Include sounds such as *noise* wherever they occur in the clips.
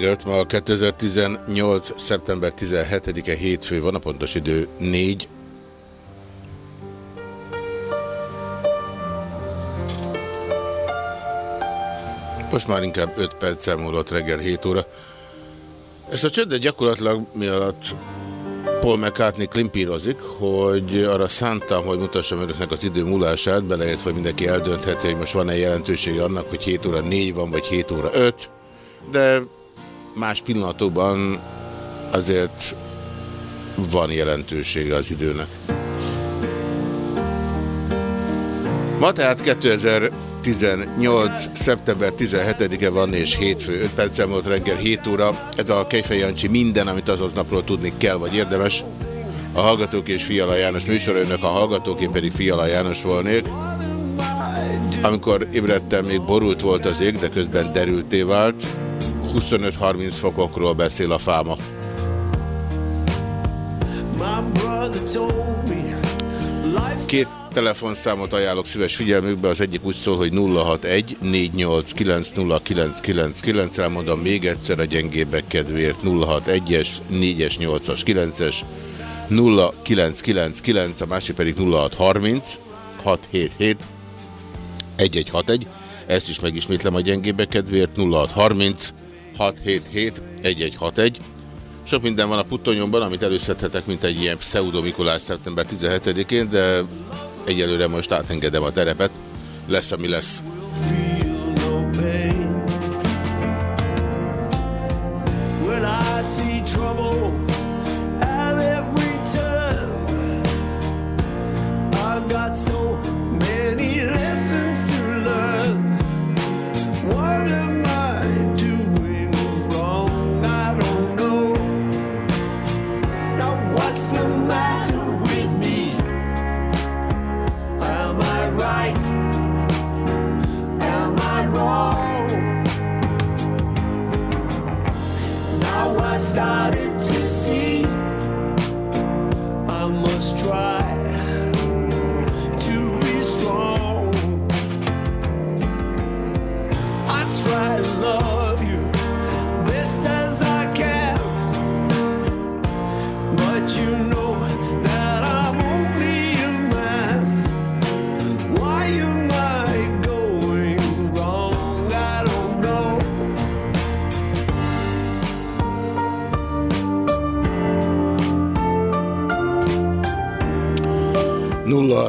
Reggelt, ma 2018. szeptember 17-e hétfő van, a pontos idő 4. Most már inkább 5 perc múlott reggel 7 óra. Ezt a csöndet gyakorlatilag mi alatt Paul McCartney klimpírozik, hogy arra szántam, hogy mutassam önöknek az idő múlását, beleértve, hogy mindenki eldöntheti, hogy most van-e jelentősége annak, hogy 7 óra 4 van, vagy 7 óra 5, de más pillanatokban azért van jelentősége az időnek. Ma tehát 2018. szeptember 17-e van és hétfő 5 perccel volt reggel 7 óra. Ez a Kejfej minden, amit azaz napról tudni kell vagy érdemes. A Hallgatók és Fiala János műsorőnök, a Hallgatók, én pedig Fiala János volnék. Amikor ébredtem, még borult volt az ég, de közben derülté vált. 25-30 fokokról beszél a fáma. Két telefonszámot ajánlok szíves figyelmükbe, az egyik úgy szól, hogy 061 489 elmondom még egyszer a gyengébbek kedvéért. 061-es, 4-es, 8-as, 9-es, 0999, a másik pedig 0630 677 1161, ezt is megismétlem a gyengébbek kedvéért. 0630 677 1161. Sok minden van a puttonyomban, amit előszedhetek, mint egy ilyen pseudo Mikulás szeptember 17-én, de egyelőre most átengedem a terepet. Lesz, ami lesz. Got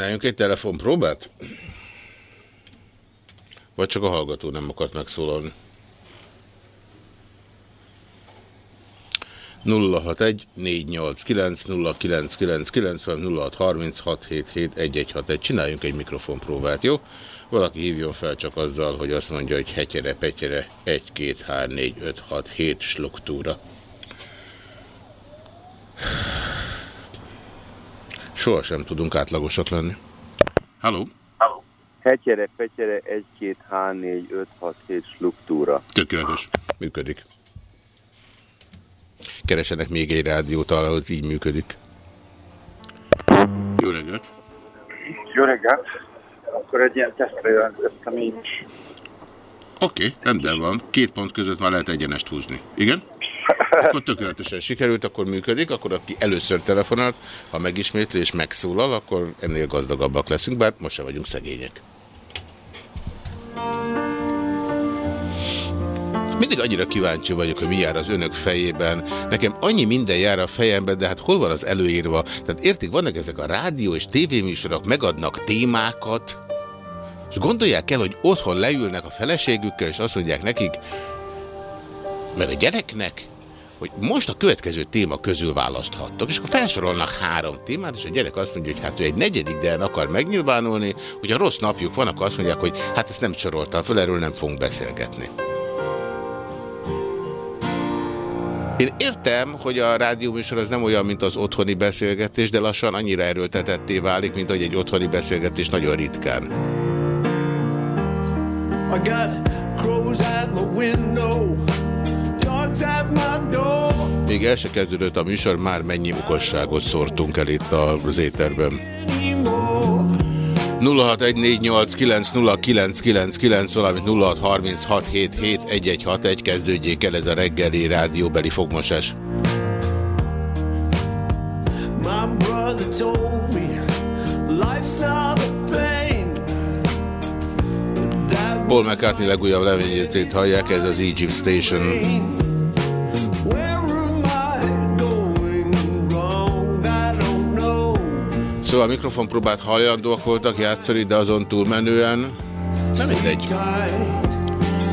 Csináljunk egy telefonpróbát? Vagy csak a hallgató nem akart megszólalni? 061 489 0999 vagy 0636771161. Csináljunk egy mikrofonpróbát, jó? Valaki hívjon fel csak azzal, hogy azt mondja, hogy hetyere, petyere, 1, 2, 3, 4, 5, 6, 7 struktúra. Soha sem tudunk átlagosak lenni. Halló? Hetyere, petyere, 1, 2, H, 4, 5, 6, 7 struktúra. Tökéletes. Működik. Keresenek még egy rádiót, ahol ez így működik. Jó reggelt! Jó reggelt! Akkor egy ilyen tesztre jelentkeztem én is. Oké, okay, rendben van. Két pont között már lehet egyenest húzni. Igen? Akkor tökéletesen sikerült, akkor működik, akkor aki először telefonált, ha megismétli és megszólal, akkor ennél gazdagabbak leszünk, bár most sem vagyunk szegények. Mindig annyira kíváncsi vagyok, hogy mi jár az önök fejében. Nekem annyi minden jár a fejemben, de hát hol van az előírva? Tehát értik, vannak ezek a rádió és tévéműsorok, megadnak témákat, és gondolják el, hogy otthon leülnek a feleségükkel, és azt mondják nekik, meg a gyereknek, hogy most a következő téma közül választhattok, és akkor felsorolnak három témát, és a gyerek azt mondja, hogy hát ő egy negyedik delen akar megnyilvánulni, hogy a rossz napjuk van, akkor azt mondják, hogy hát ezt nem soroltam föl, erről nem fogunk beszélgetni. Én értem, hogy a rádióműsor az nem olyan, mint az otthoni beszélgetés, de lassan annyira erőltetetté válik, mint hogy egy otthoni beszélgetés nagyon ritkán. I got crows at my window, Még el se kezdődött a műsor, már mennyi okosságot szórtunk el itt az éterben. 0614890999, valamint 0636771161 kezdődjék el ez a reggeli rádióbeli fogmosás. My brother told me life's not a pain. Paul McCartney legújabb leményét hallják, ez az Egypt Station. Szóval a mikrofonpróbát hajlandóak voltak játszani, de azon túlmenően nem mindegy.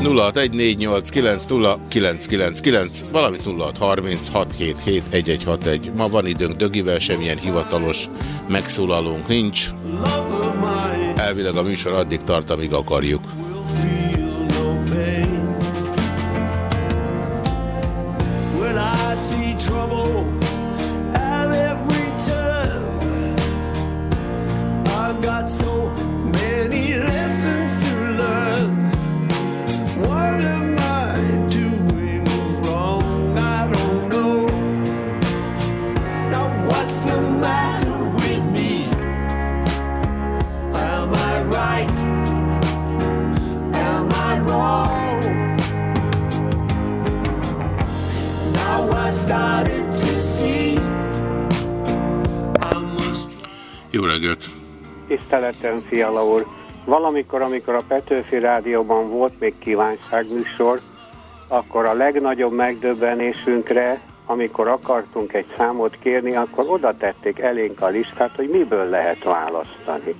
0614890999, valamint 0636771161. Ma van időnk dögivel, semmilyen hivatalos megszólalónk nincs. Elvileg a műsor addig tart, amíg akarjuk. will Jó reggelt! Tiszteletem, Fiala úr! Valamikor, amikor a Petőfi Rádióban volt még kívánságműsor, akkor a legnagyobb megdöbbenésünkre, amikor akartunk egy számot kérni, akkor oda tették elénk a listát, hogy miből lehet választani.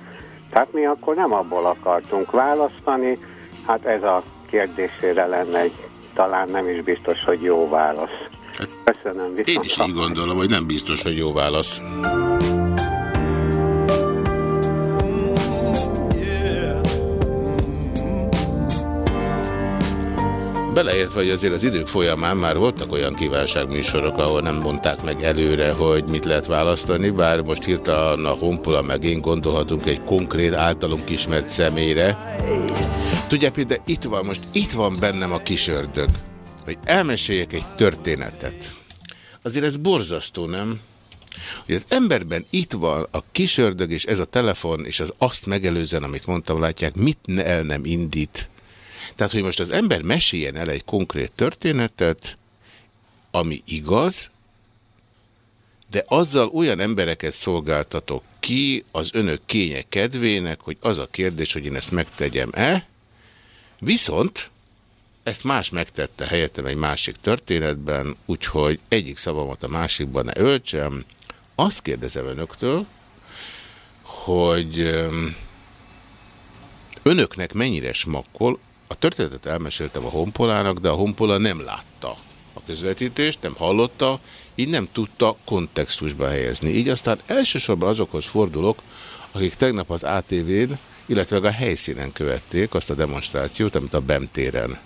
Tehát mi akkor nem abból akartunk választani, hát ez a kérdésére lenne egy talán nem is biztos, hogy jó válasz. Köszönöm, Én viszont is így gondolom, hogy nem biztos, hogy jó válasz. Beleértve, hogy azért az idők folyamán már voltak olyan kívánságműsorok, ahol nem mondták meg előre, hogy mit lehet választani, bár most hirtelen a Honpola meg én gondolhatunk egy konkrét általunk ismert személyre. Tudják, de itt van, most itt van bennem a kis ördög, hogy elmeséljek egy történetet. Azért ez borzasztó, nem? Hogy az emberben itt van a kis ördög, és ez a telefon, és az azt megelőzően, amit mondtam, látják, mit ne el nem indít. Tehát, hogy most az ember meséljen el egy konkrét történetet, ami igaz, de azzal olyan embereket szolgáltatok ki az önök kénye kedvének, hogy az a kérdés, hogy én ezt megtegyem-e, viszont Ezt más megtette helyettem egy másik történetben, úgyhogy egyik szavamat a másikban ne öltsem. Azt kérdezem önöktől, hogy önöknek mennyire smakkol, a történetet elmeséltem a Honpolának, de a Honpola nem látta a közvetítést, nem hallotta, így nem tudta kontextusba helyezni. Így aztán elsősorban azokhoz fordulok, akik tegnap az ATV-n, illetve a helyszínen követték azt a demonstrációt, amit a BEM téren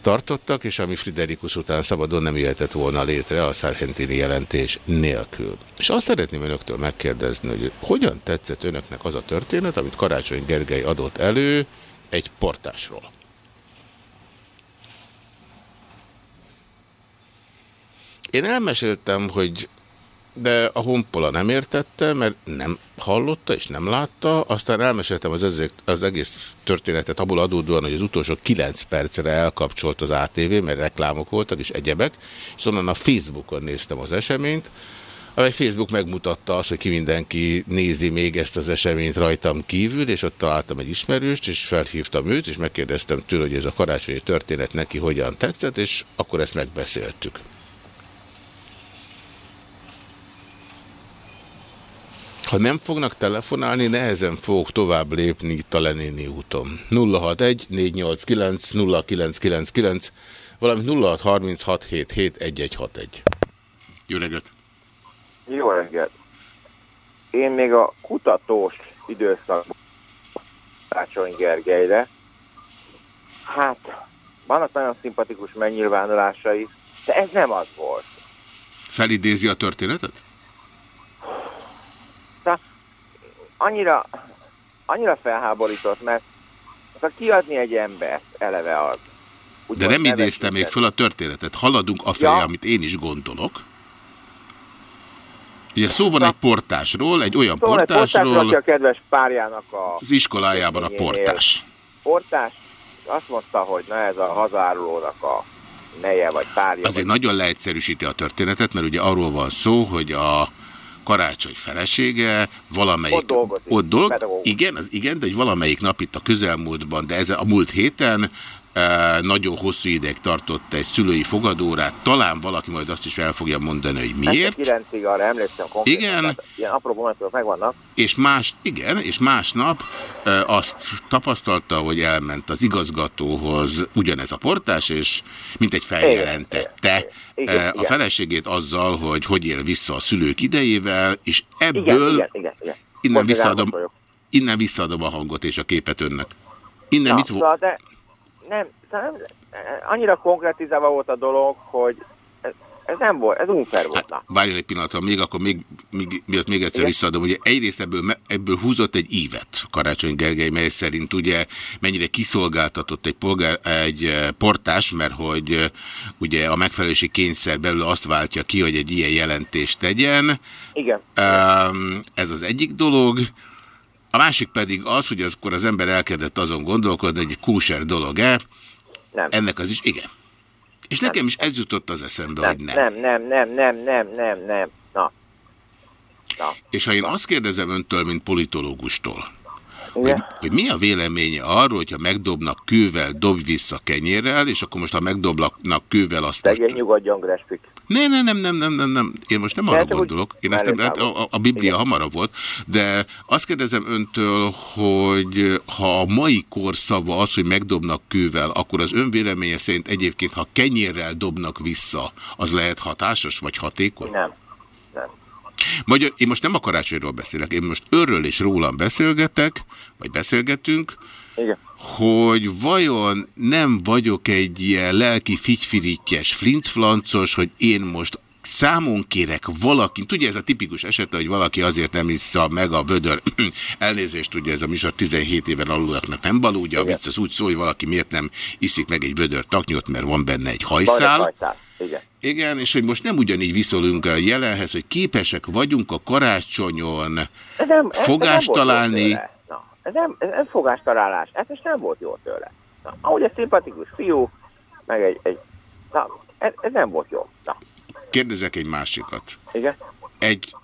tartottak, és ami Friderikus után szabadon nem jöhetett volna létre a Sargentini jelentés nélkül. És azt szeretném önöktől megkérdezni, hogy hogyan tetszett önöknek az a történet, amit Karácsony Gergely adott elő egy portásról. Én elmeséltem, hogy de a honpola nem értette, mert nem hallotta és nem látta, aztán elmeséltem az, ezek, az egész történetet abból adódóan, hogy az utolsó kilenc percre elkapcsolt az ATV, mert reklámok voltak és egyebek, és onnan a Facebookon néztem az eseményt, amely Facebook megmutatta azt, hogy ki mindenki nézi még ezt az eseményt rajtam kívül, és ott találtam egy ismerőst, és felhívtam őt, és megkérdeztem tőle, hogy ez a karácsonyi történet neki hogyan tetszett, és akkor ezt megbeszéltük. Ha nem fognak telefonálni, nehezen fogok tovább lépni itt a Lenini úton. 061 489 0999 valamint 0636771161. Jó reggelt! Jó reggelt! Én még a kutatós időszakban Karácsony Gergelyre. Hát, vannak nagyon szimpatikus megnyilvánulásai, de ez nem az volt. Felidézi a történetet? Annyira, annyira felháborított, mert ha kiadni egy embert, eleve az. De nem idézte még föl a történetet. Haladunk afelé, ja. amit én is gondolok. Ugye szó van egy portásról, egy olyan egy portásról, portásról, aki a kedves párjának a... az iskolájában a portás. Portás azt mondta, hogy na ez a hazárulónak a neje vagy párja. Azért nagyon leegyszerűsíti a történetet, mert ugye arról van szó, hogy a karácsony felesége valamelyik... Ott dolgozik, Ott dolg, pedagógus. igen, az igen, de egy valamelyik nap itt a közelmúltban, de ez a múlt héten nagyon hosszú ideig tartott egy szülői fogadórát. Talán valaki majd azt is el fogja mondani, hogy miért. 9-ig arra emlékszem konkrétan. Igen. Ilyen apró vonatok megvannak. És más, igen, és másnap azt tapasztalta, hogy elment az igazgatóhoz ugyanez a portás, és mint egy feljelentette Igen, e, a igen. feleségét azzal, hogy hogy él vissza a szülők idejével, és Igen, ebből igen, igen, igen. innen, Most még visszaadom, innen visszaadom a hangot és a képet önnek. Innen Na, mit volt? szóval de nem, nem, annyira konkretizálva volt a dolog, hogy ez, nem volt, ez unfair volt. Hát, várjon egy pillanatra, még akkor még, még, miatt még egyszer visszaadom, ugye egyrészt ebből, ebből húzott egy ívet Karácsony Gergely, mely szerint ugye mennyire kiszolgáltatott egy, polgár, egy eh, portás, mert hogy eh, ugye a megfelelési kényszer belül azt váltja ki, hogy egy ilyen jelentést tegyen. Igen. Um, ez az egyik dolog. A másik pedig az, hogy akkor az ember elkezdett azon gondolkodni, hogy egy kúser dolog-e. Nem. Ennek az is, igen. És nekem is ez jutott az eszembe, Nem, hogy nem. nem, nem, nem, nem, nem, nem, nem. Na, És ha én azt kérdezem öntől, mint politológustól, hogy, igen. hogy mi a véleménye arról, hogyha megdobnak kővel, dobj vissza kenyérrel, és akkor most ha megdobnak kővel, azt most... Szegény nyugodjon, Grespik. Ne, ne, nem, nem, nem, nem, nem. Én most nem arra gondolok. Én ezt nem, hát a, a Biblia hamarabb volt, de azt kérdezem öntől, hogy ha a mai korszava az, hogy megdobnak kővel, akkor az ön véleménye szerint egyébként, ha kenyérrel dobnak vissza, az lehet hatásos vagy hatékony? Nem. Nem. Magyar, én most nem a karácsonyról beszélek, én most őről és rólam beszélgetek, vagy beszélgetünk, Igen. hogy vajon nem vagyok egy ilyen lelki figyfirittyes, flincflancos, hogy én most számon kérek valaki, tudja ez a tipikus eset, hogy valaki azért nem issza meg a vödör, *clears throat* elnézést tudja ez a műsor 17 éven alulaknak nem való, ugye a vicc az úgy szól, hogy valaki miért nem iszik meg egy vödör taknyot, mert van benne egy hajszál. Hajszál. Igen. Igen, és hogy most nem ugyanígy viszolunk a jelenhez, hogy képesek vagyunk a karácsonyon Ez nem, ez, fogást nem találni. Na, ez nem, ez, ez fogástalálás. Ez most nem volt jó tőle. Na, ahogy egy szimpatikus fiú, meg egy, egy na, ez, ez nem volt jó. Na, Kérdezek egy másikat. igen. Egy,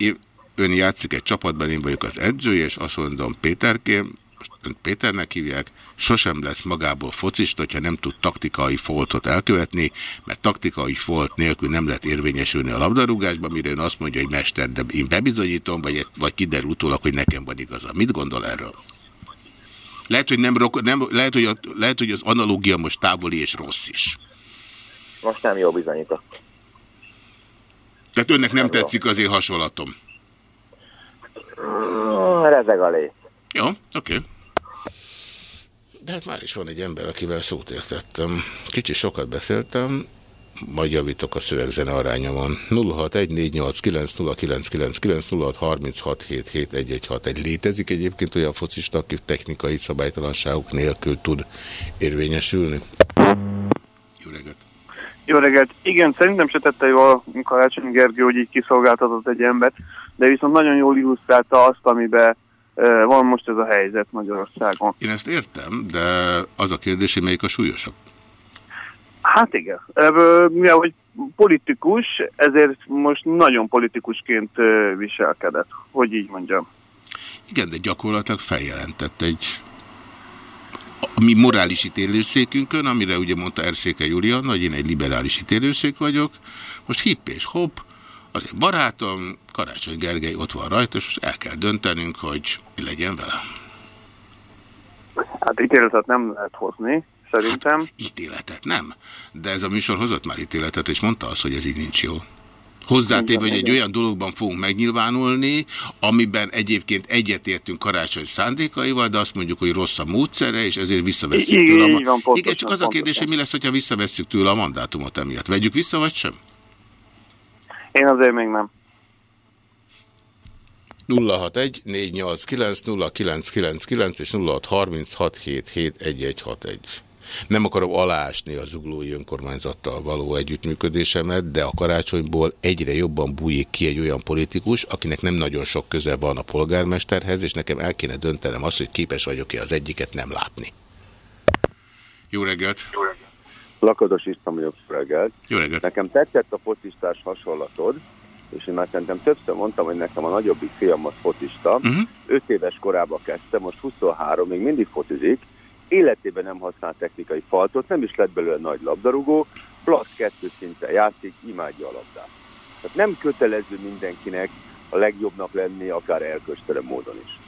ön játszik egy csapatban, én vagyok az edzője, és azt mondom, Péterkém, önt Péternek hívják, sosem lesz magából focista, hogyha nem tud taktikai foltot elkövetni, mert taktikai folt nélkül nem lehet érvényesülni a labdarúgásban, mire ön azt mondja, hogy mester, de én bebizonyítom, vagy, vagy kiderül utólag, hogy nekem van igaza. Mit gondol erről? Lehet, hogy, nem, nem lehet, hogy, a, lehet, hogy az analógia most távoli és rossz is. Most nem jó bizonyítok. Tehát önnek nem tetszik az én hasonlatom. Mm, rezeg a lé. Jó, oké. Okay. De hát már is van egy ember, akivel szót értettem. Kicsi sokat beszéltem, majd javítok a szövegzene arányomon. 0614890999 Létezik egyébként olyan focista, aki technikai szabálytalanságok nélkül tud érvényesülni? Jó reggelt! Jó reggelt! Igen, szerintem se tette jól Karácsony Gergő, hogy így kiszolgáltatott egy embert, de viszont nagyon jól illusztrálta azt, amiben van most ez a helyzet Magyarországon. Én ezt értem, de az a kérdés, hogy melyik a súlyosabb? Hát igen. Mivel hogy politikus, ezért most nagyon politikusként viselkedett, hogy így mondjam. Igen, de gyakorlatilag feljelentett egy a mi morális ítélőszékünkön, amire ugye mondta Erszéke Julianna, hogy én egy liberális ítélőszék vagyok, most hipp és hopp, az egy barátom, Karácsony Gergely ott van rajta, és el kell döntenünk, hogy mi legyen vele. Hát ítéletet nem lehet hozni, szerintem. Hát, ítéletet nem, de ez a műsor hozott már ítéletet, és mondta azt, hogy ez így nincs jó. Hozzátéve, hogy egy olyan dologban fogunk megnyilvánulni, amiben egyébként egyetértünk karácsony szándékaival, de azt mondjuk, hogy rossz a módszere, és ezért visszavesszük tőle a van, pontosan, Igen, csak az a kérdés, hogy mi lesz, hogyha visszavesszük tőle a mandátumot emiatt. Vegyük vissza, vagy sem? Én azért még nem. 061 489 0999 és 0636771161. Nem akarom alásni az zuglói önkormányzattal való együttműködésemet, de a karácsonyból egyre jobban bújik ki egy olyan politikus, akinek nem nagyon sok köze van a polgármesterhez, és nekem el kéne döntenem azt, hogy képes vagyok-e az egyiket nem látni. Jó reggelt! Jó reggelt! Lakatos István vagyok reggelt. Jó reggelt! Nekem tetszett a focistás hasonlatod, és én már szerintem többször mondtam, hogy nekem a nagyobbik fiam az fotista. Uh -huh. 5 éves korában kezdte, most 23, még mindig fotizik, életében nem használ technikai faltot, nem is lett belőle nagy labdarúgó, plusz kettő szinten játszik, imádja a labdát. Tehát nem kötelező mindenkinek a legjobbnak lenni, akár elköstelen módon is.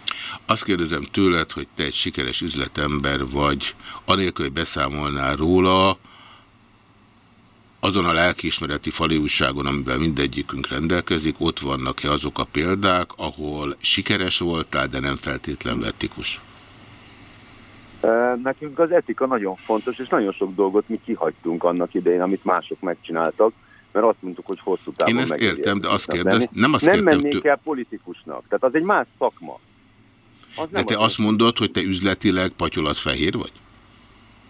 Azt kérdezem tőled, hogy te egy sikeres üzletember vagy, anélkül, hogy beszámolnál róla, azon a lelkiismereti fali újságon, amivel mindegyikünk rendelkezik, ott vannak-e azok a példák, ahol sikeres voltál, de nem feltétlenül etikus? Nekünk az etika nagyon fontos, és nagyon sok dolgot mi kihagytunk annak idején, amit mások megcsináltak, mert azt mondtuk, hogy hosszú távon Én ezt értem, de azt kérdez, nem azt Nem kérdem, mennénk el politikusnak, tehát az egy más szakma. Az de te az azt mondod, hogy te üzletileg patyolatfehér vagy?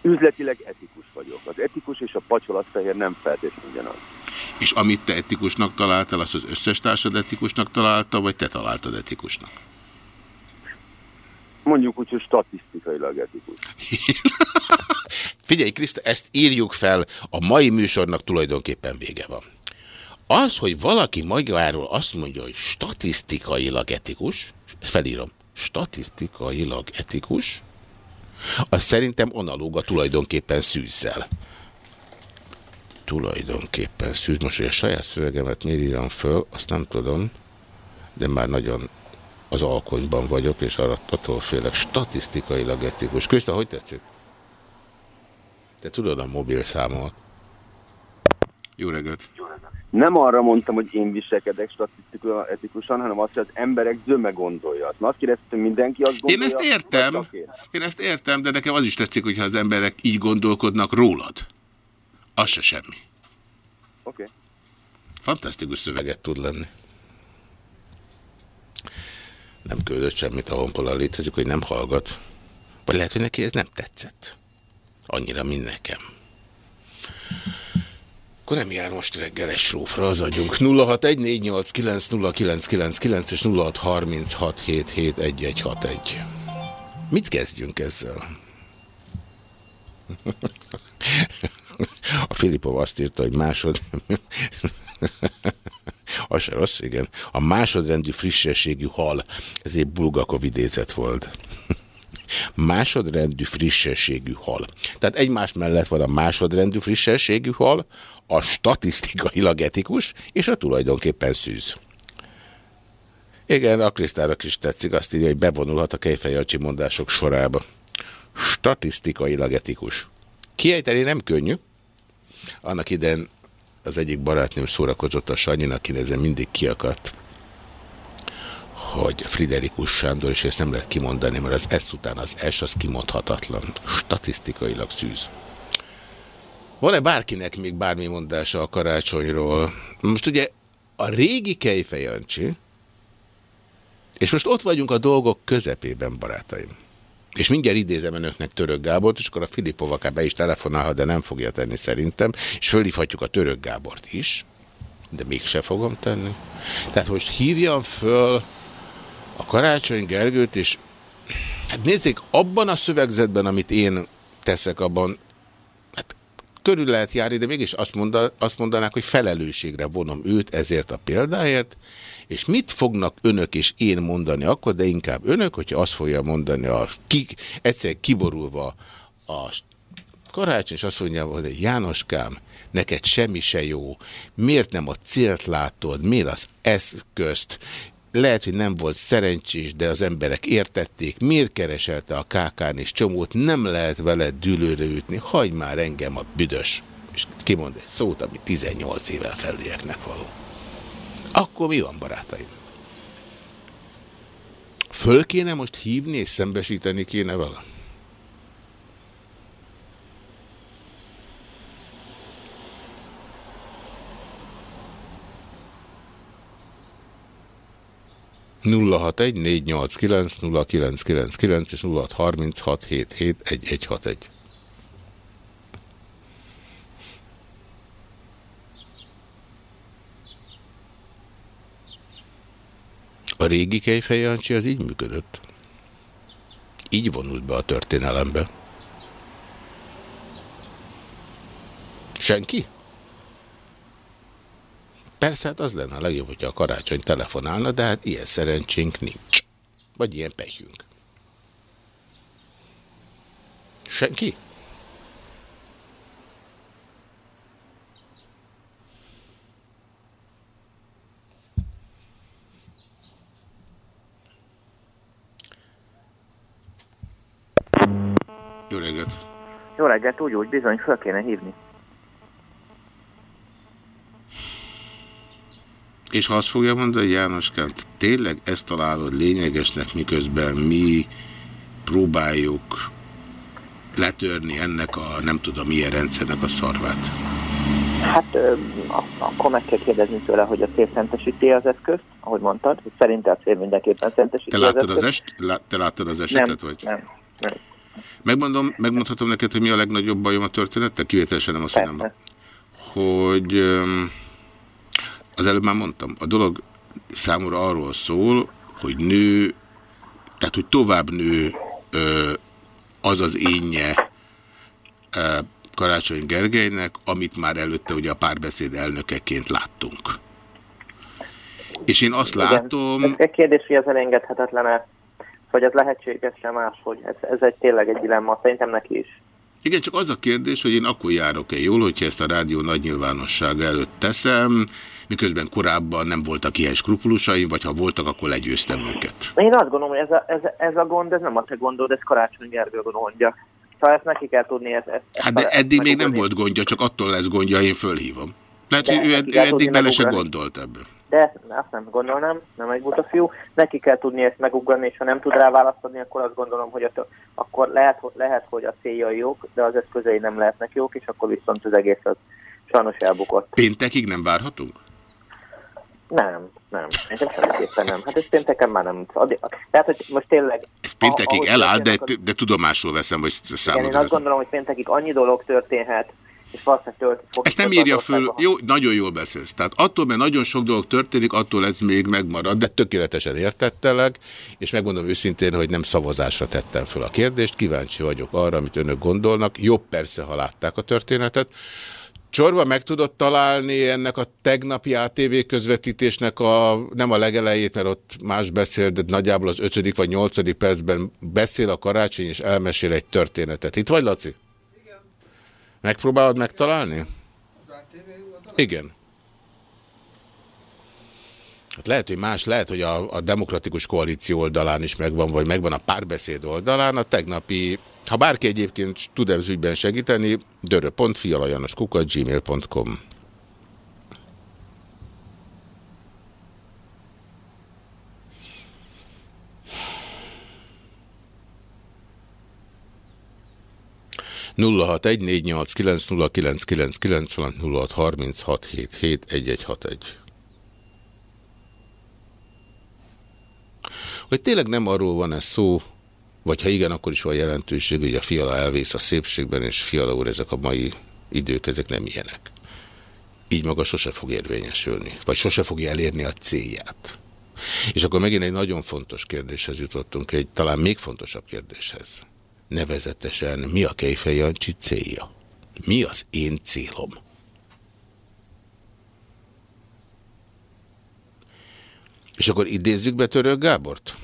Üzletileg etikus vagyok. Az etikus és a patyolatfehér nem feltétlenül ugyanaz. És amit te etikusnak találtál, azt az összes társad etikusnak találta, vagy te találtad etikusnak? Mondjuk úgy, hogy statisztikailag etikus. *laughs* Figyelj, Kriszta, ezt írjuk fel, a mai műsornak tulajdonképpen vége van. Az, hogy valaki magáról azt mondja, hogy statisztikailag etikus, felírom, statisztikailag etikus, az szerintem analóga tulajdonképpen szűzzel. Tulajdonképpen szűz. Most, hogy a saját szövegemet miért írom föl, azt nem tudom, de már nagyon az alkonyban vagyok, és arra attól félek statisztikailag etikus. Kriszta, hogy tetszik? Te tudod a mobil számot. Jó reggelt! Nem arra mondtam, hogy én viselkedek statisztikailag etikusan, hanem azt, hogy az emberek zöme gondolja. Azt azt kérdeztem, mindenki azt gondolja. Én ezt értem, én ezt értem, de nekem az is tetszik, hogyha az emberek így gondolkodnak rólad. Az se semmi. Oké. Okay. Fantasztikus szöveget tud lenni. Nem küldött semmit a honpola létezik, hogy nem hallgat. Vagy lehet, hogy neki ez nem tetszett. Annyira, mint nekem. Akkor nem jár most reggel egy srófra, az agyunk. 0614890999 és 0636771161. Mit kezdjünk ezzel? A Filipov azt írta, hogy másod... Az se rossz, igen. A másodrendű frissességű hal. Ez egy Bulgakov idézet volt. Másodrendű frissességű hal. Tehát egymás mellett van a másodrendű frissességű hal, a statisztikailag etikus, és a tulajdonképpen szűz. Igen, a Krisztának is tetszik, azt írja, hogy bevonulhat a Kejfejancsi mondások sorába. Statisztikailag etikus. Kiejteni nem könnyű. Annak idején az egyik barátnőm szórakozott a Sanyinak, ezen mindig kiakadt, hogy Friderikus Sándor, és ezt nem lehet kimondani, mert az S után az S, az kimondhatatlan. Statisztikailag szűz. Van-e bárkinek még bármi mondása a karácsonyról? Most ugye a régi Kejfejancsi, és most ott vagyunk a dolgok közepében, barátaim. És mindjárt idézem önöknek Török Gábort, és akkor a Filipov akár be is telefonálhat, de nem fogja tenni szerintem, és fölhívhatjuk a Török Gábort is, de mégse fogom tenni. Tehát most hívjam föl a Karácsony Gergőt, és hát nézzék, abban a szövegzetben, amit én teszek, abban hát körül lehet járni, de mégis azt, monda, azt mondanák, hogy felelősségre vonom őt ezért a példáért, és mit fognak önök és én mondani akkor, de inkább önök, hogyha azt fogja mondani, a ki, egyszer kiborulva a karácsony, és azt mondja, hogy Jánoskám, neked semmi se jó, miért nem a célt látod, miért az eszközt, lehet, hogy nem volt szerencsés, de az emberek értették, miért kereselte a kákán és csomót, nem lehet vele dűlőre ütni, hagyd már engem a büdös. És kimond egy szót, ami 18 évvel felülieknek való. Akkor mi van, barátaim? Föl kéne most hívni és szembesíteni kéne vele? 061 és 0636771161. A régi Kejfej az így működött. Így vonult be a történelembe. Senki? Persze, hát az lenne a legjobb, hogyha a karácsony telefonálna, de hát ilyen szerencsénk nincs. Vagy ilyen pehjünk. Senki? Jó reggelt! Jó reggelt, úgy, úgy bizony, föl kéne hívni. És ha azt fogja mondani, Jánoskám, tényleg ezt találod lényegesnek, miközben mi próbáljuk letörni ennek a nem tudom milyen rendszernek a szarvát? Hát akkor meg kell kérdezni tőle, hogy a cél szentesíti az eszközt, ahogy mondtad, hogy szerinte a cél mindenképpen szentesíti Te láttad az az, est, lá, te láttad az esetet? Nem, vagy? nem, nem. Megmondom, megmondhatom neked, hogy mi a legnagyobb bajom a történettel? Kivételesen nem azt mondom, hogy öm, az előbb már mondtam, a dolog számomra arról szól, hogy nő, tehát hogy tovább nő ö, az az énje ö, Karácsony Gergelynek, amit már előtte ugye a párbeszéd elnökeként láttunk. És én azt látom... Ez egy kérdés, hogy ez elengedhetetlen-e, vagy ez lehetséges-e máshogy. Ez, ez egy tényleg egy dilemma, szerintem neki is. Igen, csak az a kérdés, hogy én akkor járok-e jól, hogyha ezt a rádió nagy nyilvánossága előtt teszem, miközben korábban nem voltak ilyen skrupulusaim, vagy ha voltak, akkor legyőztem őket. Én azt gondolom, hogy ez a, ez, ez a gond, ez nem a te gondod, ez Karácsony Gergő gondja. Szóval ezt neki kell tudni. Ez, ez, Hát de ezt eddig még nem volt gondja, csak attól lesz gondja, én fölhívom. Lehet, De hogy ő, ed- ő eddig bele se gondolt ebbe. De ezt, azt nem gondolnám, nem egy buta fiú. Neki kell tudni ezt megugrani, és ha nem tud rá választ adni, akkor azt gondolom, hogy a, akkor lehet, lehet, hogy a céljai jók, de az eszközei nem lehetnek jók, és akkor viszont az egész az sajnos elbukott. Péntekig nem várhatunk? Nem, nem. Szerintem semmiképpen nem. Hát ez pénteken már nem. Tehát, hogy most tényleg... Ez péntekig eláll, de, de tudomásul veszem, hogy Igen, én számodra azt gondolom, hogy péntekig annyi dolog történhet, és valószínűleg fog Ezt nem írja föl, jó, nagyon jól beszélsz. Tehát attól, mert nagyon sok dolog történik, attól ez még megmarad, de tökéletesen értettelek, és megmondom őszintén, hogy nem szavazásra tettem föl a kérdést, kíváncsi vagyok arra, amit önök gondolnak. Jobb persze, ha látták a történetet. Csorba meg tudod találni ennek a tegnapi ATV közvetítésnek a, nem a legelejét, mert ott más beszél, de nagyjából az ötödik vagy nyolcadik percben beszél a karácsony, és elmesél egy történetet. Itt vagy, Laci? Igen. Megpróbálod megtalálni? Igen. Hát lehet, hogy más, lehet, hogy a, a demokratikus koalíció oldalán is megvan, vagy megvan a párbeszéd oldalán. A tegnapi, ha bárki egyébként tud ez ügyben segíteni, dörö.fialajanoskukat gmail.com nulla hat egy négy nyolc kilenc nulla kilenc kilenc kilenc nulla harminc hat hét hét egy egy hat egy. Hogy tényleg nem arról van ez szó, vagy ha igen, akkor is van jelentőség, hogy a fiala elvész a szépségben, és fiala úr, ezek a mai idők, ezek nem ilyenek. Így maga sose fog érvényesülni, vagy sose fogja elérni a célját. És akkor megint egy nagyon fontos kérdéshez jutottunk, egy talán még fontosabb kérdéshez. Nevezetesen, mi a Kejfej Jancsi célja? Mi az én célom? És akkor idézzük be Török Gábort?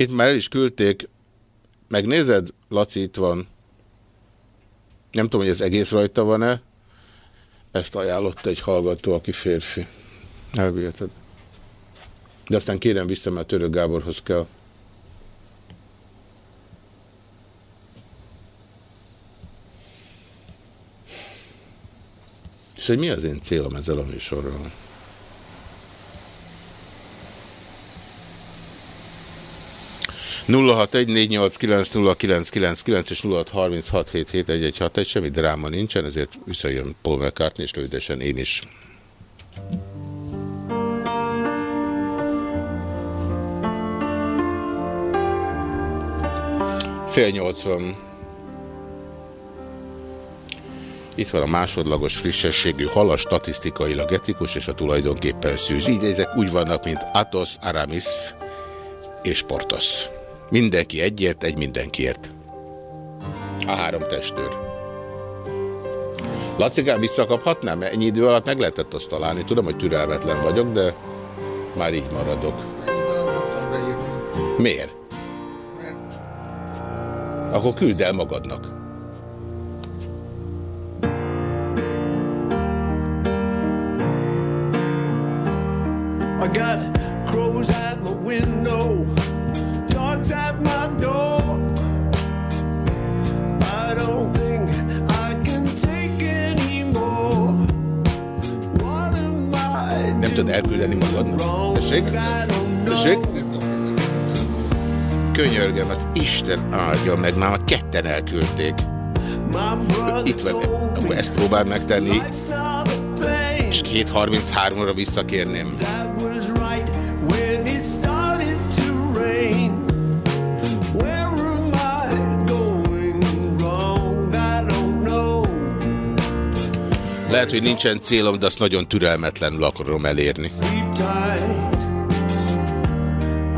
Itt már el is küldték. Megnézed? Laci itt van. Nem tudom, hogy ez egész rajta van-e. Ezt ajánlott egy hallgató, aki férfi. Elviheted. De aztán kérem vissza, mert Török Gáborhoz kell. És hogy mi az én célom ezzel a műsorral? 0614890999 és 0636771161, semmi dráma nincsen, ezért visszajön Paul McCartney, és lődesen én is. Fél nyolcvan. Itt van a másodlagos frissességű hal, a statisztikailag etikus és a tulajdonképpen szűz. Így ezek úgy vannak, mint Atos, Aramis és Portos. Mindenki egyért, egy mindenkiért. A három testőr. Lacigán visszakaphatnám? Ennyi idő alatt meg lehetett azt találni. Tudom, hogy türelmetlen vagyok, de már így maradok. Miért? Akkor küld el magadnak. I got crows at my window, dogs at my door. I don't think I can take anymore. What am I Nem tudod elküldeni magadnak. Tessék? Tessék? Könyörgem, az Isten áldja meg, már ketten elküldték. Itt van, akkor ezt próbáld megtenni, és 2.33-ra visszakérném. Lehet, hogy nincsen célom, de azt nagyon türelmetlenül akarom elérni. Sleep tight.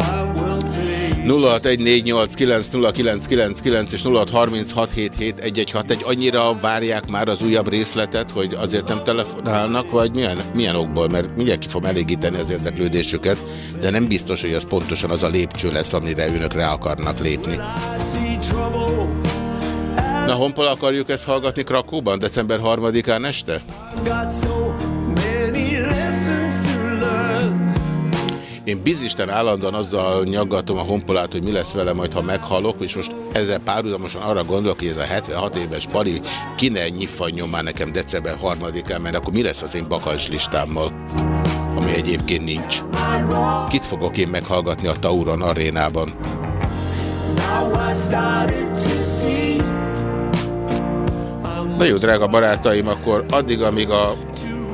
I will take 0614890999 és 0636771161 annyira várják már az újabb részletet, hogy azért nem telefonálnak, vagy milyen, milyen okból, mert mindjárt ki fog elégíteni az érdeklődésüket, de nem biztos, hogy az pontosan az a lépcső lesz, amire önök rá akarnak lépni. Na, honpol akarjuk ezt hallgatni Krakóban, december 3-án este? Én bizisten állandóan azzal nyaggatom a honpolát, hogy mi lesz vele majd, ha meghalok, és most ezzel párhuzamosan arra gondolok, hogy ez a 76 éves pali ki ne nyiffanjon már nekem december 3-án, mert akkor mi lesz az én bakancs listámmal, ami egyébként nincs. Kit fogok én meghallgatni a Tauron arénában? Now I. Na jó, drága barátaim, akkor addig, amíg a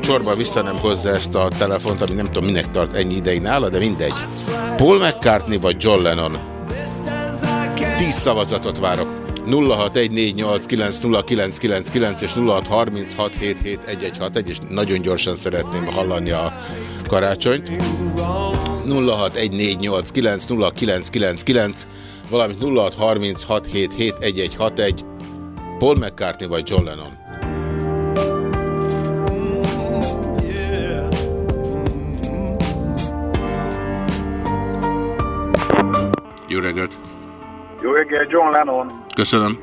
csorba vissza nem hozza ezt a telefont, ami nem tudom, minek tart ennyi ideig nála, de mindegy. Paul McCartney vagy John Lennon? 10 szavazatot várok. 0614890999 és 0636771161 és nagyon gyorsan szeretném hallani a karácsonyt. 0614890999, valamint 0636771161, Paul McCartney vagy John Lennon. Jó reggelt! Jó reggel, John Lennon. Köszönöm.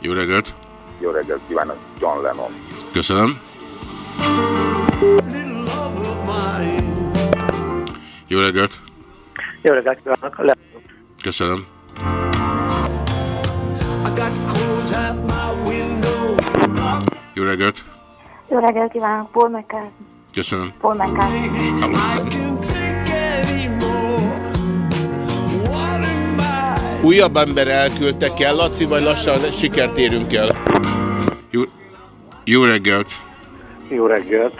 Jó reggelt! Reggelt kívánok, John Lennon. Köszönöm. Jó reggelt! Jó reggelt kívánok! Le Köszönöm. Jó reggelt! Jó reggelt kívánok, Paul McCartney. Köszönöm. Paul McCartney. Újabb ember elküldtek el, Laci, vagy lassan sikert érünk el. Jó, jó reggelt! Jó reggelt,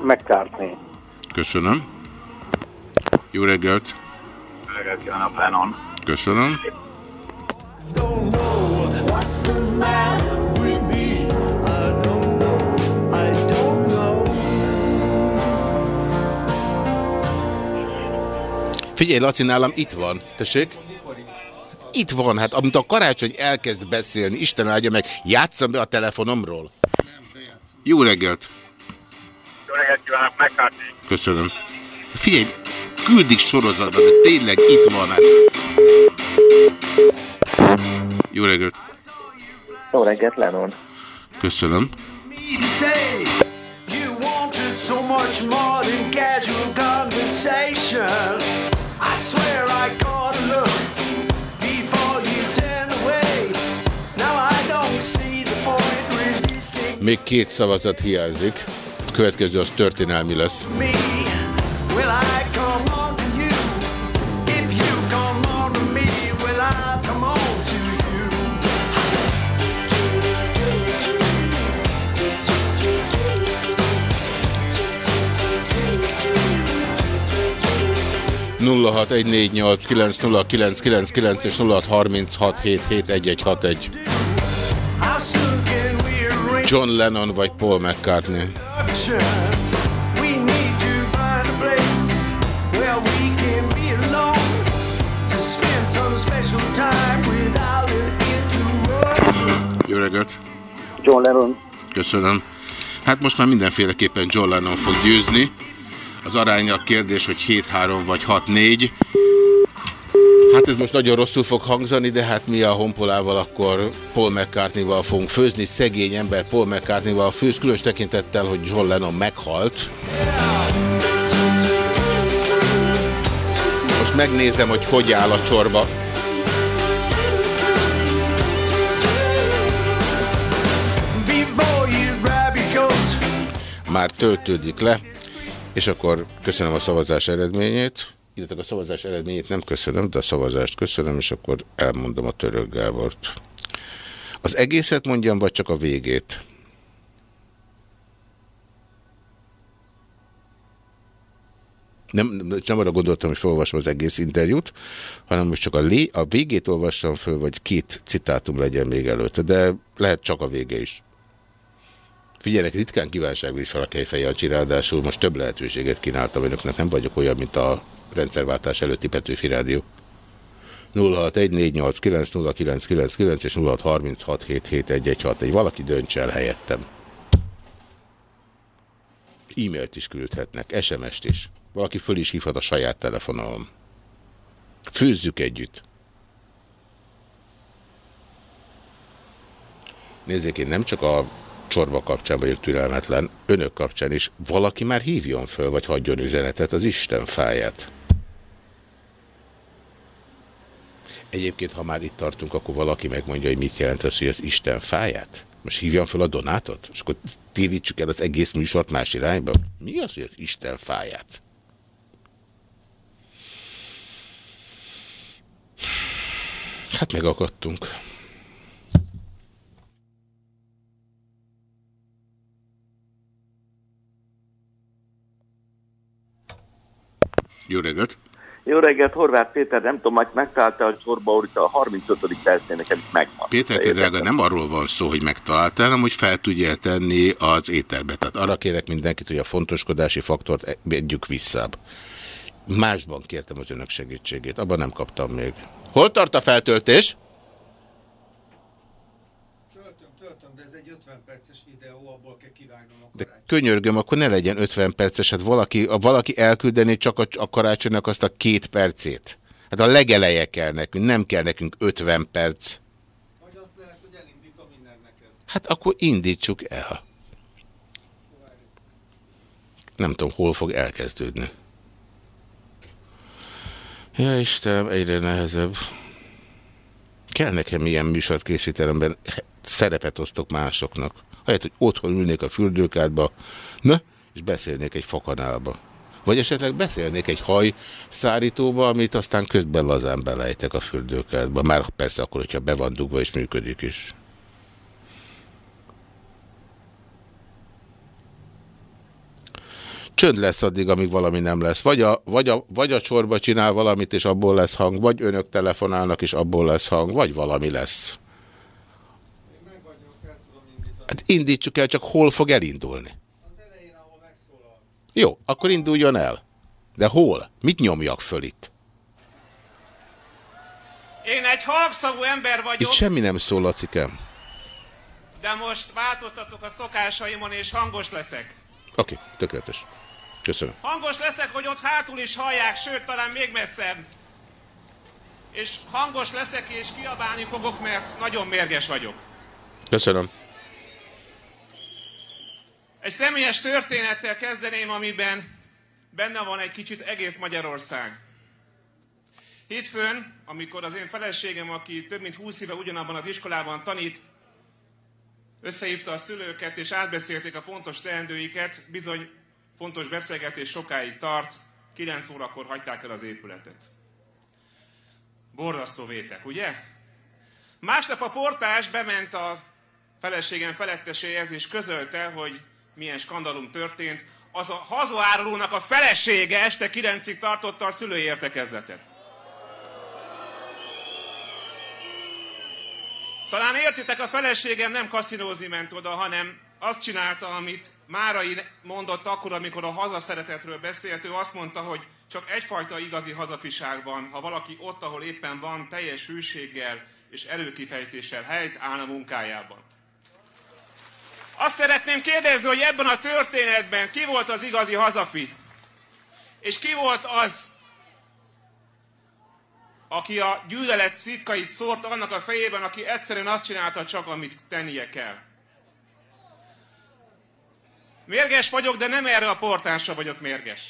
McCartney. Köszönöm. Jó reggelt! Jó reggelt kívánok, Lennon. Köszönöm. Figyelj, Laci, nálam itt van. Tessék? Itt van, hát amit a karácsony elkezd beszélni, Isten áldja meg, játsszam be a telefonomról. Jó reggelt! Jó reggelt kívánok, McCartney. Köszönöm. Figyelj, küldik sorozatba, de tényleg itt van. Hát. Jó reggelt! Jó reggelt, Lennon. Köszönöm. Me to say you wanted so much more than casual conversation. I swear I got a look Még két szavazat hiányzik. A következő az történelmi lesz. 0614890999 és 0636771161. John Lennon vagy Paul McCartney. Jó reggelt! John Lennon. Köszönöm. Hát most már mindenféleképpen John Lennon fog győzni. Az aránya a kérdés, hogy 7-3 vagy 6-4. Hát ez most nagyon rosszul fog hangzani, de hát mi a honpolával akkor Paul McCartney-val fogunk főzni. Szegény ember Paul McCartney-val főz, különös tekintettel, hogy John Lennon meghalt. Most megnézem, hogy hogy áll a csorba. Már töltődik le, és akkor köszönöm a szavazás eredményét. Illetve a szavazás eredményét nem köszönöm, de a szavazást köszönöm, és akkor elmondom a török Gábort. Az egészet mondjam, vagy csak a végét? Nem, nem arra gondoltam, hogy felolvasom az egész interjút, hanem most csak a, lé, a végét olvassam föl, vagy két citátum legyen még előtte, de lehet csak a vége is. Figyeljenek, ritkán kívánságú is a Kejfej ráadásul most több lehetőséget kínáltam önöknek, nem vagyok olyan, mint a rendszerváltás előtti Petőfi Rádió. 0614890999 és 0636771161. Valaki döntse el helyettem. E-mailt is küldhetnek, SMS-t is. Valaki föl is hívhat a saját telefonomon. Főzzük együtt. Nézzék, én nem csak a csorba kapcsán vagyok türelmetlen, önök kapcsán is. Valaki már hívjon föl, vagy hagyjon üzenetet az Isten fáját. Egyébként, ha már itt tartunk, akkor valaki megmondja, hogy mit jelent az, hogy az Isten fáját? Most hívjam fel a Donátot? És akkor térítsük el az egész műsort más irányba? Mi az, hogy az Isten fáját? Hát megakadtunk. Jó reggelt! Jó reggelt, Horváth Péter, nem tudom, hogy megtalálta a sorba úr, a 35. percén nekem itt megvan. Péter, te drága, nem arról van szó, hogy megtaláltál, hanem hogy fel tudja tenni az éterbe. Tehát arra kérek mindenkit, hogy a fontoskodási faktort vegyük vissza. Másban kértem az önök segítségét, abban nem kaptam még. Hol tart a feltöltés? De könyörgöm, akkor ne legyen 50 perces, hát valaki, a valaki elküldeni csak a, a karácsonynak azt a két percét. Hát a legeleje kell nekünk, nem kell nekünk 50 perc. Hát akkor indítsuk el. Nem tudom, hol fog elkezdődni. Ja Istenem, egyre nehezebb. Kell nekem ilyen műsort készítelemben szerepet osztok másoknak. Helyett, hogy otthon ülnék a fürdőkádba, na, és beszélnék egy fakanálba. Vagy esetleg beszélnék egy haj szárítóba, amit aztán közben lazán belejtek a fürdőkádba. Már persze akkor, hogyha be van dugva és működik is. Csönd lesz addig, amíg valami nem lesz. Vagy a, vagy, a, vagy a csorba csinál valamit, és abból lesz hang, vagy önök telefonálnak, és abból lesz hang, vagy valami lesz. Hát indítsuk el, csak hol fog elindulni? Jó, akkor induljon el. De hol? Mit nyomjak föl itt? Én egy halkszavú ember vagyok. Itt semmi nem szól, Lacikem. De most változtatok a szokásaimon, és hangos leszek. Oké, okay, tökéletes. Köszönöm. Hangos leszek, hogy ott hátul is hallják, sőt, talán még messzebb. És hangos leszek, és kiabálni fogok, mert nagyon mérges vagyok. Köszönöm. Egy személyes történettel kezdeném, amiben benne van egy kicsit egész Magyarország. Hétfőn, amikor az én feleségem, aki több mint 20 éve ugyanabban az iskolában tanít, összehívta a szülőket, és átbeszélték a fontos teendőiket, bizony fontos beszélgetés sokáig tart, 9 órakor hagyták el az épületet. Borzasztó vétek, ugye? Másnap a portás bement a feleségem feletteséhez, és közölte, hogy milyen skandalum történt. Az a hazaárulónak a felesége este 9-ig tartotta a szülői értekezletet. Talán értitek, a feleségem nem kaszinózni ment oda, hanem azt csinálta, amit Márai mondott akkor, amikor a hazaszeretetről beszélt. Ő azt mondta, hogy csak egyfajta igazi hazafiság van, ha valaki ott, ahol éppen van, teljes hűséggel és erőkifejtéssel helyt áll a munkájában. Azt szeretném kérdezni, hogy ebben a történetben ki volt az igazi hazafi? És ki volt az, aki a gyűlölet szitkait szórt annak a fejében, aki egyszerűen azt csinálta csak, amit tennie kell. Mérges vagyok, de nem erre a portásra vagyok mérges.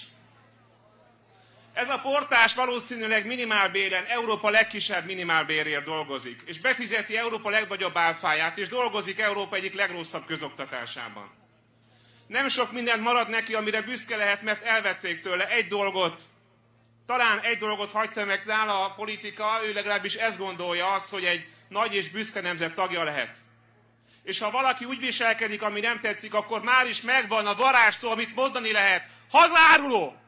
Ez a portás valószínűleg minimálbéren Európa legkisebb minimálbérért dolgozik, és befizeti Európa legnagyobb álfáját, és dolgozik Európa egyik legrosszabb közoktatásában. Nem sok mindent marad neki, amire büszke lehet, mert elvették tőle egy dolgot, talán egy dolgot hagyta meg nála a politika, ő legalábbis ezt gondolja az, hogy egy nagy és büszke nemzet tagja lehet. És ha valaki úgy viselkedik, ami nem tetszik, akkor már is megvan a varázsszó, amit mondani lehet. Hazáruló!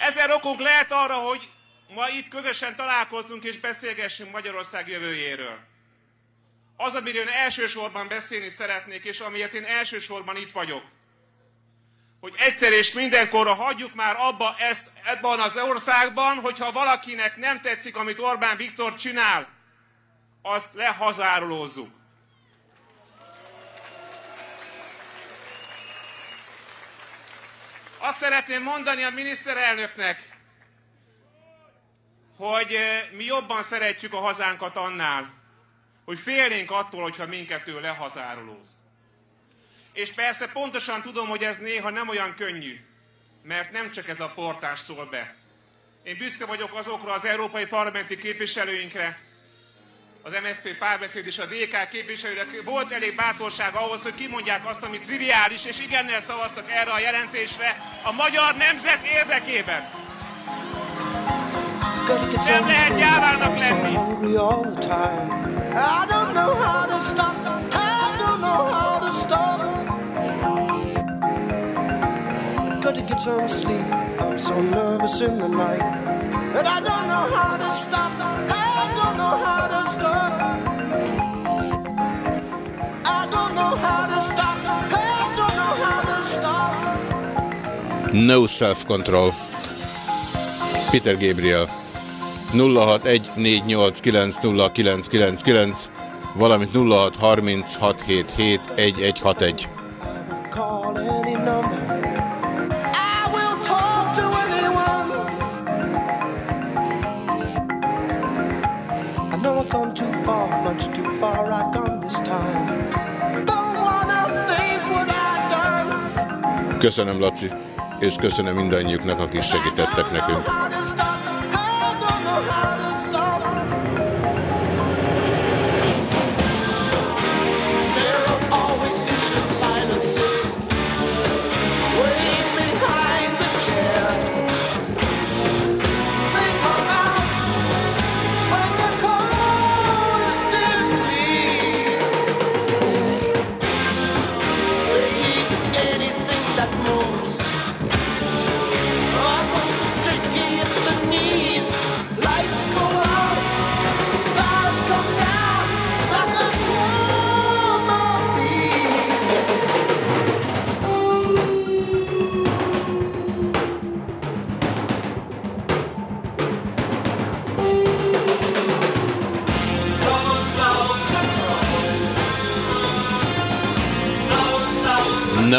Ezer okunk lehet arra, hogy ma itt közösen találkozzunk és beszélgessünk Magyarország jövőjéről. Az, amiről én elsősorban beszélni szeretnék, és amiért én elsősorban itt vagyok, hogy egyszer és mindenkorra hagyjuk már abba ezt ebben az országban, hogyha valakinek nem tetszik, amit Orbán Viktor csinál, azt lehazárulózzuk. Azt szeretném mondani a miniszterelnöknek, hogy mi jobban szeretjük a hazánkat annál, hogy félnénk attól, hogyha minket ő lehazárulóz. És persze pontosan tudom, hogy ez néha nem olyan könnyű, mert nem csak ez a portás szól be. Én büszke vagyok azokra az európai parlamenti képviselőinkre, az MSZP párbeszéd és a DK képviselőnek volt elég bátorság ahhoz, hogy kimondják azt, amit triviális, és igennel szavaztak erre a jelentésre a magyar nemzet érdekében. Nem lehet gyávának lenni. To get some sleep. I'm so nervous in the night. And I don't know how to stop. I don't know how to No self-control. Peter Gabriel. 0614890999, valamint 0636771161. Call any number. I will talk to anyone. I know I've gone too far, much too far. I've gone this time. Don't wanna think what I've done. Köszönöm, Laci, és köszönöm mindannyiuknak, akik segítettek nekünk.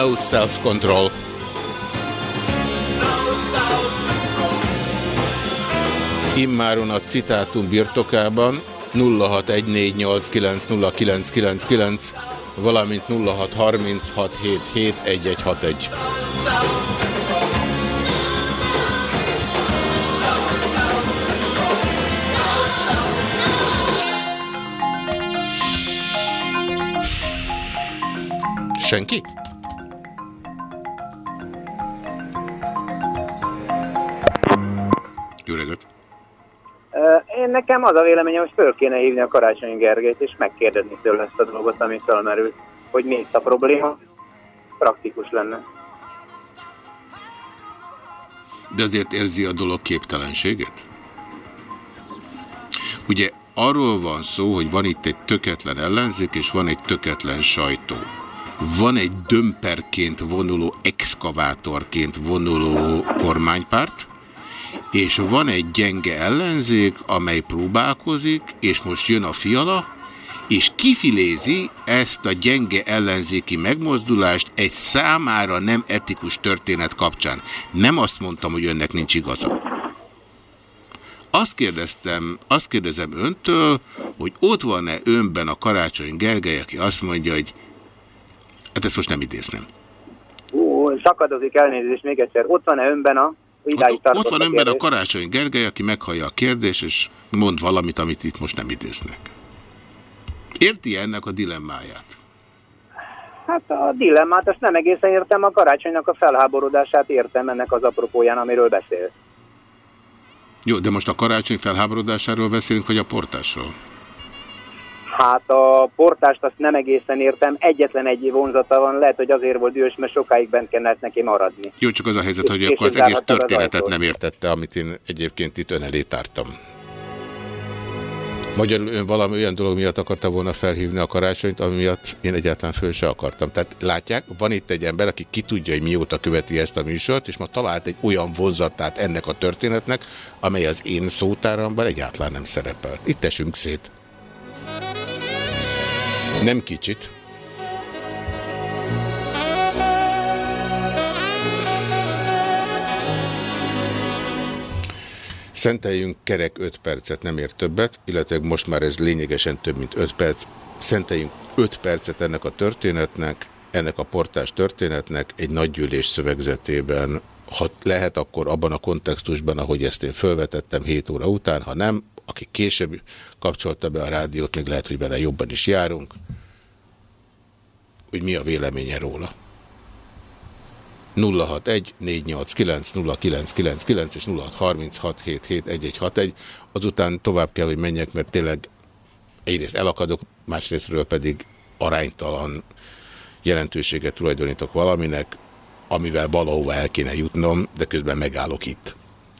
No self-control. Immáron a citátum birtokában 0614890999, valamint 0636771161. Senki? Nekem az a véleményem, hogy föl kéne hívni a Karácsony Gergelyt, és megkérdezni tőle ezt a dolgot, ami felmerült, hogy mi itt a probléma. Praktikus lenne. De azért érzi a dolog képtelenséget? Ugye arról van szó, hogy van itt egy töketlen ellenzék, és van egy töketlen sajtó. Van egy dömperként vonuló, exkavátorként vonuló kormánypárt, és van egy gyenge ellenzék, amely próbálkozik, és most jön a fiala, és kifilézi ezt a gyenge ellenzéki megmozdulást egy számára nem etikus történet kapcsán. Nem azt mondtam, hogy önnek nincs igaza. Azt kérdeztem, azt kérdezem öntől, hogy ott van-e önben a Karácsony Gergely, aki azt mondja, hogy hát ezt most nem idéznem. Ú, szakadozik elnézést még egyszer. Ott van-e önben a... Idáig Ott tartott van a kérdés? Karácsony Gergely, aki meghallja a kérdést, és mond valamit, amit itt most nem idéznek. Érti -e ennek a dilemmáját? Hát a dilemmát azt nem egészen értem, a karácsonynak a felháborodását értem ennek az apropóján, amiről beszél. Jó, de most a karácsony felháborodásáról beszélünk, vagy a portásról? Hát a portást azt nem egészen értem, egyetlen egy vonzata van, lehet, hogy azért volt dühös, mert sokáig bent kellett neki maradni. Jó, csak az a helyzet, hogy akkor az egész az történetet ajtót. nem értette, amit én egyébként itt ön elé tártam. Magyarul ön valami olyan dolog miatt akarta volna felhívni a karácsonyt, ami miatt én egyáltalán föl se akartam. Tehát látják, van itt egy ember, aki ki tudja, hogy mióta követi ezt a műsort, és ma talált egy olyan vonzatát ennek a történetnek, amely az én szótáramban egyáltalán nem szerepel. Itt esünk szét. Nem kicsit. Szenteljünk kerek 5 percet, nem ér többet, illetve most már ez lényegesen több, mint 5 perc. Szenteljünk 5 percet ennek a történetnek, ennek a portás történetnek egy nagygyűlés szövegzetében. Ha lehet, akkor abban a kontextusban, ahogy ezt én felvetettem 7 óra után, ha nem, aki később kapcsolta be a rádiót, még lehet, hogy vele jobban is járunk, hogy mi a véleménye róla. 061 489 0999 és 0636771161. Azután tovább kell, hogy menjek, mert tényleg egyrészt elakadok, másrésztről pedig aránytalan jelentőséget tulajdonítok valaminek. amivel valahova el kéne jutnom, de közben megállok itt.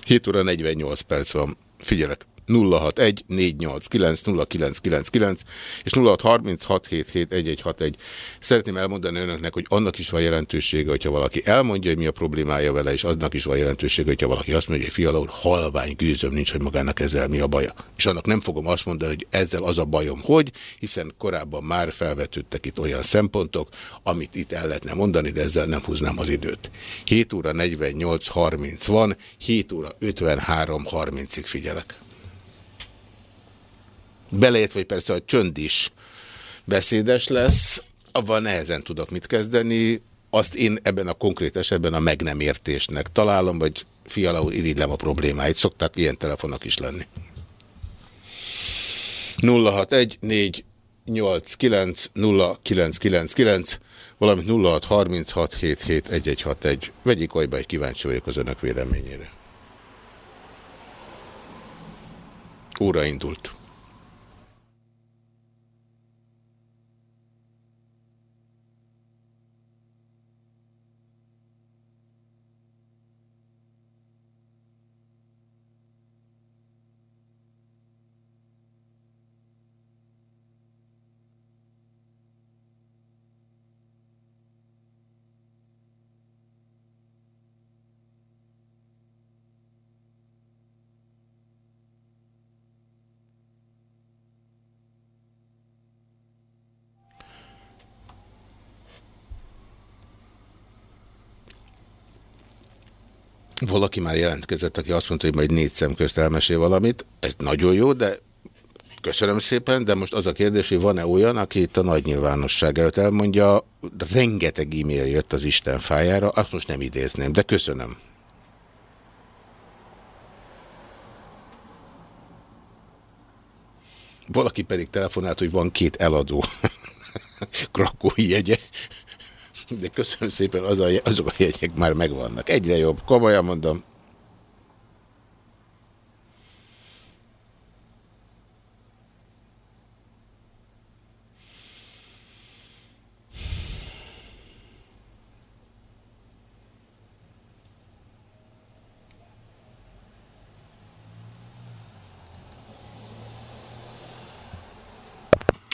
7 óra 48 perc van. Figyelek! 061 489 0999 és 0636771161. Szeretném elmondani önöknek, hogy annak is van jelentősége, hogyha valaki elmondja, hogy mi a problémája vele, és annak is van jelentősége, hogyha valaki azt mondja, hogy fiala úr, halvány gűzöm nincs, hogy magának ezzel mi a baja. És annak nem fogom azt mondani, hogy ezzel az a bajom, hogy, hiszen korábban már felvetődtek itt olyan szempontok, amit itt el lehetne mondani, de ezzel nem húznám az időt. 7 óra 48.30 van, 7 óra 53.30-ig figyelek. Beleért, vagy persze a csönd is beszédes lesz, avval nehezen tudok mit kezdeni. Azt én ebben a konkrét esetben a meg nem értésnek találom, vagy fiala úr irigylem a problémáit. Szoktak ilyen telefonok is lenni. 061 4 89 0999 valamint 0636 77 1161. Vegyik olyba, egy kíváncsi vagyok az önök véleményére. Óra indult. Valaki már jelentkezett, aki azt mondta, hogy majd négy szem közt elmesél valamit. Ez nagyon jó, de köszönöm szépen, de most az a kérdés, hogy van-e olyan, aki itt a nagy nyilvánosság előtt elmondja, rengeteg e-mail jött az Isten fájára, azt most nem idézném, de köszönöm. Valaki pedig telefonált, hogy van két eladó *laughs* krakói jegye. De köszönöm szépen, az a, azok a jegyek már megvannak. Egyre jobb, komolyan mondom.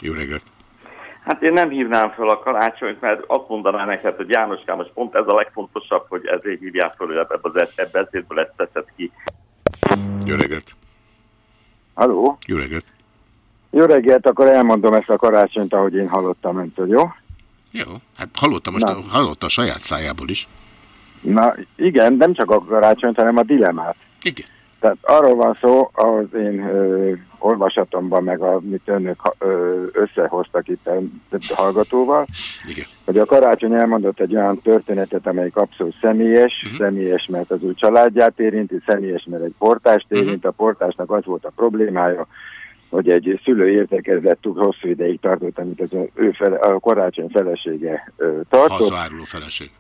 Jó reggelt! Hát én nem hívnám fel a karácsonyt, mert azt mondaná neked, hogy Jánoskám, most pont ez a legfontosabb, hogy ezért hívják fel, hogy ebbe az ebbe ezértből ezt teszed ki. Jó reggelt! Halló? Jó reggelt! Jó reggelt, akkor elmondom ezt a karácsonyt, ahogy én hallottam öntől, jó? Jó, hát hallottam most, a, hallotta a saját szájából is. Na igen, nem csak a karácsonyt, hanem a dilemát. Igen. Tehát arról van szó, az én ö, olvasatomban, meg amit önök ö, összehoztak itt a hallgatóval, Igen. hogy a karácsony elmondott egy olyan történetet, amelyik abszolút személyes, uh -huh. személyes, mert az ő családját érinti, személyes, mert egy portást érint, uh -huh. a portásnak az volt a problémája, hogy egy szülő értekezlet túl hosszú ideig tartott, amit az ő fele, a karácsony felesége ö, tartott. Hazáruló feleség.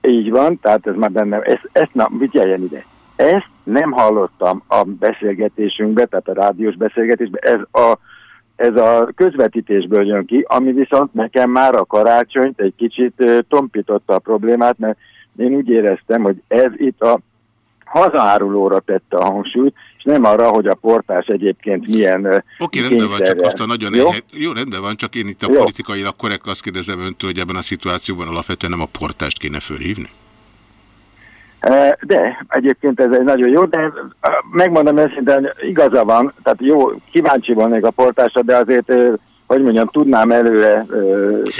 Így van, tehát ez már benne, ezt, ezt na, mit jeljen ide? Ezt nem hallottam a beszélgetésünkbe, tehát a rádiós beszélgetésben, ez a, ez a közvetítésből jön ki, ami viszont nekem már a karácsonyt egy kicsit tompította a problémát, mert én úgy éreztem, hogy ez itt a hazárulóra tette a hangsúlyt, és nem arra, hogy a portás egyébként milyen Oké, okay, rendben van, csak azt a nagyon jó? Egy, jó, rendben van, csak én itt a jó. politikailag korrekt azt kérdezem öntől, hogy ebben a szituációban alapvetően nem a portást kéne fölhívni? De egyébként ez egy nagyon jó, de megmondom őszintén, igaza van, tehát jó, kíváncsi volnék a portásra, de azért hogy mondjam, tudnám előre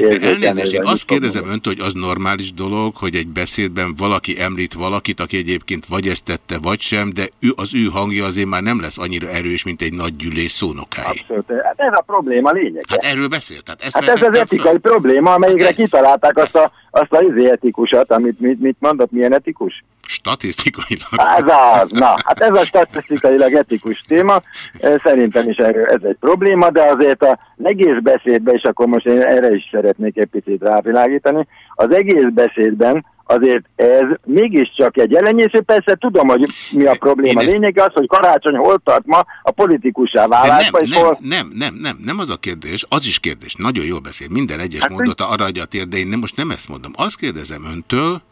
érzékelni. Elnézést, én azt kérdezem öntől, hogy az normális dolog, hogy egy beszédben valaki említ valakit, aki egyébként vagy ezt tette, vagy sem, de ő, az ő hangja azért már nem lesz annyira erős, mint egy nagy gyűlés. Abszolút. Hát ez a probléma lényeg. Hát erről beszélt. Hát, ezt hát ez az etikai fel. probléma, amelyikre hát kitalálták azt a, azt a izé etikusat, amit mit, mit mondott, milyen etikus? Statisztikailag. Ez az, na, hát ez a statisztikailag etikus téma, szerintem is erről ez egy probléma, de azért a leg egész beszédben, és akkor most én erre is szeretnék egy picit rávilágítani, az egész beszédben azért ez mégiscsak egy elenyésző, persze tudom, hogy mi a probléma. Én ezt- Lényeg az, hogy karácsony hol tart ma a politikussá De válásba, nem, és nem, hol... nem, nem, nem, nem az a kérdés, az is kérdés, nagyon jól beszél, minden egyes hát, mondata arra adja a tér, de én nem, most nem ezt mondom. Azt kérdezem öntől,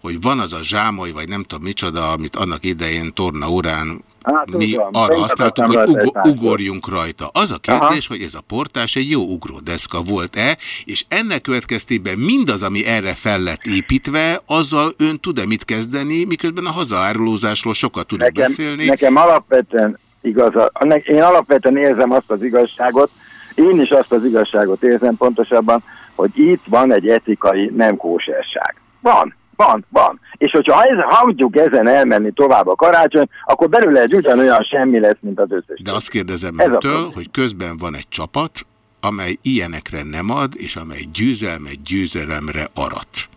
hogy van az a zsámoly, vagy nem tudom micsoda, amit annak idején torna órán Hát, mi tudom, arra használtuk, hogy másról. ugorjunk rajta. Az a kérdés, hogy ez a portás egy jó ugródeszka volt-e, és ennek következtében mindaz, ami erre fel lett építve, azzal ön tud-e mit kezdeni, miközben a hazaárulózásról sokat tudok nekem, beszélni. nekem alapvetően igaza, én alapvetően érzem azt az igazságot, én is azt az igazságot érzem pontosabban, hogy itt van egy etikai nem kóserság. Van, van, van. És hogyha ez, hagyjuk ezen elmenni tovább a karácsony, akkor belőle egy ugyanolyan semmi lesz, mint az összes. De azt kérdezem Ez a öntől, probléma. hogy közben van egy csapat, amely ilyenekre nem ad, és amely győzelmet győzelemre arat.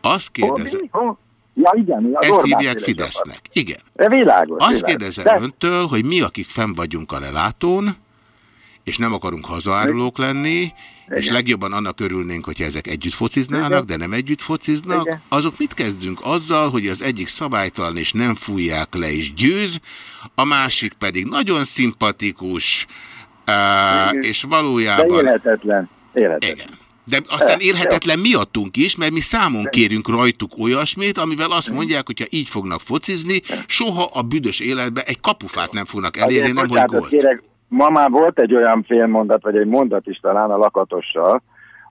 Azt kérdezem, mi? Hol? Ja, igen, az ezt hívják Fidesznek. csapat. Igen. De világos. Azt világos. kérdezem De- öntől, hogy mi, akik fenn vagyunk a lelátón, és nem akarunk hazaárulók lenni, és Igen. legjobban annak örülnénk, hogyha ezek együtt fociznának, Igen. de nem együtt fociznak, Igen. azok mit kezdünk azzal, hogy az egyik szabálytalan és nem fújják le és győz, a másik pedig nagyon szimpatikus, Igen. és De valójában... élhetetlen. Élhetetlen. Igen. De aztán élhetetlen miattunk is, mert mi számon kérünk rajtuk olyasmit, amivel azt mondják, hogyha így fognak focizni, soha a büdös életbe egy kapufát nem fognak elérni, nem hogy gólt. Kérek, ma már volt egy olyan félmondat, vagy egy mondat is talán a lakatossal,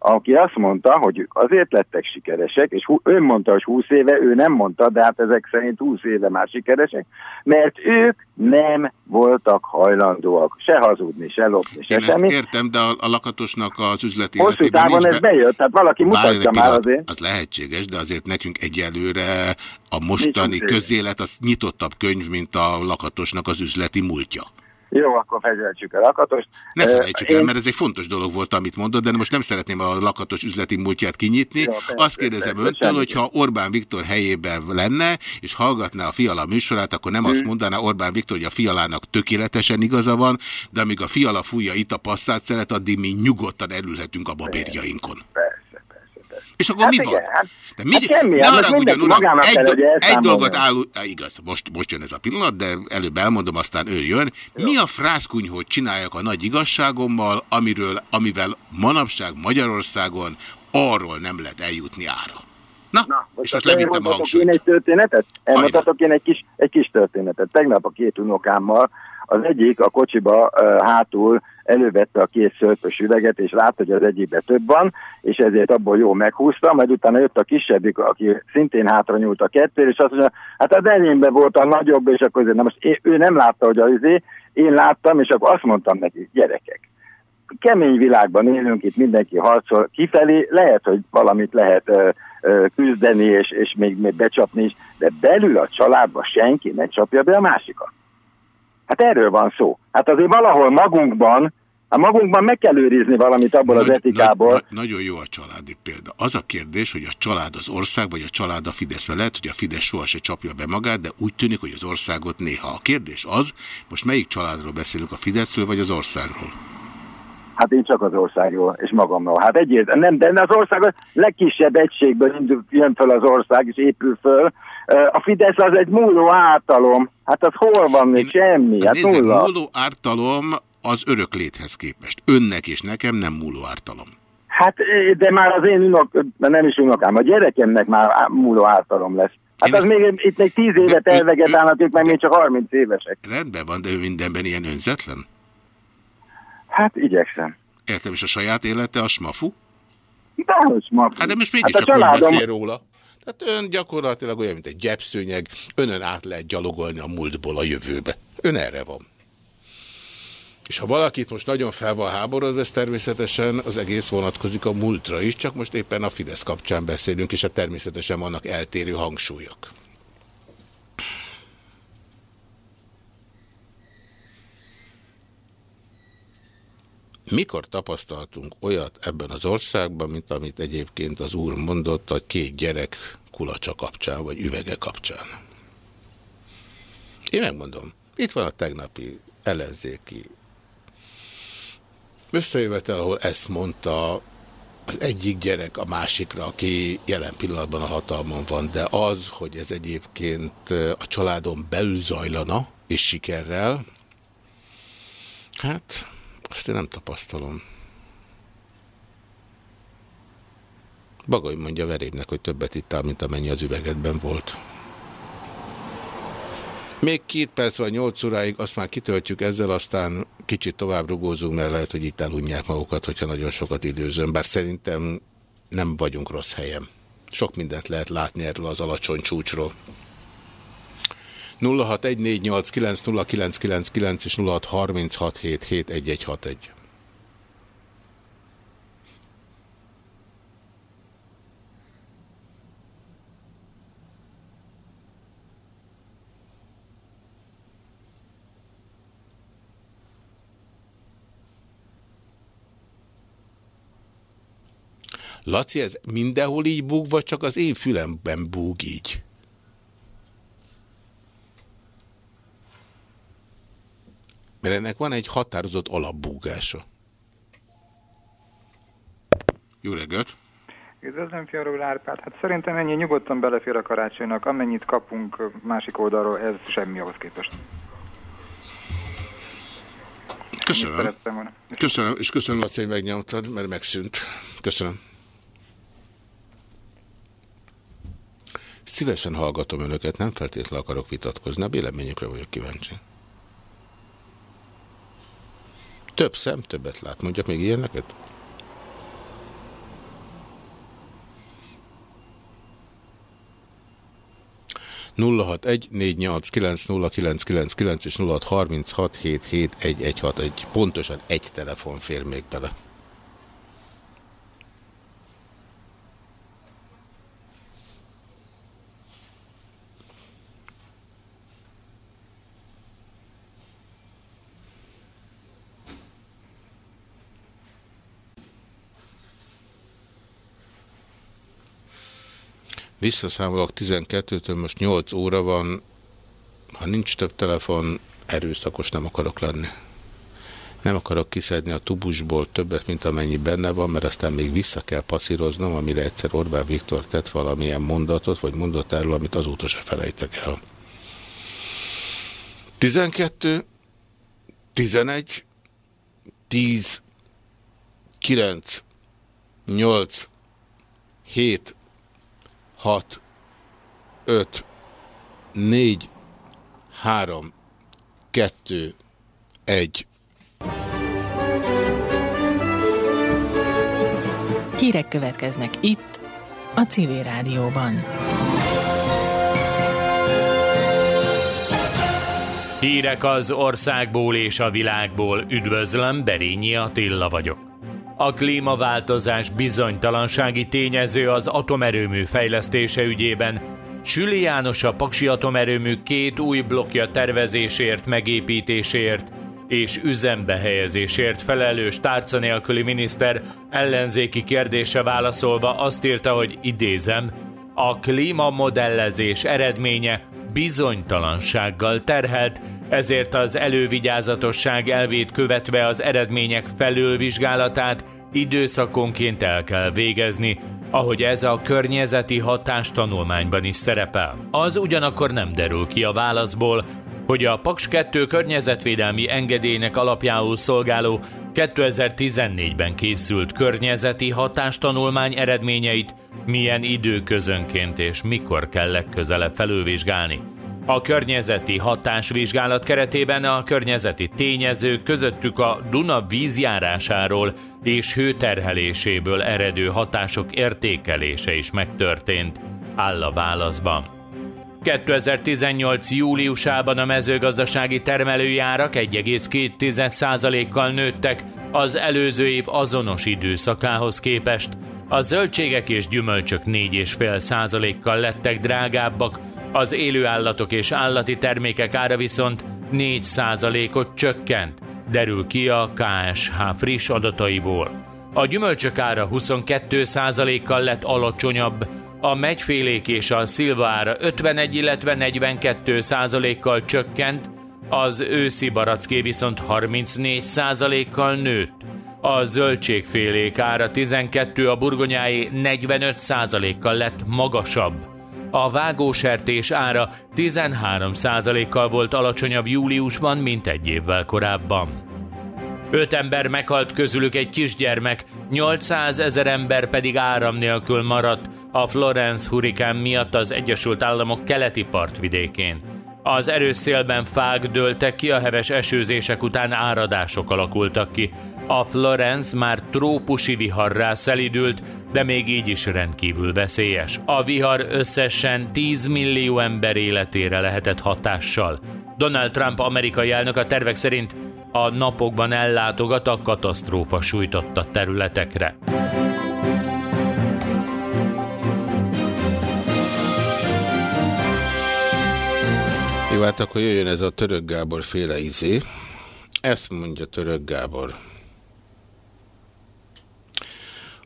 aki azt mondta, hogy azért lettek sikeresek, és ő mondta, hogy 20 éve, ő nem mondta, de hát ezek szerint 20 éve már sikeresek, mert ők nem voltak hajlandóak se hazudni, se lopni, se Én semmi. értem, de a, a lakatosnak az üzleti Hosszú távon nincs ez bejött, tehát valaki mutatja már azért. Az lehetséges, de azért nekünk egyelőre a mostani közélet az nyitottabb könyv, mint a lakatosnak az üzleti múltja. Jó, akkor fegyeltsük el lakatost. Ne felejtsük el, én- mert ez egy fontos dolog volt, amit mondod, de most nem szeretném a lakatos üzleti múltját kinyitni. Jó, persze, Azt kérdezem persze, öntől, hogyha Orbán Viktor helyében lenne, és hallgatná a Fiala műsorát, akkor nem azt Hmm. mondaná Orbán Viktor, hogy a Fialának tökéletesen igaza van, de amíg a Fiala fújja itt a passzát szelet, addig mi nyugodtan elülhetünk a babérjainkon. Persze. És akkor Hát mi igen, van? hát- De mi, hát semmi, ne hát most haragudjon, uram, egy, kell, do egy dolgot áll, á, igaz, most, most jön ez a pillanat, de előbb elmondom, aztán ő jön. Mi a frászkunyhót csináljak a nagy igazságommal, amiről, amivel manapság Magyarországon arról nem lehet eljutni ára? Na, Na és most levittem a hangsúlyt. én egy történetet? Elmondhatok én egy kis, egy kis történetet. Tegnap a két unokámmal az egyik a kocsiba uh, hátul elővette a két szörpös üveget, és látta, hogy az egyikben több van, és ezért abból jó meghúzta, majd utána jött a kisebbik, aki szintén hátra nyúlt a kettő, és azt mondja, hát az enyémben volt a nagyobb, és akkor azért, na most én, ő nem látta, hogy az izé, én láttam, és akkor azt mondtam neki, gyerekek, kemény világban élünk, itt mindenki harcol kifelé, lehet, hogy valamit lehet ö, ö, küzdeni, és, és még, még becsapni is, de belül a családba senki ne csapja be a másikat. Hát erről van szó. Hát azért valahol magunkban, hát magunkban meg kell őrizni valamit abból az etikából. Nagy, nagyon jó a családi példa. Az a kérdés, hogy a család az ország, vagy a család a Fidesz. Mert lehet, hogy a Fidesz soha se csapja be magát, de úgy tűnik, hogy az országot néha. A kérdés az, most melyik családról beszélünk, a Fideszről, vagy az országról? Hát én csak az országról, és magamról. Hát egyértelműen nem, de az ország a legkisebb egységből jön föl az ország, és épül föl. A Fidesz az egy múló általom. Hát az hol van még semmi? Hát Nézzek, nulla. múló ártalom az örök léthez képest. Önnek és nekem nem múló ártalom. Hát, de már az én unok, nem is unokám, a gyerekemnek már múló általom lesz. Hát az még, itt még tíz évet elvegetálnak, ők meg még csak 30 évesek. Rendben van, de ő mindenben ilyen önzetlen? Hát igyekszem. Értem, és a saját élete a smafu? Dehogy ma. Hát de most Hát mégis a csak úgy családom- beszél róla. Tehát ön gyakorlatilag olyan, mint egy gyepszőnyeg, önön át lehet gyalogolni a múltból a jövőbe. Ön erre van. És ha valakit most nagyon fel van háborodva, ez természetesen az egész vonatkozik a múltra is, csak most éppen a Fidesz kapcsán beszélünk, és a természetesen vannak eltérő hangsúlyok. Mikor tapasztaltunk olyat ebben az országban, mint amit egyébként az úr mondott, a két gyerek kulacsa kapcsán, vagy üvege kapcsán? Én megmondom, itt van a tegnapi ellenzéki Összejövetel, ahol ezt mondta az egyik gyerek a másikra, aki jelen pillanatban a hatalmon van, de az, hogy ez egyébként a családon belül zajlana, és sikerrel, hát azt én nem tapasztalom. Bagaj mondja verébnek, hogy többet ittál, mint amennyi az üvegedben volt. Még két perc vagy nyolc óráig, azt már kitöltjük ezzel, aztán kicsit tovább rugózunk, mert lehet, hogy itt elunják magukat, hogyha nagyon sokat időzön. Bár szerintem nem vagyunk rossz helyen. Sok mindent lehet látni erről az alacsony csúcsról. 0614890999 és 0636771161. Laci, ez mindenhol így búg, vagy csak az én fülemben búg így? Mert ennek van egy határozott alapbúgása. Jó reggelt! Üdvözlöm, Fiaról Árpád. Hát szerintem ennyi nyugodtan belefér a karácsonynak. Amennyit kapunk másik oldalról, ez semmi ahhoz képest. Köszönöm. Köszönöm, és köszönöm, Laci, hogy megnyomtad, mert megszűnt. Köszönöm. Szívesen hallgatom önöket, nem feltétlenül akarok vitatkozni, a véleményükre vagyok kíváncsi. Több szem, többet lát. Mondjak még ilyeneket? és egy pontosan egy telefon fér még bele. Visszaszámolok 12-től, most 8 óra van. Ha nincs több telefon, erőszakos nem akarok lenni. Nem akarok kiszedni a tubusból többet, mint amennyi benne van, mert aztán még vissza kell passzíroznom, amire egyszer Orbán Viktor tett valamilyen mondatot, vagy mondott erről, amit azóta se felejtek el. 12, 11, 10, 9, 8, 7, 6, 5, 4, 3, 2, 1. Hírek következnek itt, a Civil Rádióban. Hírek az országból és a világból. Üdvözlöm, Berényi Attila vagyok. A klímaváltozás bizonytalansági tényező az atomerőmű fejlesztése ügyében. Süli János a Paksi atomerőmű két új blokja tervezésért, megépítésért és üzembe helyezésért felelős tárca nélküli miniszter ellenzéki kérdése válaszolva azt írta, hogy idézem, a klímamodellezés eredménye bizonytalansággal terhelt, ezért az elővigyázatosság elvét követve az eredmények felülvizsgálatát időszakonként el kell végezni, ahogy ez a környezeti hatás tanulmányban is szerepel. Az ugyanakkor nem derül ki a válaszból, hogy a Paks 2 környezetvédelmi engedélynek alapjául szolgáló 2014-ben készült környezeti hatástanulmány eredményeit milyen időközönként és mikor kell legközelebb felülvizsgálni. A környezeti hatásvizsgálat keretében a környezeti tényezők közöttük a Duna vízjárásáról és hőterheléséből eredő hatások értékelése is megtörtént, áll a válaszban. 2018. júliusában a mezőgazdasági termelőjárak 1,2%-kal nőttek az előző év azonos időszakához képest. A zöldségek és gyümölcsök 4,5%-kal lettek drágábbak, az élőállatok és állati termékek ára viszont 4%-ot csökkent, derül ki a KSH friss adataiból. A gyümölcsök ára 22%-kal lett alacsonyabb, a megyfélék és a szilva ára 51, illetve 42 százalékkal csökkent, az őszi baracké viszont 34 százalékkal nőtt. A zöldségfélék ára 12, a burgonyáé 45%-kal lett magasabb. A vágósertés ára 13%-kal volt alacsonyabb júliusban, mint egy évvel korábban. Öt ember meghalt közülük egy kisgyermek, 800 ezer ember pedig áram nélkül maradt a Florence hurikán miatt az Egyesült Államok keleti partvidékén. Az erős szélben fák dőltek ki, a heves esőzések után áradások alakultak ki. A Florence már trópusi viharrá szelidült, de még így is rendkívül veszélyes. A vihar összesen 10 millió ember életére lehetett hatással. Donald Trump amerikai elnök a tervek szerint a napokban ellátogat a katasztrófa sújtotta területekre. Jó, hát akkor jöjjön ez a Török Gábor féle izé. Ezt mondja Török Gábor.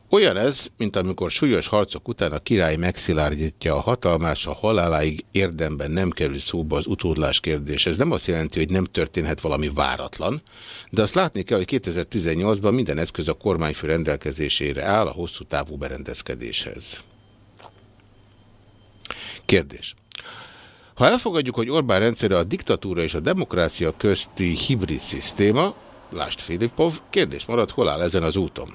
Olyan ez, mint amikor súlyos harcok után a király megszilárdítja a hatalmát, a haláláig érdemben nem kerül szóba az utódlás kérdés. Ez nem azt jelenti, hogy nem történhet valami váratlan, de azt látni kell, hogy 2018-ban minden eszköz a kormányfő rendelkezésére áll a hosszú távú berendezkedéshez. Kérdés. Ha elfogadjuk, hogy Orbán rendszere a diktatúra és a demokrácia közti hibrid szisztéma, lást Filipov, kérdés marad, hol áll ezen az úton?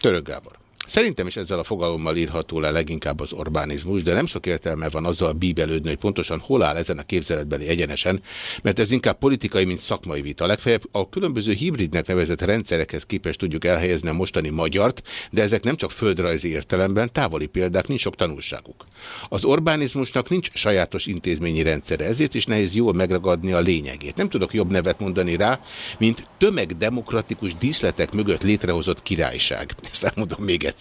Török Gábor. Szerintem is ezzel a fogalommal írható le leginkább az Orbánizmus, de nem sok értelme van azzal bíbelődni, hogy pontosan hol áll ezen a képzeletbeli egyenesen, mert ez inkább politikai, mint szakmai vita. Legfeljebb a különböző hibridnek nevezett rendszerekhez képest tudjuk elhelyezni a mostani magyart, de ezek nem csak földrajzi értelemben, távoli példák, nincs sok tanulságuk. Az Orbánizmusnak nincs sajátos intézményi rendszere, ezért is nehéz jól megragadni a lényegét. Nem tudok jobb nevet mondani rá, mint tömegdemokratikus díszletek mögött létrehozott királyság. Ezt elmondom még egyszer.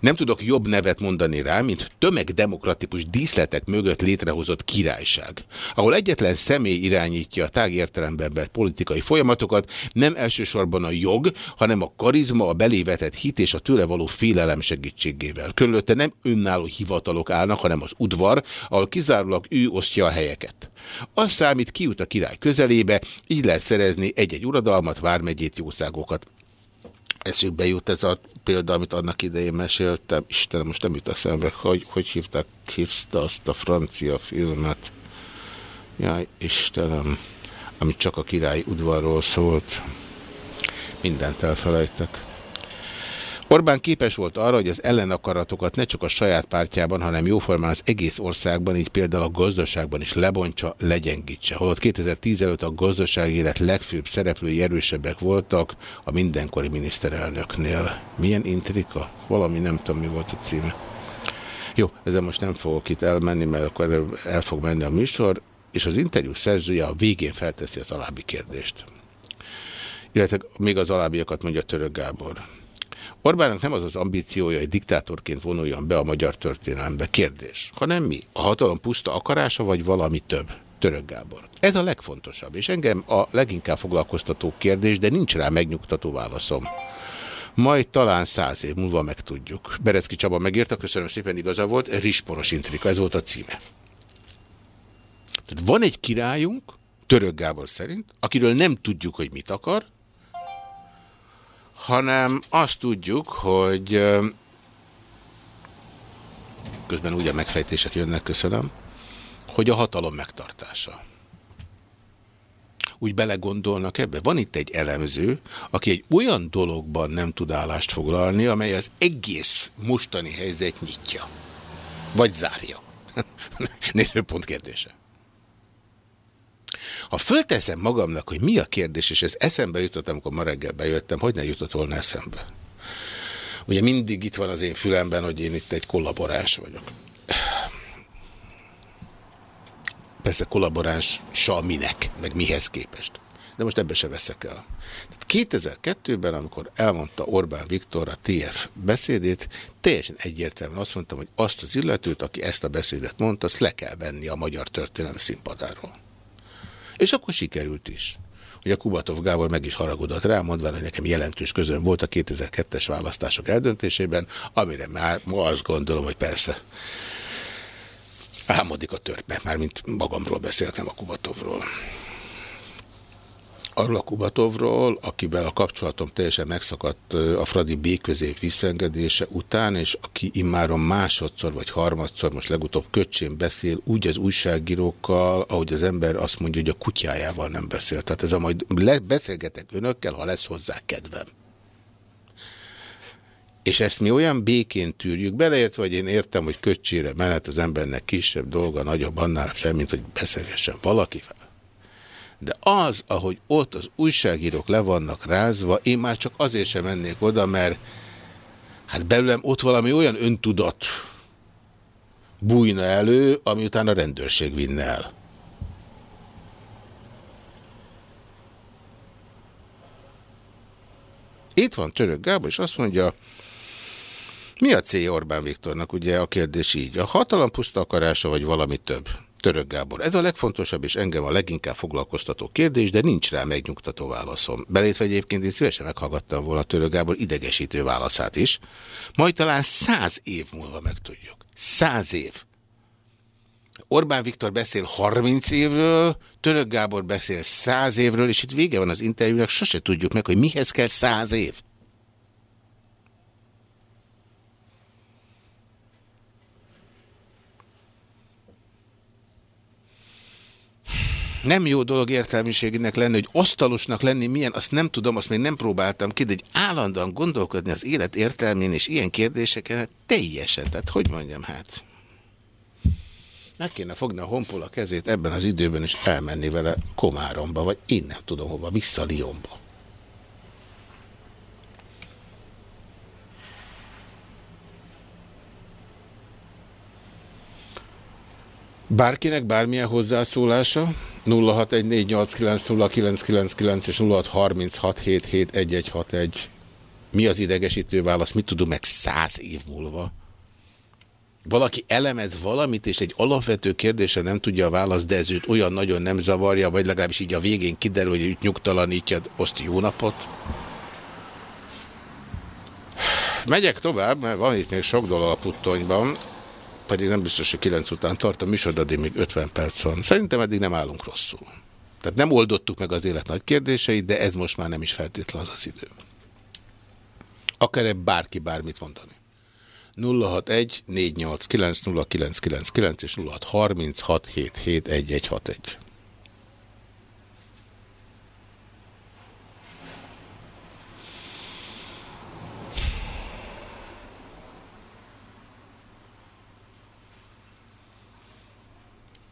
Nem tudok jobb nevet mondani rá, mint tömegdemokratikus díszletek mögött létrehozott királyság, ahol egyetlen személy irányítja a tág értelemben vett politikai folyamatokat, nem elsősorban a jog, hanem a karizma, a belévetett hit és a tőle való félelem segítségével. Körülötte nem önálló hivatalok állnak, hanem az udvar, ahol kizárólag ő osztja a helyeket. Az számít, ki jut a király közelébe, így lehet szerezni egy-egy uradalmat, vármegyét, jószágokat eszükbe jut ez a példa, amit annak idején meséltem. Istenem, most nem jut eszembe, hogy, hogy hívták Kirsta azt a francia filmet. Jaj, Istenem, amit csak a király udvarról szólt. Mindent elfelejtek. Orbán képes volt arra, hogy az ellenakaratokat ne csak a saját pártjában, hanem jóformán az egész országban, így például a gazdaságban is lebontsa, legyengítse. Holott 2010 előtt a gazdasági élet legfőbb szereplői erősebbek voltak a mindenkori miniszterelnöknél. Milyen intrika? Valami nem tudom, mi volt a címe. Jó, ezzel most nem fogok itt elmenni, mert akkor el fog menni a műsor, és az interjú szerzője a végén felteszi az alábbi kérdést. Illetve még az alábbiakat mondja Török Gábor. Orbánnak nem az az ambíciója, hogy diktátorként vonuljon be a magyar történelembe. Kérdés. Hanem mi? A hatalom puszta akarása, vagy valami több? Török Gábor. Ez a legfontosabb, és engem a leginkább foglalkoztató kérdés, de nincs rá megnyugtató válaszom. Majd talán száz év múlva megtudjuk. Berecki Csaba megírta, köszönöm szépen, igaza volt, Risporos intrika, ez volt a címe. Tehát van egy királyunk, Török Gábor szerint, akiről nem tudjuk, hogy mit akar, hanem azt tudjuk, hogy közben úgy a megfejtések jönnek, köszönöm, hogy a hatalom megtartása. Úgy belegondolnak ebbe. Van itt egy elemző, aki egy olyan dologban nem tud állást foglalni, amely az egész mostani helyzet nyitja. Vagy zárja. *laughs* Nézőpont kérdése. Ha fölteszem magamnak, hogy mi a kérdés, és ez eszembe jutott, amikor ma reggel bejöttem, hogy ne jutott volna eszembe? Ugye mindig itt van az én fülemben, hogy én itt egy kollaboráns vagyok. Persze kollaboránssal minek, meg mihez képest. De most ebbe se veszek el. 2002-ben, amikor elmondta Orbán Viktor a TF beszédét, teljesen egyértelműen azt mondtam, hogy azt az illetőt, aki ezt a beszédet mondta, azt le kell venni a magyar történelem színpadáról. És akkor sikerült is. Ugye Kubatov Gábor meg is haragudott rá, mondva, hogy nekem jelentős közön volt a 2002-es választások eldöntésében, amire már ma azt gondolom, hogy persze álmodik a törpe, már mint magamról beszéltem a Kubatovról. Arról a Kubatovról, akivel a kapcsolatom teljesen megszakadt a Fradi B közép visszengedése után, és aki immáron másodszor vagy harmadszor, most legutóbb köcsén beszél úgy az újságírókkal, ahogy az ember azt mondja, hogy a kutyájával nem beszél. Tehát ez a majd beszélgetek önökkel, ha lesz hozzá kedvem. És ezt mi olyan békén tűrjük, beleértve, hogy én értem, hogy köcsére menet az embernek kisebb dolga, nagyobb annál sem, mint hogy beszélgessen valakivel. De az, ahogy ott az újságírók le vannak rázva, én már csak azért sem mennék oda, mert hát belőlem ott valami olyan öntudat bújna elő, ami után a rendőrség vinne el. Itt van Török Gábor, és azt mondja, mi a célja Orbán Viktornak? Ugye a kérdés így. A hatalom puszta akarása, vagy valami több? Török Gábor. Ez a legfontosabb és engem a leginkább foglalkoztató kérdés, de nincs rá megnyugtató válaszom. Belétve egyébként én szívesen meghallgattam volna Török Gábor idegesítő válaszát is. Majd talán száz év múlva megtudjuk. Száz év. Orbán Viktor beszél 30 évről, Török Gábor beszél 100 évről, és itt vége van az interjúnak, sose tudjuk meg, hogy mihez kell 100 év. Nem jó dolog értelmiségének lenni, hogy asztalosnak lenni milyen, azt nem tudom, azt még nem próbáltam ki, de egy állandóan gondolkodni az élet értelmén és ilyen kérdéseken, hát teljesen, tehát hogy mondjam, hát meg kéne fogni a honpol a kezét ebben az időben és elmenni vele Komáromba, vagy én nem tudom hova, vissza Lyonba. Bárkinek bármilyen hozzászólása 0614890999 és 0636771161 mi az idegesítő válasz, mit tudom meg száz év múlva? Valaki elemez valamit, és egy alapvető kérdése nem tudja a választ, de ez őt olyan nagyon nem zavarja, vagy legalábbis így a végén kiderül, hogy őt nyugtalanítja, azt jó napot. Megyek tovább, mert van itt még sok dolog a puttonyban pedig nem biztos, hogy 9 után tart a műsor, addig még 50 perc van. Szerintem eddig nem állunk rosszul. Tehát nem oldottuk meg az élet nagy kérdéseit, de ez most már nem is feltétlen az az idő. Akar-e bárki bármit mondani? 061 489 0999 és 0636771161.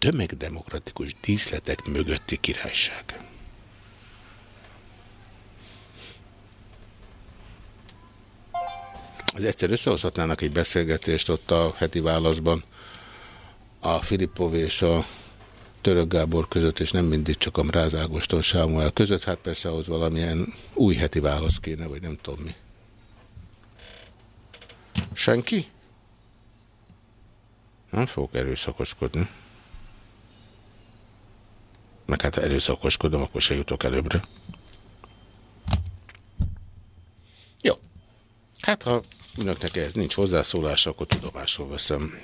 tömegdemokratikus díszletek mögötti királyság. Az egyszer összehozhatnának egy beszélgetést ott a heti válaszban a Filippov és a Török Gábor között, és nem mindig csak a Mráz Ágoston Sámuel között, hát persze ahhoz valamilyen új heti válasz kéne, vagy nem tudom mi. Senki? Nem fogok erőszakoskodni meg hát erőszakoskodom, akkor se jutok előbbre. Jó. Hát ha önöknek ez nincs hozzászólása, akkor tudomásul veszem.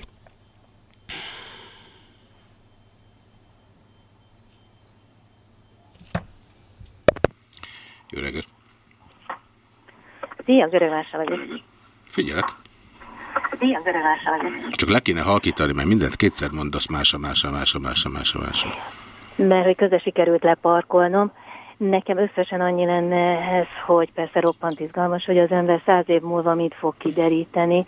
Jó reggelt! Szia, Görögvása vagyok. Figyelek. Szia, Görögvása vagyok. Csak le kéne halkítani, mert mindent kétszer mondasz más, más, más, más, más, más mert hogy közre sikerült leparkolnom. Nekem összesen annyi lenne ez, hogy persze roppant izgalmas, hogy az ember száz év múlva mit fog kideríteni,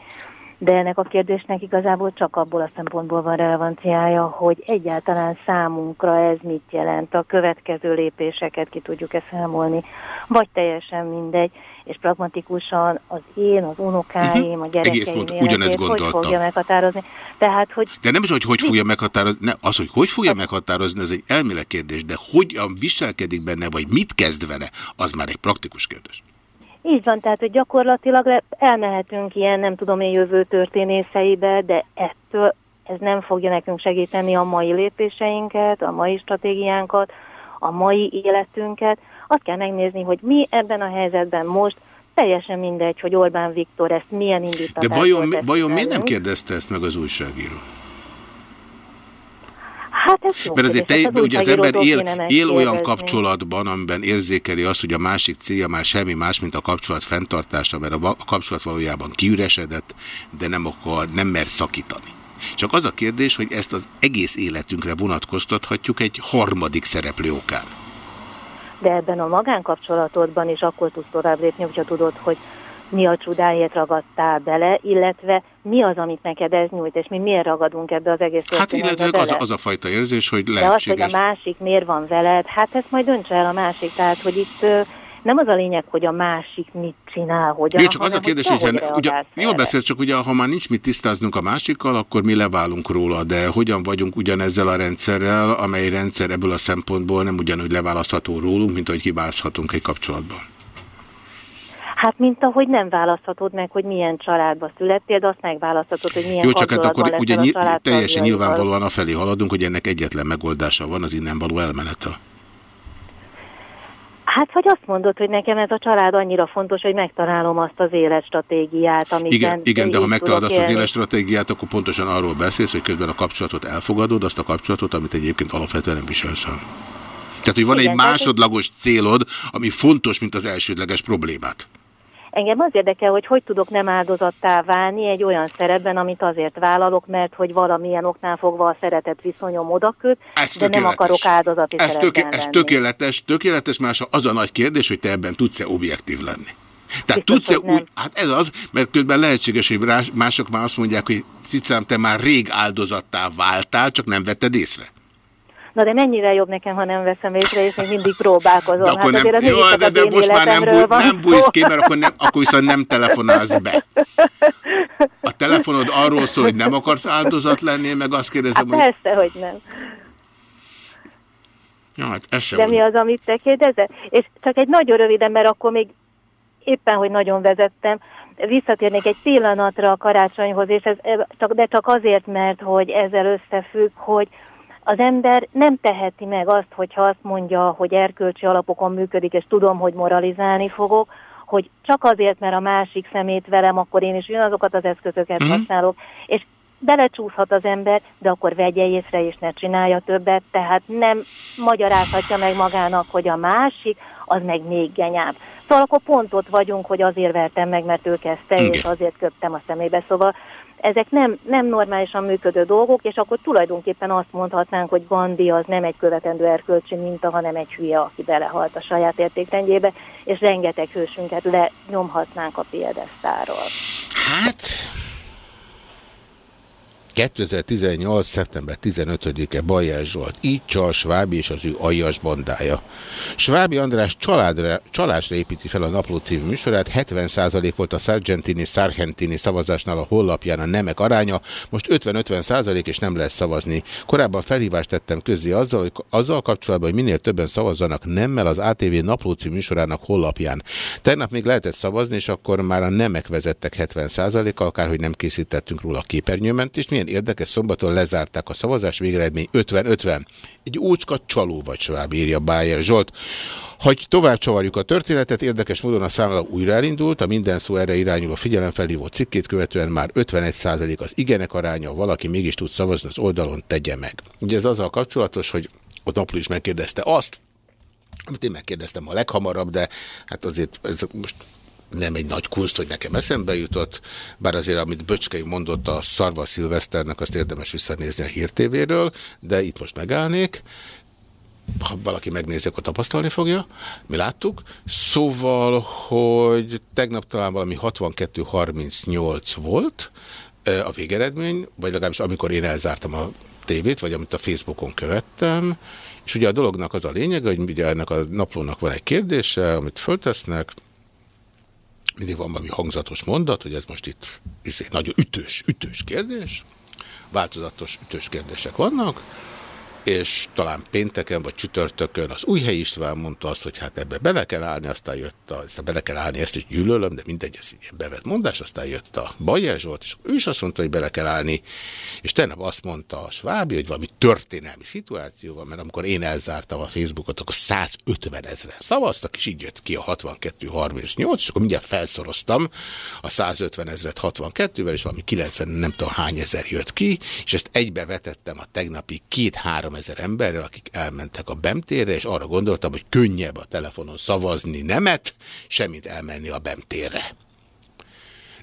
de ennek a kérdésnek igazából csak abból a szempontból van relevanciája, hogy egyáltalán számunkra ez mit jelent, a következő lépéseket ki tudjuk-e számolni, vagy teljesen mindegy és pragmatikusan az én, az unokáim, a gyerekeim életét hogy fogja meghatározni. Tehát, hogy de nem is, hogy hogy fogja meghatározni, ne, az, hogy hogy fogja meghatározni, ez egy elmélet kérdés, de hogyan viselkedik benne, vagy mit kezd vele, az már egy praktikus kérdés. Így van, tehát hogy gyakorlatilag elmehetünk ilyen, nem tudom én, jövő történészeibe, de ettől ez nem fogja nekünk segíteni a mai lépéseinket, a mai stratégiánkat, a mai életünket, azt kell megnézni, hogy mi ebben a helyzetben most teljesen mindegy, hogy Orbán Viktor ezt milyen indítatásból De vajon, vajon miért nem kérdezte ezt meg az újságíró? Hát ez jó Mert azért te, ezt az ugye az ember él, él olyan kapcsolatban, amiben érzékeli azt, hogy a másik célja már semmi más, mint a kapcsolat fenntartása, mert a, a kapcsolat valójában kiüresedett, de nem akar, nem mer szakítani. Csak az a kérdés, hogy ezt az egész életünkre vonatkoztathatjuk egy harmadik szereplő okán. De ebben a magánkapcsolatodban is akkor tudsz tovább lépni, hogyha tudod, hogy mi a csodáért ragadtál bele, illetve mi az, amit neked ez nyújt, és mi miért ragadunk ebbe az egész Hát illetve az, az a fajta érzés, hogy De az, hogy lehetséges. a másik miért van veled, hát ezt majd döntse el a másik. Tehát, hogy itt nem az a lényeg, hogy a másik mit csinál, hogyan, Jó, csak az a kérdés, hogy hogy ugye, jól beszélsz, csak ugye, ha már nincs mit tisztáznunk a másikkal, akkor mi leválunk róla, de hogyan vagyunk ugyanezzel a rendszerrel, amely rendszer ebből a szempontból nem ugyanúgy leválasztható rólunk, mint ahogy kiválaszthatunk egy kapcsolatban. Hát, mint ahogy nem választhatod meg, hogy milyen családba születtél, de azt megválaszthatod, hogy milyen Jó, csak hát akkor ugye leszel a ny- család teljesen nyilvánvalóan afelé haladunk, hogy ennek egyetlen megoldása van, az innen való elmenetel. Hát, vagy azt mondod, hogy nekem ez a család annyira fontos, hogy megtalálom azt az életstratégiát, amiben Igen, igen de ha megtalálod azt az élni. életstratégiát, akkor pontosan arról beszélsz, hogy közben a kapcsolatot elfogadod, azt a kapcsolatot, amit egyébként alapvetően nem viselsz el. Tehát, hogy van Igen, egy másodlagos célod, ami fontos, mint az elsődleges problémát. Engem az érdekel, hogy hogy tudok nem áldozattá válni egy olyan szerepben, amit azért vállalok, mert hogy valamilyen oknál fogva a szeretet viszonyom odaköt, de nem akarok áldozati Ez, töké, ez tökéletes, tökéletes, más az a nagy kérdés, hogy te ebben tudsz-e objektív lenni. Tehát tudsz-e úgy, hát ez az, mert közben lehetséges, hogy mások már azt mondják, hogy Cicám, te már rég áldozattá váltál, csak nem vetted észre. Na de mennyivel jobb nekem, ha nem veszem észre, és még mindig próbálkozom. De hát nem, azért az jó, de, de most már nem, búj, van nem bújsz ki, mert akkor, nem, akkor viszont nem telefonálsz be. *laughs* A telefonod arról szól, hogy nem akarsz áldozat lenni, meg azt kérdezem, Hát hogy... persze, hogy nem. Ja, hát ez sem De úgy. mi az, amit te kérdezel? És csak egy nagyon röviden, mert akkor még éppen, hogy nagyon vezettem, visszatérnék egy pillanatra a karácsonyhoz, és ez, de csak azért, mert hogy ezzel összefügg, hogy az ember nem teheti meg azt, hogyha azt mondja, hogy erkölcsi alapokon működik, és tudom, hogy moralizálni fogok, hogy csak azért, mert a másik szemét velem, akkor én is ugyanazokat az eszközöket Mhm. használok, és belecsúszhat az ember, de akkor vegye észre és ne csinálja többet, tehát nem magyarázhatja meg magának, hogy a másik az meg még genyább. Szóval akkor pont ott vagyunk, hogy azért vertem meg, mert ő kezdte, Igen. és azért köptem a szemébe. Szóval ezek nem, nem normálisan működő dolgok, és akkor tulajdonképpen azt mondhatnánk, hogy Gandhi az nem egy követendő erkölcsi minta, hanem egy hülye, aki belehalt a saját értékrendjébe, és rengeteg hősünket lenyomhatnánk a piedesztáról. Hát... 2018. szeptember 15-e Bajer Zsolt, így csal Svábi és az ő aljas bandája. Svábi András családra, csalásra építi fel a Napló című műsorát, 70% volt a Sargentini Sargentini szavazásnál a hollapján a nemek aránya, most 50-50% és nem lesz szavazni. Korábban felhívást tettem közzé azzal, hogy azzal kapcsolatban, hogy minél többen szavazzanak nemmel az ATV Napló című műsorának hollapján. Tegnap még lehetett szavazni, és akkor már a nemek vezettek 70%-kal, akárhogy nem készítettünk róla a képernyőmentést. Milyen érdekes, szombaton lezárták a szavazás, végeredmény 50-50. Egy ócska csaló vagy Schwab, írja Bayer Zsolt. Hogy tovább csavarjuk a történetet, érdekes módon a számla újra elindult, a minden szó erre irányuló figyelemfelhívó cikkét követően már 51% az igenek aránya, ha valaki mégis tud szavazni az oldalon, tegye meg. Ugye ez azzal kapcsolatos, hogy a napló is megkérdezte azt, amit én megkérdeztem a leghamarabb, de hát azért ez most nem egy nagy kunst, hogy nekem eszembe jutott, bár azért, amit Böcskei mondott a Szarva Szilveszternek, azt érdemes visszanézni a hírtévéről, de itt most megállnék. Ha valaki megnézi, akkor tapasztalni fogja. Mi láttuk. Szóval, hogy tegnap talán valami 62-38 volt a végeredmény, vagy legalábbis amikor én elzártam a tévét, vagy amit a Facebookon követtem, és ugye a dolognak az a lényeg, hogy ugye ennek a naplónak van egy kérdése, amit föltesznek, mindig van valami hangzatos mondat, hogy ez most itt ez egy nagyon ütős, ütős kérdés, változatos ütős kérdések vannak, és talán pénteken vagy csütörtökön az Újhely István mondta azt, hogy hát ebbe bele kell állni, aztán jött a, ezt a bele kell állni, ezt is gyűlölöm, de mindegy, ez ilyen bevett mondás, aztán jött a Bajer Zsolt, és ő is azt mondta, hogy bele kell állni, és tegnap azt mondta a Svábi, hogy valami történelmi szituáció van, mert amikor én elzártam a Facebookot, akkor 150 ezeren szavaztak, és így jött ki a 62-38, és akkor mindjárt felszoroztam a 150 ezeret 62-vel, és valami 90 nem tudom hány ezer jött ki, és ezt egybe vetettem a tegnapi két-három 3000 emberrel, akik elmentek a Bemtérre, és arra gondoltam, hogy könnyebb a telefonon szavazni nemet, semmit elmenni a Bemtérre.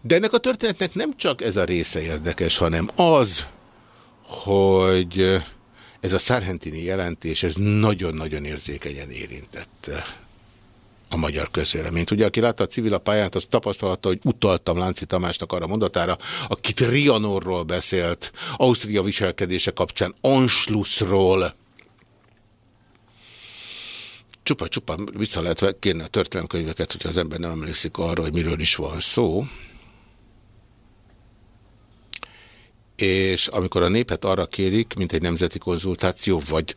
De ennek a történetnek nem csak ez a része érdekes, hanem az, hogy ez a Szárhentini jelentés, ez nagyon-nagyon érzékenyen érintette a magyar közvéleményt. Ugye, aki látta a civil a pályát, az tapasztalta, hogy utaltam Lánci Tamásnak arra mondatára, akit Rianorról beszélt, Ausztria viselkedése kapcsán Anschlussról, csupa-csupa vissza lehet kérni a történelemkönyveket, hogyha az ember nem emlékszik arra, hogy miről is van szó. És amikor a népet arra kérik, mint egy nemzeti konzultáció, vagy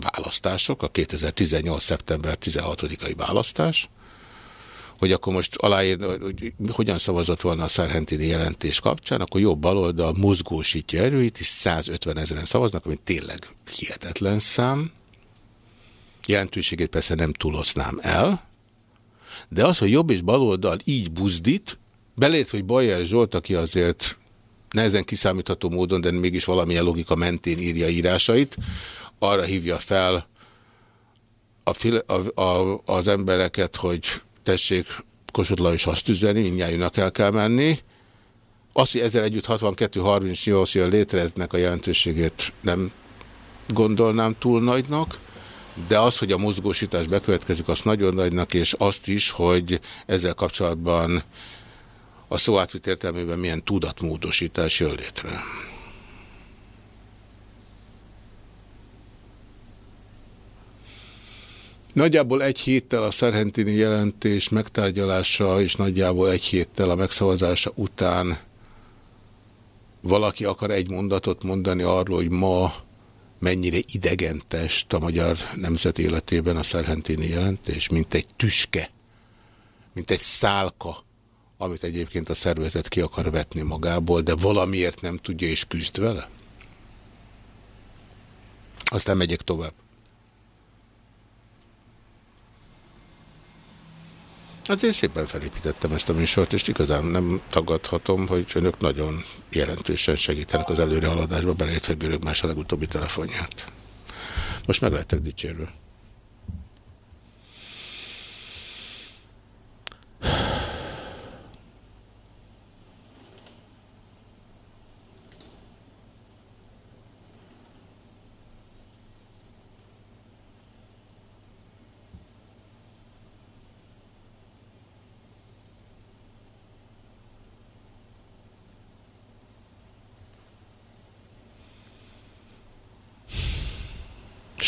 választások, a 2018. szeptember 16-ai választás, hogy akkor most aláírni, hogy hogyan szavazott volna a Szárhentini jelentés kapcsán, akkor jobb baloldal mozgósítja erőit, és 150 ezeren szavaznak, ami tényleg hihetetlen szám. Jelentőségét persze nem túlosznám el, de az, hogy jobb és baloldal így buzdít, belért, hogy Bajer Zsolt, aki azért nehezen kiszámítható módon, de mégis valamilyen logika mentén írja írásait, arra hívja fel a, a, a, az embereket, hogy tessék Kossuth is azt üzeni, mindjárt el kell menni. Azt, hogy ezzel együtt 62-38 jön létre, a jelentőségét nem gondolnám túl nagynak, de az, hogy a mozgósítás bekövetkezik, az nagyon nagynak, és azt is, hogy ezzel kapcsolatban a szó átvit értelmében milyen tudatmódosítás jön létre. Nagyjából egy héttel a Szerhentini jelentés megtárgyalása és nagyjából egy héttel a megszavazása után valaki akar egy mondatot mondani arról, hogy ma mennyire idegen test a magyar nemzet életében a Szerhentini jelentés, mint egy tüske, mint egy szálka, amit egyébként a szervezet ki akar vetni magából, de valamiért nem tudja és küzd vele? Aztán megyek tovább. Azért szépen felépítettem ezt a műsort, és igazán nem tagadhatom, hogy önök nagyon jelentősen segítenek az előrehaladásba, beleértve Görög más a legutóbbi telefonját. Most meg lehetek dicsérve.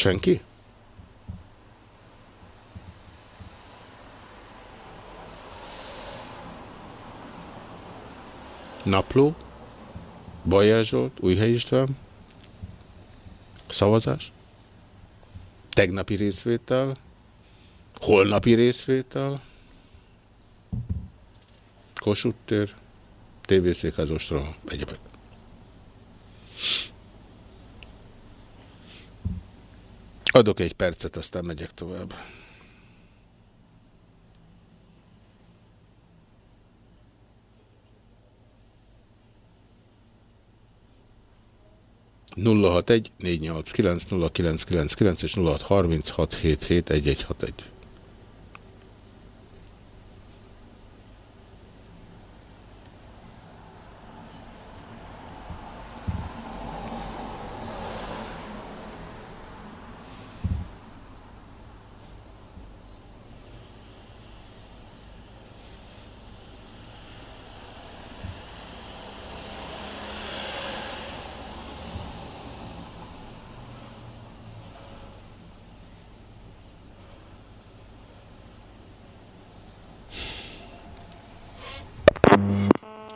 Senki? Napló? Bajer Zsolt? Újhely István? Szavazás? Tegnapi részvétel? Holnapi részvétel? Kossuth tér? TV-székház ostrom, egyebek. Adok egy percet, aztán megyek tovább. nulla hat egy négy nyolc kilenc nulla kilenc kilenc kilenc és nulla hat harminc hat hét hét egy egy hat egy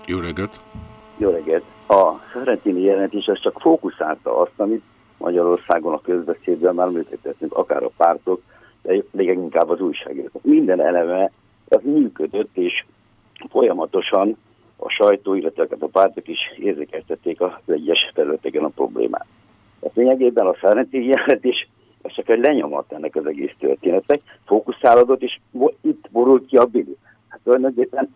Jó reggelt! Jó reggelt! A Szerentini jelentés az csak fókuszálta azt, amit Magyarországon a közbeszédben már működtetünk, akár a pártok, de leginkább az újságírók. Minden eleme az működött, és folyamatosan a sajtó, illetve a pártok is érzékeltették az egyes területeken a problémát. A lényegében a Szerentini jelentés ez csak egy lenyomat ennek az egész történetnek, fókuszálódott, és itt borult ki a bili. Hát tulajdonképpen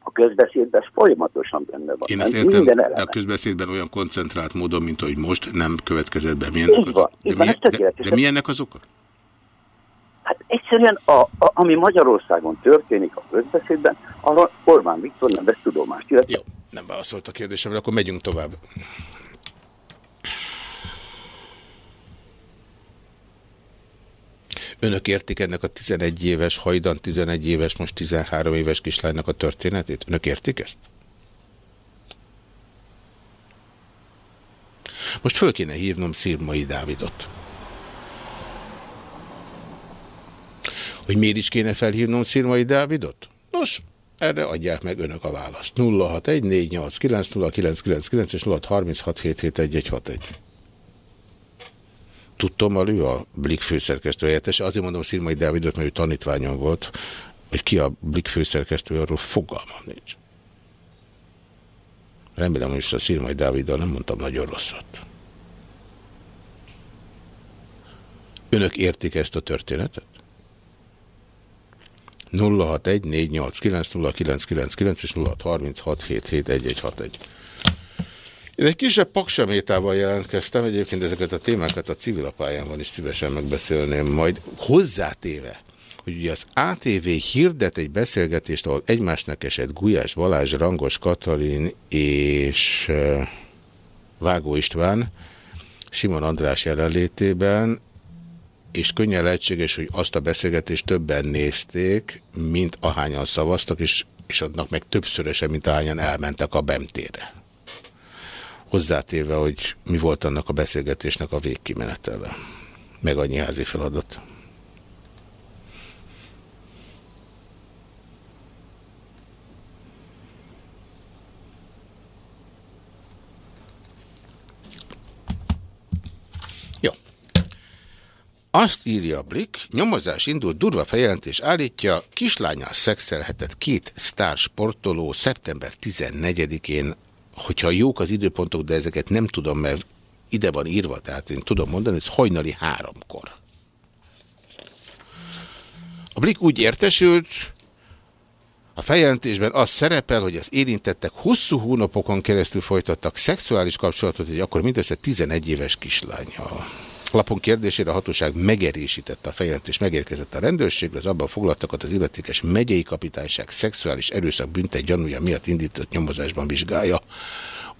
a közbeszédben folyamatosan benne van. Én ezt értem, Minden de eleme. a közbeszédben olyan koncentrált módon, mint ahogy most, nem következett be. Mi ennek Így az, van, de, így van, mi, ez de, tökéletes. de mi ennek az oka? Hát egyszerűen, a, a, ami Magyarországon történik a közbeszédben, arra Orbán Viktor nem vesz tudomást. Illetve Jó, nem válaszolt a kérdésemre, akkor megyünk tovább. Önök értik ennek a 11 éves, hajdan 11 éves, most 13 éves kislánynak a történetét? Önök értik ezt? Most föl kéne hívnom Szirmai Dávidot. Hogy miért is kéne felhívnom Szirmai Dávidot? Nos, erre adják meg önök a választ. 061-489-0999 és 0636771161. Tudtom, a ő a Blik főszerkesztő helyettes. Azért mondom Szirmai Dávidot, mert ő tanítványom volt, hogy ki a Blik főszerkesztő, arról fogalmam nincs. Remélem, hogy a Szirmai Dáviddal nem mondtam nagyon rosszat. Önök értik ezt a történetet? 061-489-0999 és 0636771161. Én egy kisebb paksamétával jelentkeztem, egyébként ezeket a témákat a civilapályán is szívesen megbeszélném majd, hozzátéve, hogy ugye az ATV hirdet egy beszélgetést, ahol egymásnak esett Gulyás Balázs, Rangos Katalin és Vágó István, Simon András jelenlétében, és könnyen lehetséges, hogy azt a beszélgetést többen nézték, mint ahányan szavaztak, és, és adnak meg többszörösen, mint ahányan elmentek a bemtére. Hozzátéve, hogy mi volt annak a beszélgetésnek a végkimenetele. Meg annyi házi feladat. Azt írja a Blik, nyomozás indult, durva feljelentés állítja, kislányal szexelhetett két sztár sportoló szeptember 14-én, hogyha jók az időpontok, de ezeket nem tudom, mert ide van írva, tehát én tudom mondani, ez hajnali háromkor. A Blik úgy értesült, a feljelentésben az szerepel, hogy az érintettek hosszú hónapokon keresztül folytattak szexuális kapcsolatot egy akkor mindössze 11 éves kislányjal. Lapon kérdésére a hatóság megerősítette a feljelentés, megérkezett a rendőrségre, az abban foglaltakat az illetékes megyei kapitányság szexuális erőszak büntet gyanúja miatt indított nyomozásban vizsgálja.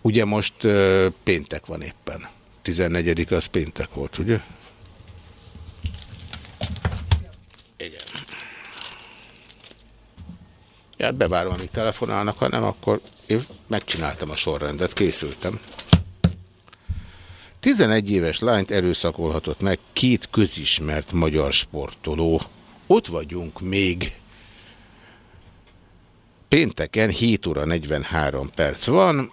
Ugye most uh, péntek van éppen. 14 az péntek volt, ugye? Igen. Hát bevárom, amíg telefonálnak, ha nem, akkor én megcsináltam a sorrendet, készültem. 11 éves lányt erőszakolhatott meg két közismert magyar sportoló. Ott vagyunk még. Pénteken 7 óra 43 perc van.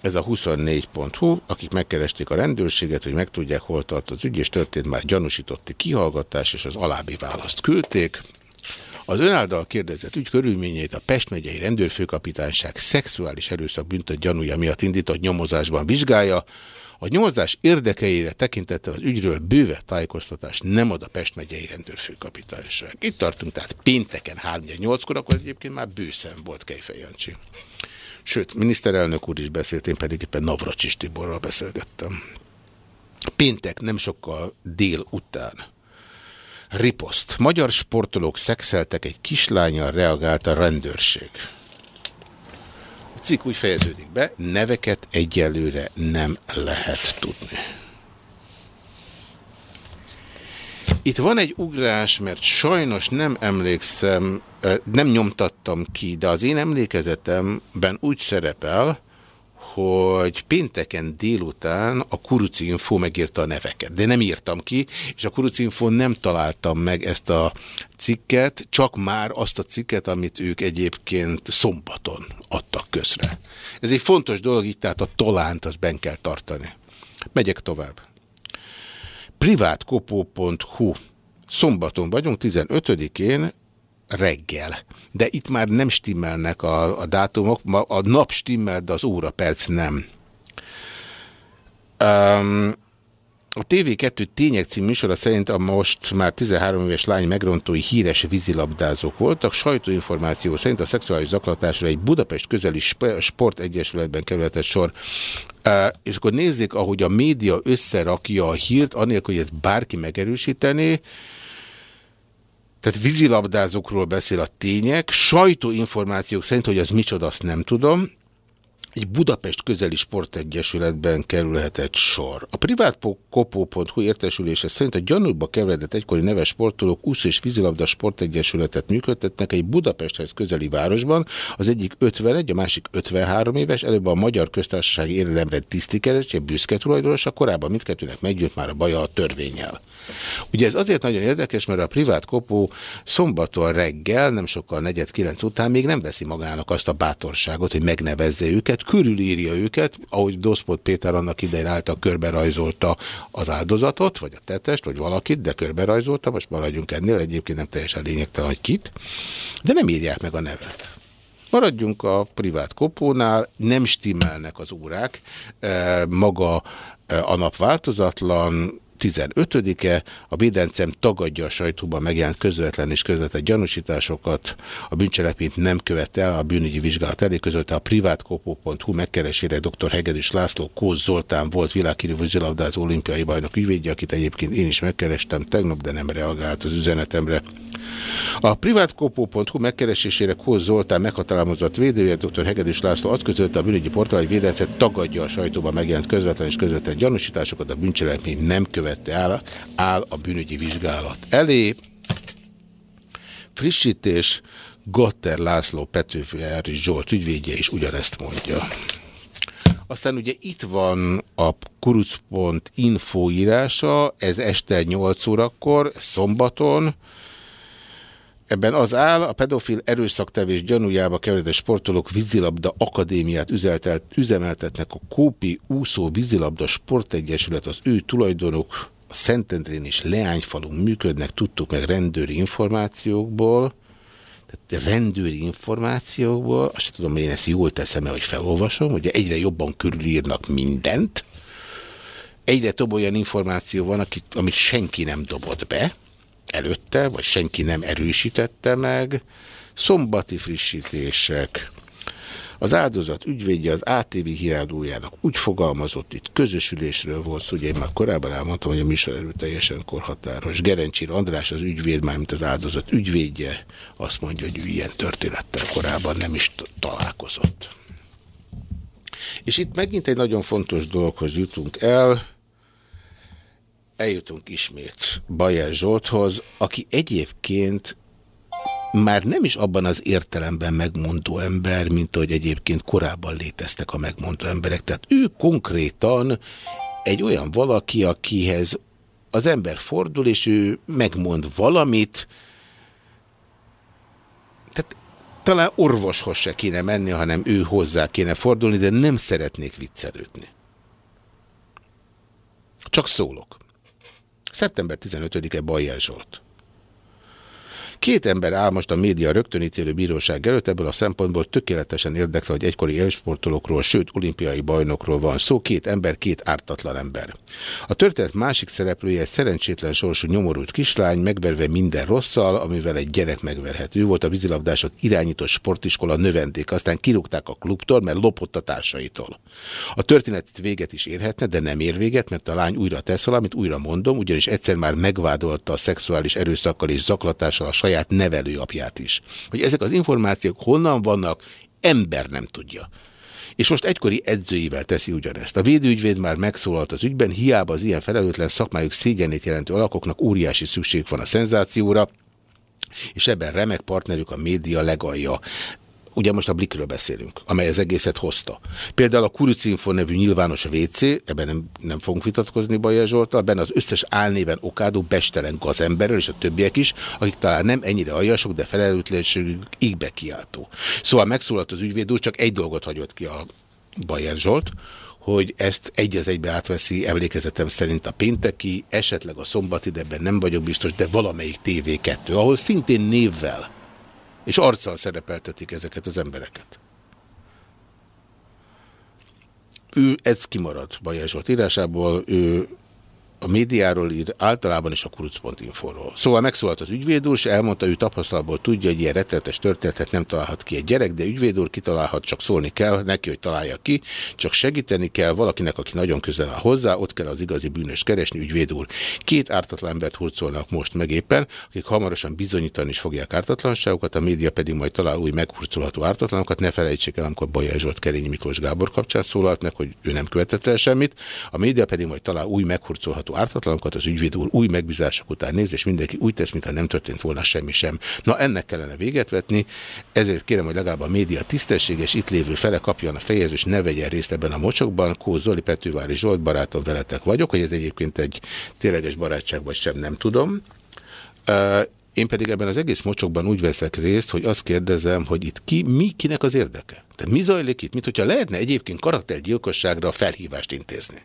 Ez a 24.hu, akik megkeresték a rendőrséget, hogy megtudják, hol tart az ügy, és történt már gyanúsítotti kihallgatás, és az alábbi választ küldték. Az ön által kérdezett ügy körülményeit a Pest megyei rendőrfőkapitányság szexuális erőszak büntet gyanúja miatt indított nyomozásban vizsgálja. A nyomozás érdekeire tekintettel az ügyről bőve tájékoztatást nem ad a Pest megyei rendőrfőkapitányság. Itt tartunk, tehát pénteken 3-8-kor, akkor egyébként már bőszen volt Kejfej Jancsi. Sőt, miniszterelnök úr is beszélt, én pedig éppen Navracsis Tiborral beszélgettem. Péntek nem sokkal dél után. Riposzt. Magyar sportolók szexeltek egy kislányal, reagált a rendőrség. Cikk úgy fejeződik be, neveket egyelőre nem lehet tudni. Itt van egy ugrás, mert sajnos nem emlékszem, nem nyomtattam ki, de az én emlékezetemben úgy szerepel, hogy pénteken délután a Kuruci Info megírta a neveket, de nem írtam ki, és a Kuruci Info nem találtam meg ezt a cikket, csak már azt a cikket, amit ők egyébként szombaton adtak közre. Ez egy fontos dolog, így tehát a tolánt az ben kell tartani. Megyek tovább. privátkopó.hu Szombaton vagyunk, 15-én reggel. De itt már nem stimmelnek a, a dátumok, a nap stimmel, de az óra perc nem. Um, A TV2 Tények című műsora szerint a most már 13 éves lány megrontói híres vízilabdázók voltak. Sajtóinformáció szerint a szexuális zaklatásra egy Budapest közeli sportegyesületben kerülhetett sor. És akkor nézzék, ahogy a média összerakja a hírt, anélkül, hogy ezt bárki megerősíteni. Tehát vízilabdázókról beszél a tények, sajtóinformációk szerint, hogy az micsoda, azt nem tudom egy Budapest közeli sportegyesületben kerülhetett sor. A privátkopó.hu értesülése szerint a gyanúba keveredett egykori neves sportolók úsz és vízilabda sportegyesületet működtetnek egy Budapesthez közeli városban, az egyik 51, a másik 53 éves, előbb a Magyar Köztársasági Érdemrend tisztikeres, egy büszke a korábban mindkettőnek megjött már a baja a törvényel. Ugye ez azért nagyon érdekes, mert a privát kopó szombaton reggel, nem sokkal negyed kilenc után még nem veszi magának azt a bátorságot, hogy megnevezze őket, körülírja őket, ahogy Doszpot Péter annak idején álltak, körbe rajzolta az áldozatot, vagy a tetest, vagy valakit, de körbe rajzolta, most maradjunk ennél, egyébként nem teljesen lényegtelen, hogy kit, de nem írják meg a nevet. Maradjunk a privát kopónál, nem stimmelnek az órák, eh, maga eh, a nap változatlan, 15-e. A Védencem tagadja a sajtóban megjelent közvetlen és közvetett gyanúsításokat. A bűncselekményt nem követte a bűnügyi vizsgálat elé közölte a privatkopó.hu megkeresére dr. Hegedűs László Kóz Zoltán volt világhírű vízilabdázó olimpiai bajnok ügyvédje, akit egyébként én is megkerestem tegnap, de nem reagált az üzenetemre. A privatkopó.hu megkeresésére Kóz Zoltán meghatalmazott védője, dr. Hegedűs László azt közölte a bűnügyi portál, hogy Védencet tagadja a sajtóban megjelent közvetlen és közvetett gyanúsításokat, a bűncselekményt nem követte követte el, áll a bűnügyi vizsgálat elé. Frissítés, Gotter László Petőfi Zsolt ügyvédje is ugyanezt mondja. Aztán ugye itt van a kuruc.info írása, ez este 8 órakor, szombaton, Ebben az áll, a pedofil erőszaktevés gyanújába keveredett sportolók vízilabda akadémiát üzeltelt, üzemeltetnek a Kópi úszó vízilabda sportegyesület, az ő tulajdonok a Szentendrén és Leányfalun működnek, tudtuk meg rendőri információkból, tehát rendőri információkból, azt sem tudom, hogy én ezt jól teszem-e, hogy felolvasom, ugye egyre jobban körülírnak mindent, egyre több olyan információ van, amit senki nem dobott be, előtte, vagy senki nem erősítette meg. Szombati frissítések. Az áldozat ügyvédje az ATV hírádójának úgy fogalmazott, itt közösülésről volt ugye én már korábban elmondtam, hogy a műsorerő teljesen korhatáros. Gerencsír András az ügyvéd, mármint az áldozat ügyvédje, azt mondja, hogy ő ilyen történettel korábban nem is találkozott. És itt megint egy nagyon fontos dologhoz jutunk el, eljutunk ismét Bajer Zsolthoz, aki egyébként már nem is abban az értelemben megmondó ember, mint ahogy egyébként korábban léteztek a megmondó emberek. Tehát ő konkrétan egy olyan valaki, akihez az ember fordul, és ő megmond valamit, tehát talán orvoshoz se kéne menni, hanem ő hozzá kéne fordulni, de nem szeretnék viccelődni. Csak szólok. Szeptember 15-e Bajer Zsolt. Két ember áll most a média rögtönítélő bíróság előtt, ebből a szempontból tökéletesen érdekel, hogy egykori élsportolókról, sőt olimpiai bajnokról van szó, két ember, két ártatlan ember. A történet másik szereplője egy szerencsétlen sorsú nyomorult kislány, megverve minden rosszal, amivel egy gyerek megverhető. Ő volt a vízilabdások irányított sportiskola növendék, aztán kirúgták a klubtól, mert lopott a társaitól. A történet véget is érhetne, de nem ér véget, mert a lány újra tesz valamit, újra mondom, ugyanis egyszer már megvádolta a szexuális erőszakkal és zaklatással a saját saját nevelőapját is. Hogy ezek az információk honnan vannak, ember nem tudja. És most egykori edzőivel teszi ugyanezt. A védőügyvéd már megszólalt az ügyben, hiába az ilyen felelőtlen szakmájuk szégyenét jelentő alakoknak óriási szükség van a szenzációra, és ebben remek partnerük a média legalja ugye most a Blikről beszélünk, amely az egészet hozta. Például a Kurucinfo nevű nyilvános WC, ebben nem, nem fogunk vitatkozni Bajer Zsoltal, benne az összes álnéven okádó bestelen gazemberrel, és a többiek is, akik talán nem ennyire aljasok, de felelőtlenségük ígbe kiáltó. Szóval megszólalt az ügyvéd úr, csak egy dolgot hagyott ki a Bajer Zsolt, hogy ezt egy az egybe átveszi emlékezetem szerint a pénteki, esetleg a szombati, de ebben nem vagyok biztos, de valamelyik TV2, ahol szintén névvel és arccal szerepeltetik ezeket az embereket. Ő, ez kimarad Bajer írásából, ő a médiáról ír, általában is a kuruc.info-ról. Szóval megszólalt az ügyvéd és elmondta, ő tapasztalatból tudja, hogy ilyen rettenetes történetet nem találhat ki egy gyerek, de ügyvéd kitalálhat, csak szólni kell neki, hogy találja ki, csak segíteni kell valakinek, aki nagyon közel áll hozzá, ott kell az igazi bűnös keresni, ügyvéd. Két ártatlan embert hurcolnak most meg éppen, akik hamarosan bizonyítani is fogják ártatlanságokat, a média pedig majd talál új meghurcolható ártatlanokat. Ne felejtsék el, amikor Bajaj Zsolt Kerényi Miklós Gábor kapcsán szólalt meg, hogy ő nem követett el semmit, a média pedig majd talál új meghurcolható ártatlanokat, az ügyvéd úr új megbízások után néz, és mindenki úgy tesz, mintha nem történt volna semmi sem. Na ennek kellene véget vetni, ezért kérem, hogy legalább a média tisztességes, itt lévő fele kapjon a fejezés, és ne vegyen részt ebben a mocsokban. Kó Zoli Petővári Zsolt barátom veletek vagyok, hogy ez egyébként egy tényleges barátság vagy sem, nem tudom. Én pedig ebben az egész mocsokban úgy veszek részt, hogy azt kérdezem, hogy itt ki, mi, kinek az érdeke? Tehát mi zajlik itt? Mint hogyha lehetne egyébként karaktergyilkosságra felhívást intézni.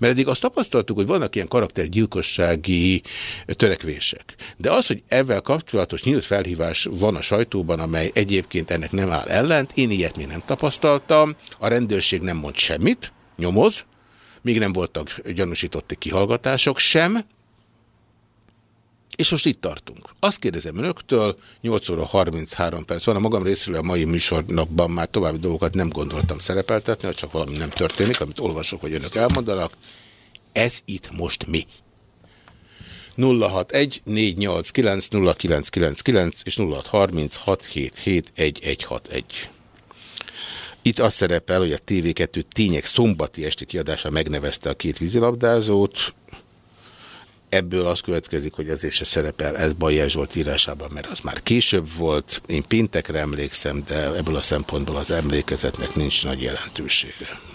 Mert eddig azt tapasztaltuk, hogy vannak ilyen karaktergyilkossági törekvések. De az, hogy ezzel kapcsolatos nyílt felhívás van a sajtóban, amely egyébként ennek nem áll ellent, én ilyet még nem tapasztaltam, a rendőrség nem mond semmit, nyomoz, még nem voltak gyanúsítotti kihallgatások sem, és most itt tartunk. Azt kérdezem önöktől, 8 óra 33 perc van, a magam részéről a mai műsornapban már további dolgokat nem gondoltam szerepeltetni, csak valami nem történik, amit olvasok, hogy önök elmondanak. Ez itt most mi? 061 489 0999 és 0636771161. Itt az szerepel, hogy a TV2 tények szombati esti kiadása megnevezte a két vízilabdázót, Ebből az következik, hogy azért se szerepel ez Bajer Zsolt írásában, mert az már később volt. Én péntekre emlékszem, de ebből a szempontból az emlékezetnek nincs nagy jelentősége.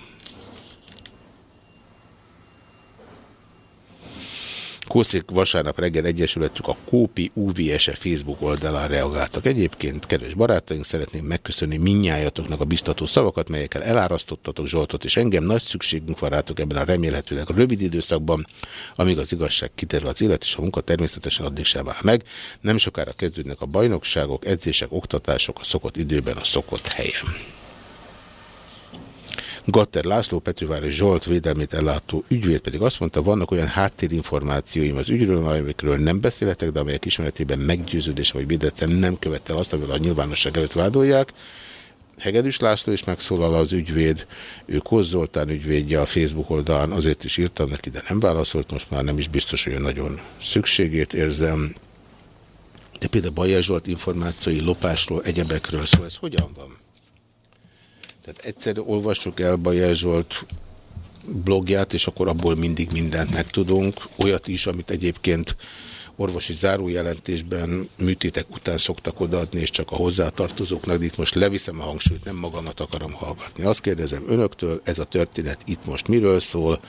Kószék vasárnap reggel egyesületük a Kópi UVSE Facebook oldalán reagáltak. Egyébként, kedves barátaink, szeretném megköszönni minnyájatoknak a biztató szavakat, melyekkel elárasztottatok Zsoltot, és engem nagy szükségünk van rátok ebben a remélhetőleg rövid időszakban, amíg az igazság kiterül az élet, és a munka természetesen addig sem áll meg. Nem sokára kezdődnek a bajnokságok, edzések, oktatások a szokott időben, a szokott helyen. Gatter László, Petővári Zsolt védelmét ellátó ügyvéd pedig azt mondta, vannak olyan háttérinformációim az ügyről, amikről nem beszélhetek, de amelyek ismeretében meggyőződés vagy védettem nem követte azt, amivel a nyilvánosság előtt vádolják. Hegedűs László is megszólal az ügyvéd, ő Kozzoltán ügyvédje a Facebook oldalán, azért is írtam neki, de nem válaszolt, most már nem is biztos, hogy nagyon szükségét érzem. De például Bajer Zsolt információi lopásról, egyebekről szól, ez hogyan van? Tehát egyszer olvassuk el Bajer Zsolt blogját, és akkor abból mindig mindent megtudunk. Olyat is, amit egyébként orvosi zárójelentésben műtétek után szoktak odaadni, és csak a hozzátartozóknak, de itt most leviszem a hangsúlyt, nem magamat akarom hallgatni. Azt kérdezem önöktől, ez a történet itt most miről szól,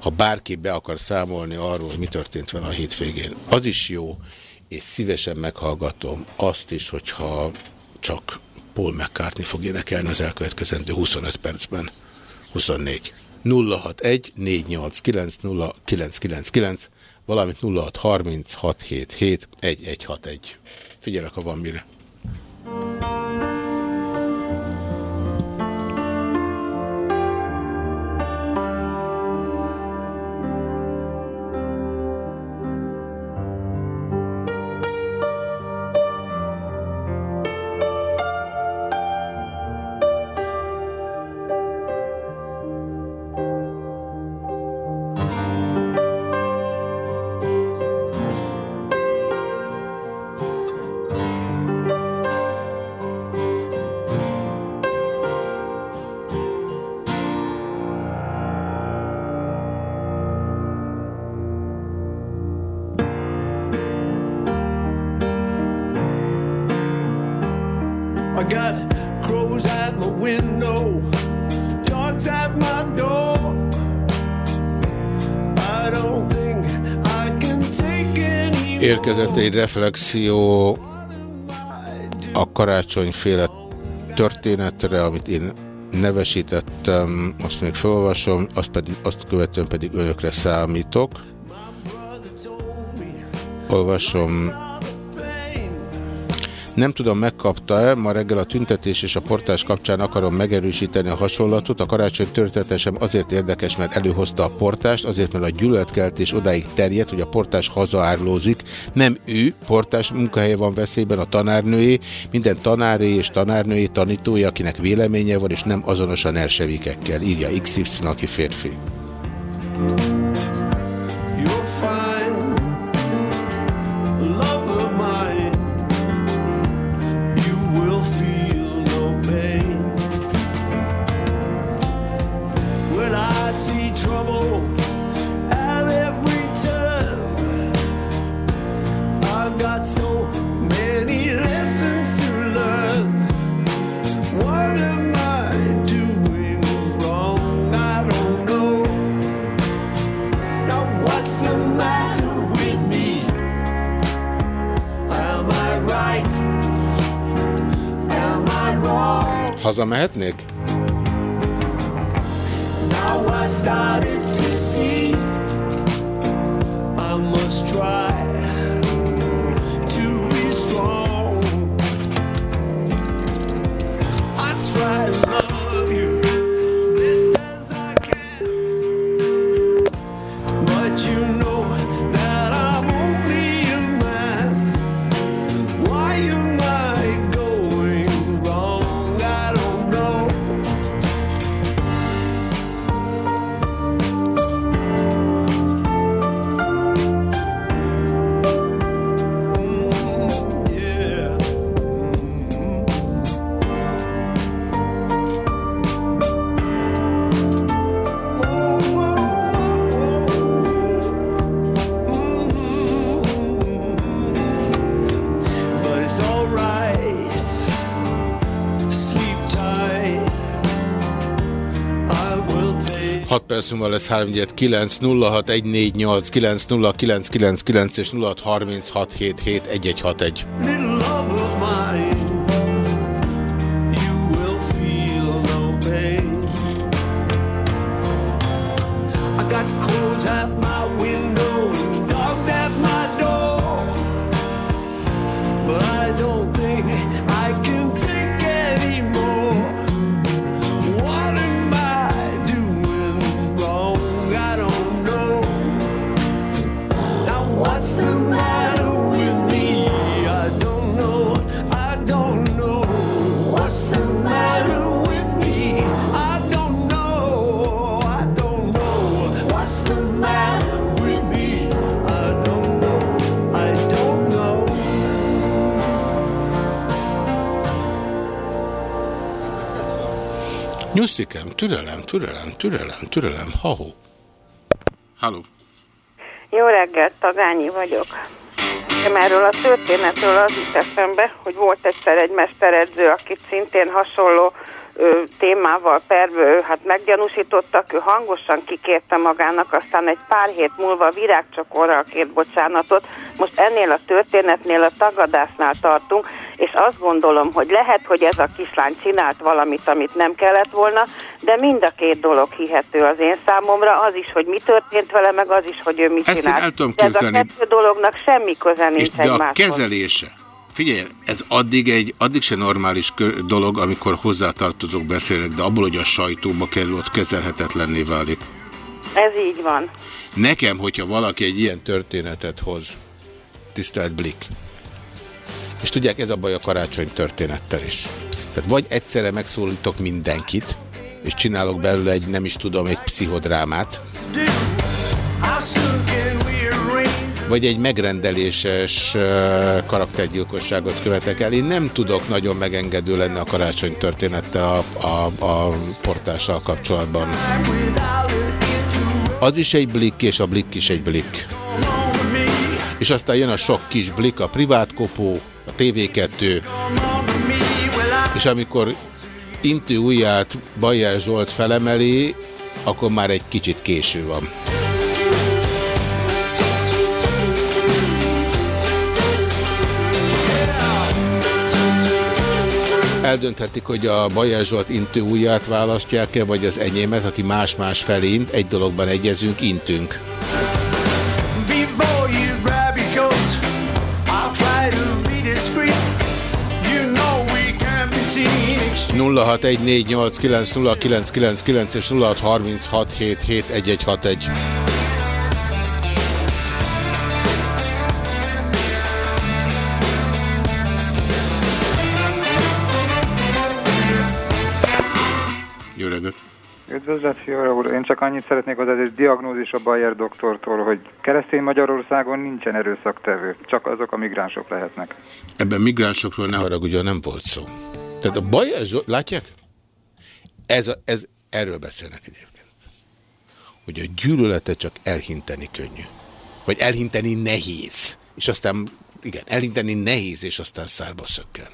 ha bárki be akar számolni arról, hogy mi történt vele a hétvégén, az is jó, és szívesen meghallgatom azt is, hogyha csak Paul McCartney fog énekelni az elkövetkezendő 25 percben. 24. 061 489 0999 valamint 063677 1161. Figyelek, ha van mire. I any Érkezett egy reflexió a karácsonyféle történetre, amit én nevesítettem, azt még felolvasom, azt, pedig, azt követően pedig önökre számítok. Olvasom. Nem tudom, megkapta-e, ma reggel a tüntetés és a portás kapcsán akarom megerősíteni a hasonlatot. A karácsony történetesem azért érdekes, mert előhozta a portást, azért, mert a gyűlöletkeltés odáig terjedt, hogy a portás hazaárlózik. Nem ő, portás munkahelye van veszélyben, a tanárnői, minden tanáré és tanárnői tanítója, akinek véleménye van, és nem azonosan ersevikekkel, írja XY, aki férfi. You'll Hazamehetnék? Now I started to see I must try take 6 perc múlva lesz 3 9 061489 90999 és 0636771161. Nyuszikám, türelem, türelem, türelem, türelem, ha-hó. Halló. Jó reggelt, Tagányi vagyok. Nekem erről a történetről az jut eszembe, hogy volt egyszer egy mesteredző, akit szintén hasonló témával perbe, hát meggyanúsítottak, ő hangosan kikérte magának, aztán egy pár hét múlva virágcsokorral kért bocsánatot. Most ennél a történetnél, a tagadásnál tartunk, és azt gondolom, hogy lehet, hogy ez a kislány csinált valamit, amit nem kellett volna, de mind a két dolog hihető az én számomra, az is, hogy mi történt vele, meg az is, hogy ő mit Ezt csinált. el tudom de ez a kettő dolognak semmi köze nincs És de a egymáshoz. kezelése. Figyelj, ez addig egy, addig se normális dolog, amikor hozzátartozók beszélnek, de abból, hogy a sajtóba kerül, ott kezelhetetlenné válik. Ez így van. Nekem, hogyha valaki egy ilyen történetet hoz, tisztelt Blik, és tudják, ez a baj a karácsony történettel is. Tehát vagy egyszerre megszólítok mindenkit, és csinálok belőle egy, nem is tudom, egy pszichodrámát, vagy egy megrendeléses karaktergyilkosságot követek el. Én nem tudok nagyon megengedő lenni a karácsony történettel a, a, a portással kapcsolatban. Az is egy blik, és a blik is egy blik. És aztán jön a sok kis blik, a privátkopó, a TV2, és amikor intő ujját Bajer Zsolt felemeli, akkor már egy kicsit késő van. Eldönthetik, hogy a Bajer Zsolt intő ujját választják-e, vagy az enyémet, aki más-más felé int. Egy dologban egyezünk, intünk. You scenic 0614890999 és 0636771161. Reggelt! Üdvözlet, Fiora úr! Én csak annyit szeretnék hozzá, hogy diagnózis a Bayer doktortól, hogy keresztény Magyarországon nincsen erőszaktevő, csak azok a migránsok lehetnek. Ebben migránsokról ne haragudjon, nem volt szó. Tehát a Zsolt, látják? Ez, a, ez, erről beszélnek egyébként. Hogy a gyűlöletet csak elhinteni könnyű. Vagy elhinteni nehéz. És aztán, igen, elhinteni nehéz, és aztán szárba szökken.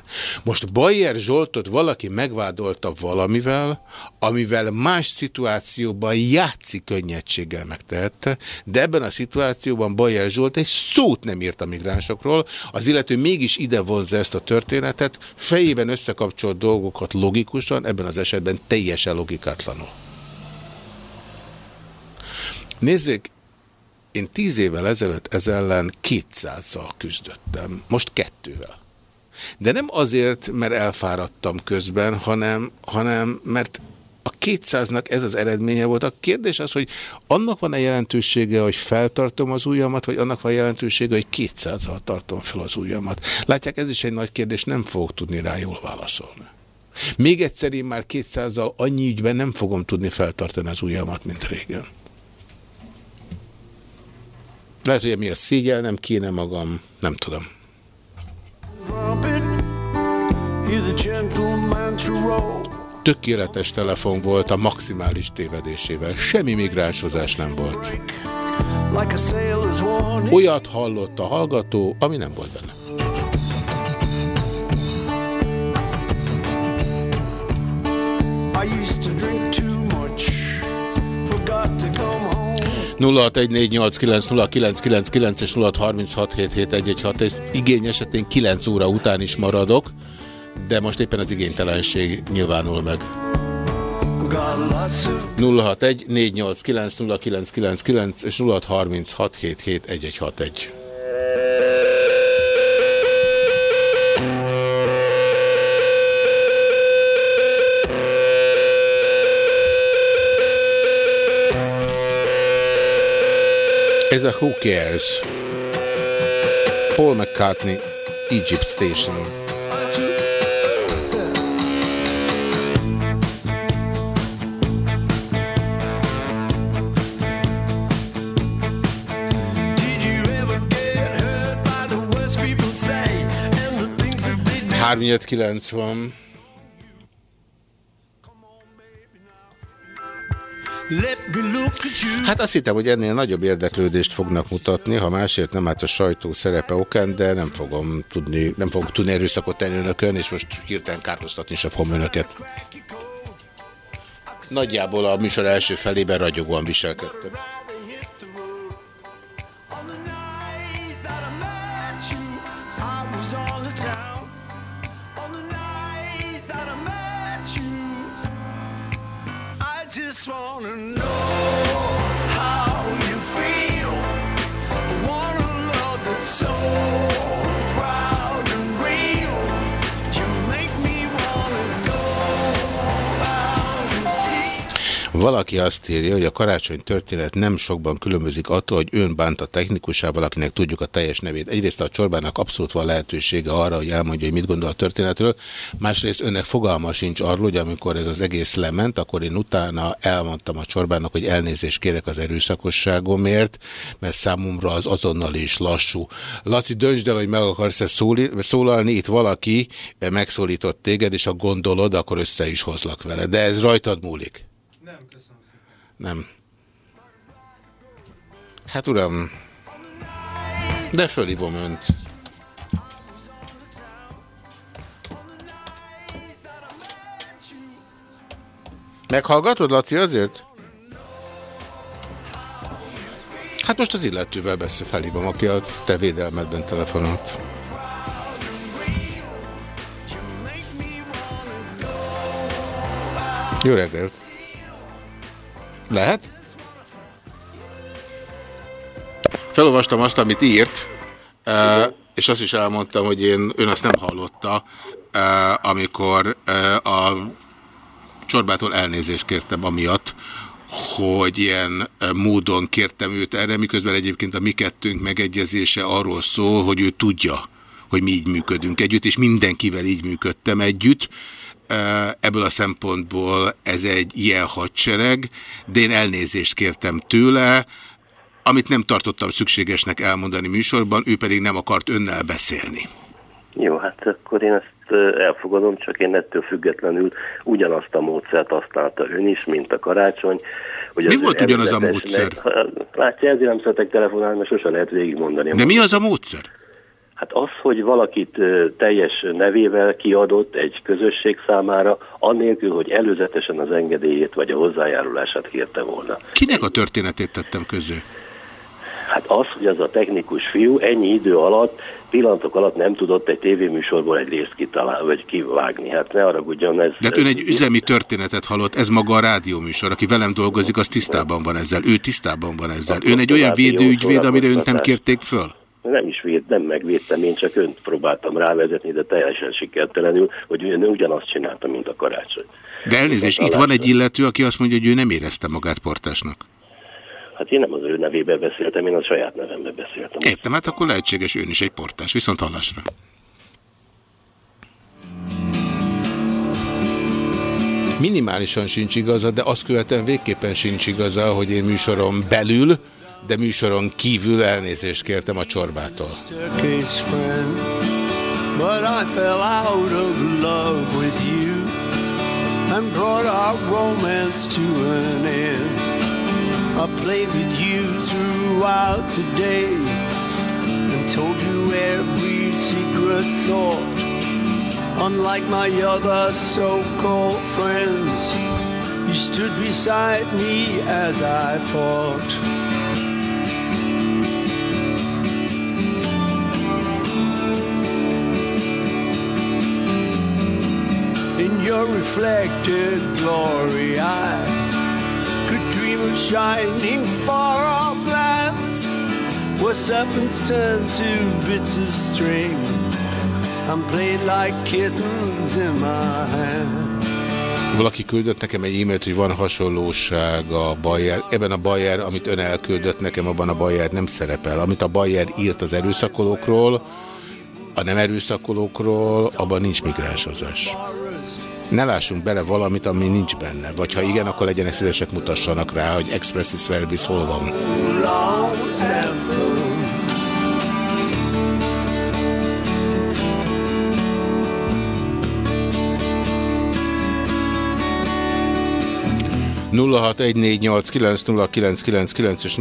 Most Bajer Zsoltot valaki megvádolta valamivel, amivel más szituációban játszik könnyedséggel megtehette, de ebben a szituációban Bajer Zsolt egy szót nem írt a migránsokról, az illető mégis ide vonza ezt a történetet, fejében összekapcsolt dolgokat logikusan, ebben az esetben teljesen logikátlanul. Nézzék, én tíz évvel ezelőtt ez ellen 200-zal küzdöttem, most kettővel. De nem azért, mert elfáradtam közben, hanem, hanem mert a 200-nak ez az eredménye volt. A kérdés az, hogy annak van-e jelentősége, hogy feltartom az ujjamat, vagy annak van jelentősége, hogy 200-al tartom fel az ujjamat. Látják, ez is egy nagy kérdés, nem fogok tudni rá jól válaszolni. Még egyszer én már 200-al annyi ügyben nem fogom tudni feltartani az ujjamat, mint régen. Lehet, hogy mi a szégyel, nem kéne magam, nem tudom. Tökéletes telefon volt a maximális tévedésével. Semmi migránsozás nem volt. Olyat hallott a hallgató, ami nem volt benne. I used to drink too 0614890999 és 0636771161. Ez igény esetén 9 óra után is maradok, de most éppen az igénytelenség nyilvánul meg. Got lots of 0614890999 és 0636771161. Ez a Who Cares? Paul McCartney, Egypt Station. Did you ever Hát azt hittem, hogy ennél nagyobb érdeklődést fognak mutatni, ha másért nem hát a sajtó szerepe okán, de nem fogom tudni, nem fogok tudni erőszakot tenni önökön, és most hirtelen kárhoztatni sem fogom önöket. Nagyjából a műsor első felében ragyogóan viselkedtem. Valaki azt írja, hogy a karácsony történet nem sokban különbözik attól, hogy ön bánt a technikusával, akinek tudjuk a teljes nevét. Egyrészt a csorbának abszolút van lehetősége arra, hogy elmondja, hogy mit gondol a történetről. Másrészt önnek fogalma sincs arról, hogy amikor ez az egész lement, akkor én utána elmondtam a csorbának, hogy elnézést kérek az erőszakosságomért, mert számomra az azonnal is lassú. Laci, döntsd el, hogy meg akarsz-e szólalni, itt valaki megszólított téged, és ha gondolod, akkor össze is hozlak vele. De ez rajtad múlik. Nem. Hát uram, de fölhívom önt. Meghallgatod, Laci, azért? Hát most az illetővel beszél, felhívom, aki a te védelmedben telefonált. Jó reggelt! Lehet? Felolvastam azt, amit írt, és azt is elmondtam, hogy én, ön azt nem hallotta, amikor a csorbától elnézést kértem amiatt, hogy ilyen módon kértem őt erre, miközben egyébként a mi kettőnk megegyezése arról szól, hogy ő tudja, hogy mi így működünk együtt, és mindenkivel így működtem együtt. Ebből a szempontból ez egy ilyen hadsereg, de én elnézést kértem tőle, amit nem tartottam szükségesnek elmondani műsorban, ő pedig nem akart önnel beszélni. Jó, hát akkor én ezt elfogadom, csak én ettől függetlenül ugyanazt a módszert használta ön is, mint a karácsony. Hogy Mi volt ugyanaz a módszer? Látja, ezért nem szeretek telefonálni, mert sosem lehet végigmondani. De mi az a módszer? Hát az, hogy valakit teljes nevével kiadott egy közösség számára, annélkül, hogy előzetesen az engedélyét vagy a hozzájárulását kérte volna. Kinek a történetét tettem közé? Hát az, hogy az a technikus fiú ennyi idő alatt, pillanatok alatt nem tudott egy tévéműsorból egy részt kitalálni, vagy kivágni. Hát ne haragudjon, ez... De hát ön egy üzemi történetet hallott, ez maga a rádióműsor. Aki velem dolgozik, az tisztában van ezzel. Ő tisztában van ezzel. Ön egy olyan védőügyvéd, amire önt nem kérték föl? Nem is véd, nem megvédtem, én csak önt próbáltam rávezetni, de teljesen sikertelenül, hogy ön ugyanazt csinálta, mint a karácsony. De elnézést, itt van egy illető, aki azt mondja, hogy ő nem érezte magát portásnak. Hát én nem az ő nevébe beszéltem, én a saját nevembe beszéltem. Értem, hát akkor lehetséges ön is egy portás. Viszont hallásra. Minimálisan sincs igaza, de azt követően végképpen sincs igaza, hogy én műsoron belül, de műsoron kívül elnézést kértem a csorbától. But I fell out of love with you and brought our romance to an end. I played with you throughout the day and told you every secret thought. Unlike my other so-called friends, you stood beside me as I fought. Your reflected glory, I could dream of shining far off lands where serpents turn to bits of string and played like kittens in my hand. Valaki küldött nekem egy e-mailt, hogy van hasonlóság a Bayer. Ebben a Bayer, amit ön elküldött nekem, abban a Bayer nem szerepel. Amit a Bayer írt az erőszakolókról, a nem erőszakolókról, abban nincs migránsozás. Ne lássunk bele valamit, ami nincs benne. Vagy ha igen, akkor legyenek szívesek mutassanak rá, hogy expressis verbis hol van. Lost anthems. 0614890999 és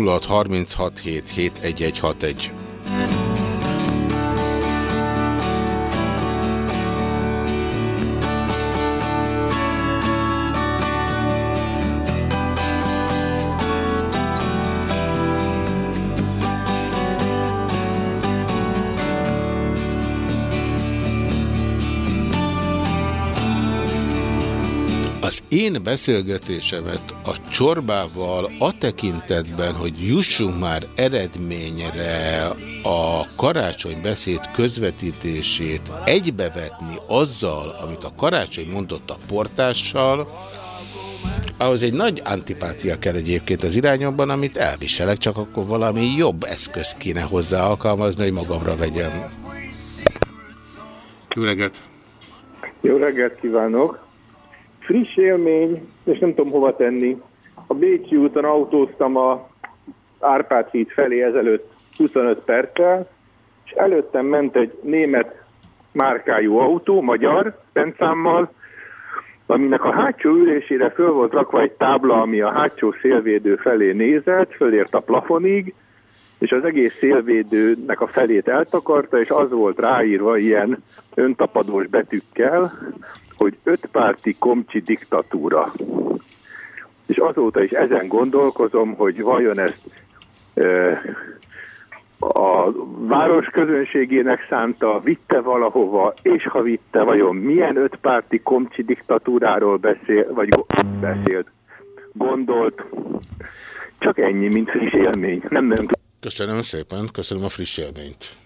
én beszélgetésemet a csorbával a tekintetben, hogy jussunk már eredményre a karácsony beszéd közvetítését egybevetni azzal, amit a karácsony mondott a portással, ahhoz egy nagy antipátia kell egyébként az irányomban, amit elviselek, csak akkor valami jobb eszköz kéne hozzá alkalmazni, hogy magamra vegyem. Jó reggelt! Jó reggelt kívánok! Friss élmény, és nem tudom hova tenni. A Bécsi úton autóztam a Árpád híd felé ezelőtt 25 perccel, és előttem ment egy német márkájú autó, magyar, rendszámmal, aminek a hátsó ülésére föl volt rakva egy tábla, ami a hátsó szélvédő felé nézett, fölért a plafonig, és az egész szélvédőnek a felét eltakarta, és az volt ráírva ilyen öntapadós betűkkel, hogy ötpárti komcsi diktatúra. És azóta is ezen gondolkozom, hogy vajon ezt e, a város közönségének szánta, vitte valahova, és ha vitte, vajon milyen ötpárti komcsi diktatúráról beszél, vagy beszélt, gondolt. Csak ennyi, mint friss élmény. Nem, nem Köszönöm szépen, köszönöm a friss élményt.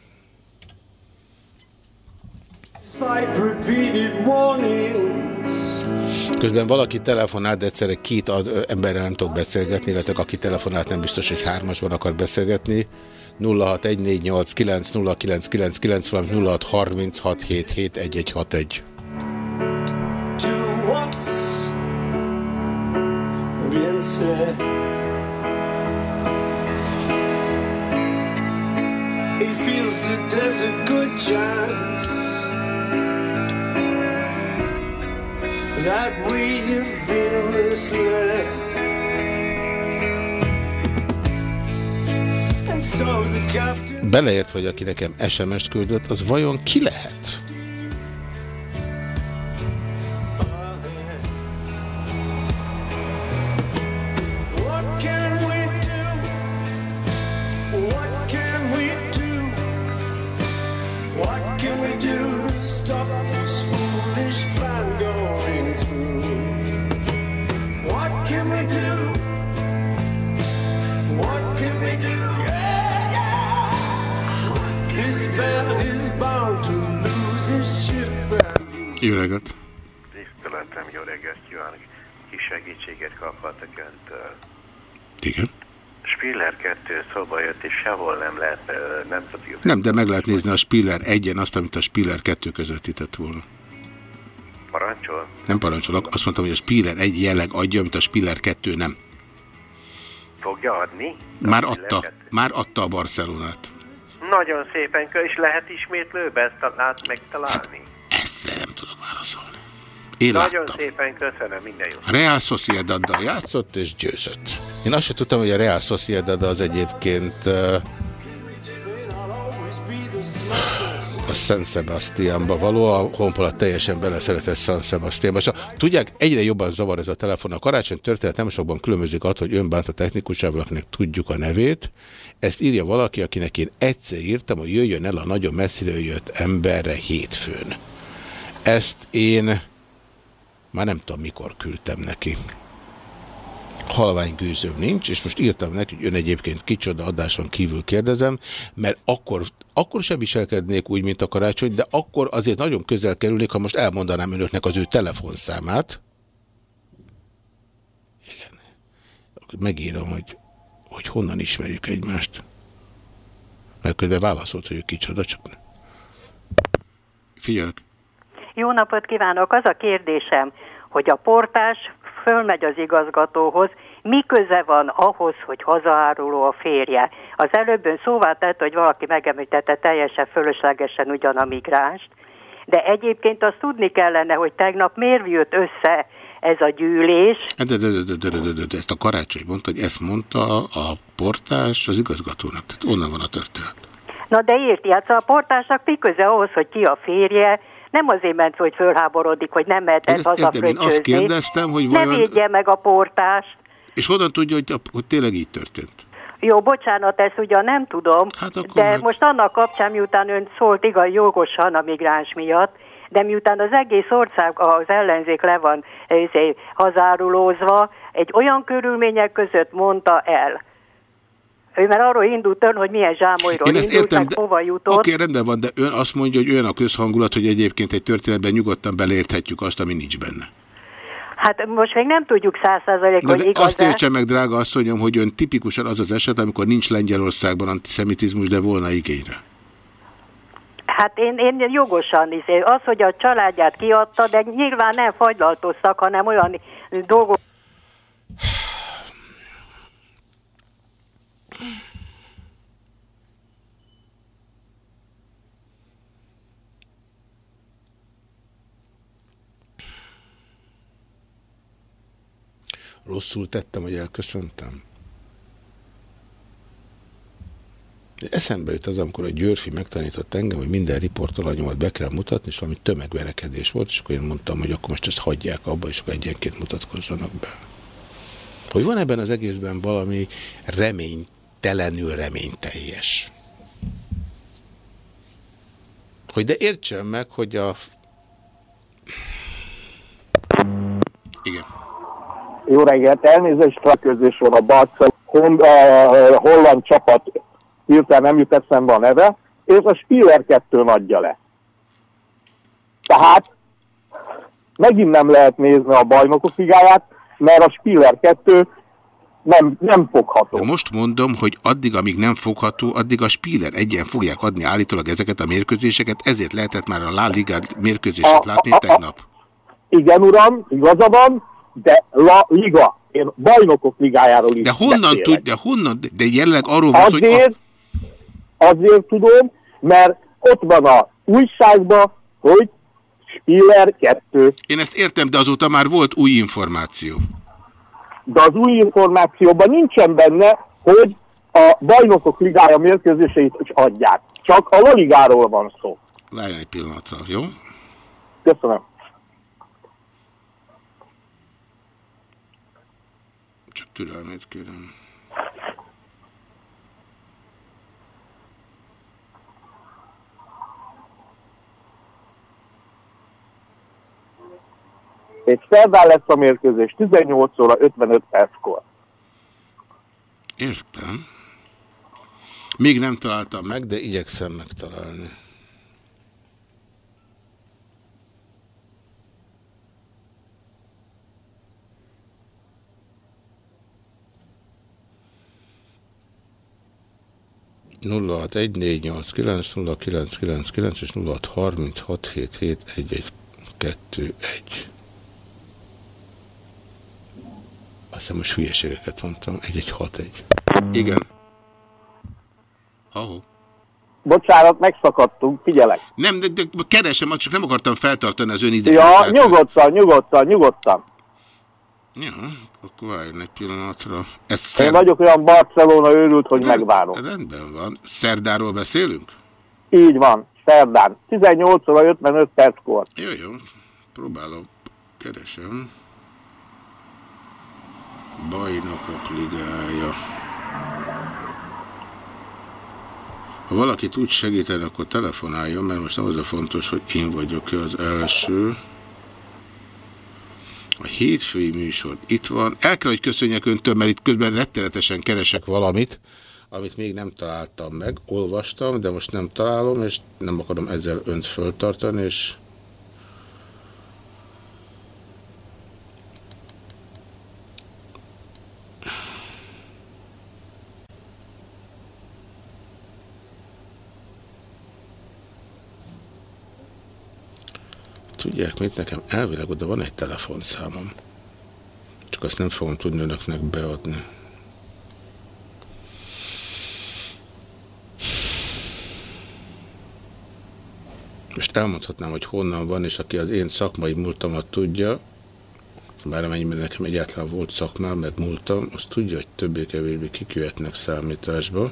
Közben valaki telefonál, de egyszerre két ad, emberrel nem tudok beszélgetni, illetve aki telefonált nem biztos, hogy hármasban akar beszélgetni. 0614890999, valamint 0636771161. to what's been said. He feels that there's a good chance that we've been misled. Beleért, hogy aki nekem SMS-t küldött, az vajon ki lehet? Jó reggelt! Tiszteletem, jó reggelt kívánok! Kis segítséget kaphatok öntől. Igen. Spiller 2 szóba jött, és sehol nem lehet, nem tudjuk. Nem, de meg lehet nézni a Spiller 1 azt, amit a Spiller 2 közvetített volna. Parancsol? Nem parancsolok, azt mondtam, hogy a Spiller 1 jelleg adja, amit a Spiller 2 nem. Fogja adni? Már adta, már adta a Barcelonát. Nagyon szépen, és lehet ismétlőbe ezt talát megtalálni? Nem tudok válaszolni. Én Nagyon láttam. szépen köszönöm, minden jó. A Real Sociedaddal játszott és győzött. Én azt sem tudtam, hogy a Real Sociedad az egyébként uh, a San Sebastianba való, a honpola teljesen beleszeretett San Sebastianba. És tudják, egyre jobban zavar ez a telefon. A karácsony történet nem sokban különbözik attól, hogy ön bánt a technikusával, akinek tudjuk a nevét. Ezt írja valaki, akinek én egyszer írtam, hogy jöjjön el a nagyon messziről jött emberre hétfőn. Ezt én már nem tudom, mikor küldtem neki. Halvány gőzöm nincs, és most írtam neki, hogy ön egyébként kicsoda adáson kívül kérdezem, mert akkor, akkor sem viselkednék úgy, mint a karácsony, de akkor azért nagyon közel kerülnék, ha most elmondanám önöknek az ő telefonszámát. Igen. Akkor megírom, hogy, hogy honnan ismerjük egymást. Mert közben válaszolt, hogy ő kicsoda, csak ne. Figyelek. Jó napot kívánok! Az a kérdésem, hogy a portás fölmegy az igazgatóhoz, mi köze van ahhoz, hogy hazaáruló a férje? Az előbb ön szóvá tett, hogy valaki megemlítette teljesen fölöslegesen ugyan a migránst, de egyébként azt tudni kellene, hogy tegnap miért jött össze ez a gyűlés, De, de, de, de, de, de, de, de ezt a karácsony mondta, hogy ezt mondta a portás az igazgatónak. Tehát onnan van a történet. Na de érti, hát a portásnak mi köze ahhoz, hogy ki a férje, nem azért ment, hogy fölháborodik, hogy nem mehetett értem, én azt hazafröccsözni. kérdeztem, hogy Ne vajon- védje meg a portást. És honnan tudja, hogy, hogy tényleg így történt? Jó, bocsánat, ezt ugyan nem tudom, Hát de meg- most annak kapcsán, miután ön szólt igaz jogosan a migráns miatt, de miután az egész ország, az ellenzék le van ezé, hazárulózva, egy olyan körülmények között mondta el. Ő már arról indult ön, hogy milyen zsámolyról Én ezt indult, értem, meg hova jutott. oké, rendben van, de ön azt mondja, hogy olyan a közhangulat, hogy egyébként egy történetben nyugodtan beleérthetjük azt, ami nincs benne. Hát most még nem tudjuk száz százalék, Na, hogy de igaz azt értse meg, drága asszonyom, hogy ön tipikusan az az eset, amikor nincs Lengyelországban antiszemitizmus, de volna igényre. Hát én, én jogosan is. Az, hogy a családját kiadta, de nyilván nem fagylaltoztak, hanem olyan dolgok, Rosszul tettem, hogy elköszöntem. Eszembe jut az, amikor a Györfi megtanított engem, hogy minden riportalanyomat be kell mutatni, és valami tömegverekedés volt, és akkor én mondtam, hogy akkor most ezt hagyják abba, és akkor egyenként mutatkozzanak be. Hogy van ebben az egészben valami reménytelenül reményteljes. Hogy de értsem meg, hogy a... Igen. Jó reggelt, elnézést, rakőzés van a Barca, hon, a holland csapat, hirtelen nem jut eszembe a neve, és a Spiller 2 adja le. Tehát megint nem lehet nézni a bajnokok ligáját, mert a Spiller 2 nem, nem fogható. De most mondom, hogy addig, amíg nem fogható, addig a Spiller egyen fogják adni állítólag ezeket a mérkőzéseket, ezért lehetett már a La Liga mérkőzését látni tegnap. Igen, uram, igaza van, de La Liga. Én bajnokok ligájáról is De honnan tud, de honnan, de jelenleg arról van, hogy... Azért, azért tudom, mert ott van a újságban, hogy Spiller 2. Én ezt értem, de azóta már volt új információ. De az új információban nincsen benne, hogy a bajnokok ligája mérkőzéseit is adják. Csak a La Ligáról van szó. Várj egy pillanatra, jó? Köszönöm. Csak türelmét kérem. És szerdán lesz a mérkőzés 18 óra 55 perckor. Értem. Még nem találtam meg, de igyekszem megtalálni. nulla hat egy négy nyolc kilenc nulla kilenc kilenc kilenc és nulla hat harminc hat hét hét egy egy kettő egy. Azt hiszem most hülyeségeket mondtam. Egy egy hat egy. Igen. Ahó. Bocsánat, megszakadtunk, figyelek. Nem, de, de keresem, azt csak nem akartam feltartani az ön idejét. Ja, Tehát- nyugodtan, nyugodtan, nyugodtan. Ja, akkor várjon egy pillanatra. Ez Én szer... vagyok olyan Barcelona őrült, hogy megvárom. Rendben van. Szerdáról beszélünk? Így van, szerdán. 18 óra 55 perckor. Jó, jó. Próbálom. Keresem. Bajnokok ligája. Ha valaki tud segíteni, akkor telefonáljon, mert most nem az a fontos, hogy én vagyok-e az első. A hétfői műsor itt van. El kell, hogy köszönjek öntől, mert itt közben rettenetesen keresek valamit, amit még nem találtam meg. Olvastam, de most nem találom, és nem akarom ezzel önt föltartani, és hívják, mit nekem elvileg oda van egy telefonszámom. Csak azt nem fogom tudni önöknek beadni. Most elmondhatnám, hogy honnan van, és aki az én szakmai múltamat tudja, bár amennyiben nekem egyáltalán volt szakmám, meg múltam, az tudja, hogy többé-kevésbé kijöhetnek számításba.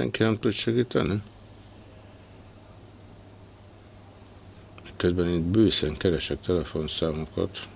Senki nem tud segíteni? Közben én bőszen keresek telefonszámokat.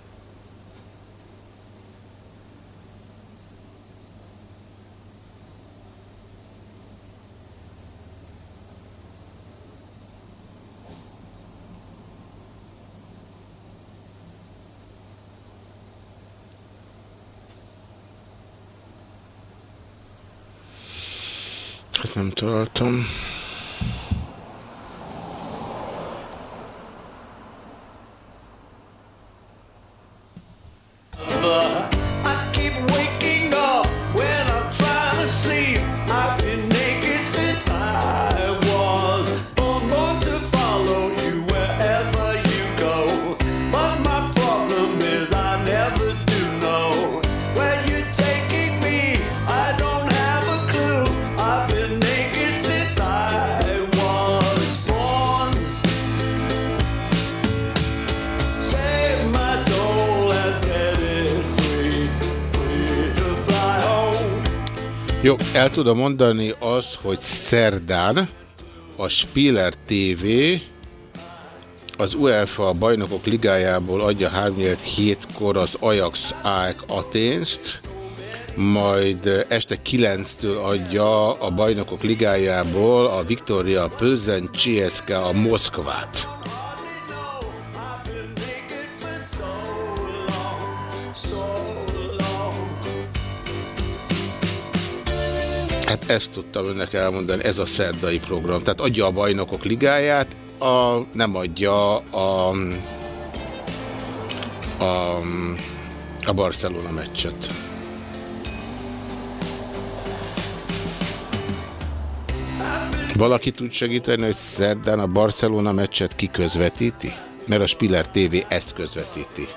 Tudom mondani az, hogy szerdán a Spiller TV az UEFA bajnokok ligájából adja 3 hétkor az Ajax AEK Aténszt, majd este 9-től adja a bajnokok ligájából a Viktoria Plzen CSKA a Moszkvát. Ezt tudtam önnek elmondani, ez a szerdai program. Tehát adja a bajnokok ligáját, a, nem adja a, a, a Barcelona meccset. Valaki tud segíteni, hogy szerdán a Barcelona meccset kiközvetíti? Mert a Spiller TV ezt közvetíti.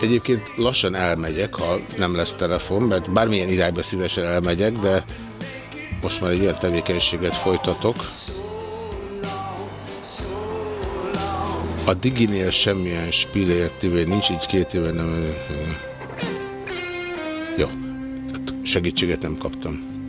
Egyébként lassan elmegyek, ha nem lesz telefon, mert bármilyen irányba szívesen elmegyek, de most már egy olyan tevékenységet folytatok. A Diginél semmilyen Spiller TV nincs, így két éve nem... Jó, tehát segítséget nem kaptam.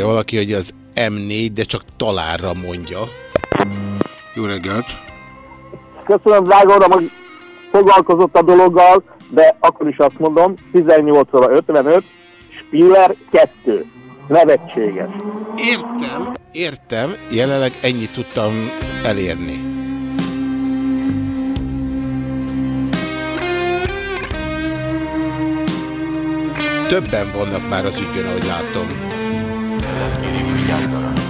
Írja valaki, hogy az M4, de csak talárra mondja. Jó reggelt! Köszönöm, drága uram, hogy foglalkozott a dologgal, de akkor is azt mondom, 18 óra 55, Spiller 2. Nevetséges. Értem, értem, jelenleg ennyit tudtam elérni. Többen vannak már az ügyön, ahogy látom. Hedef geri bir yaz.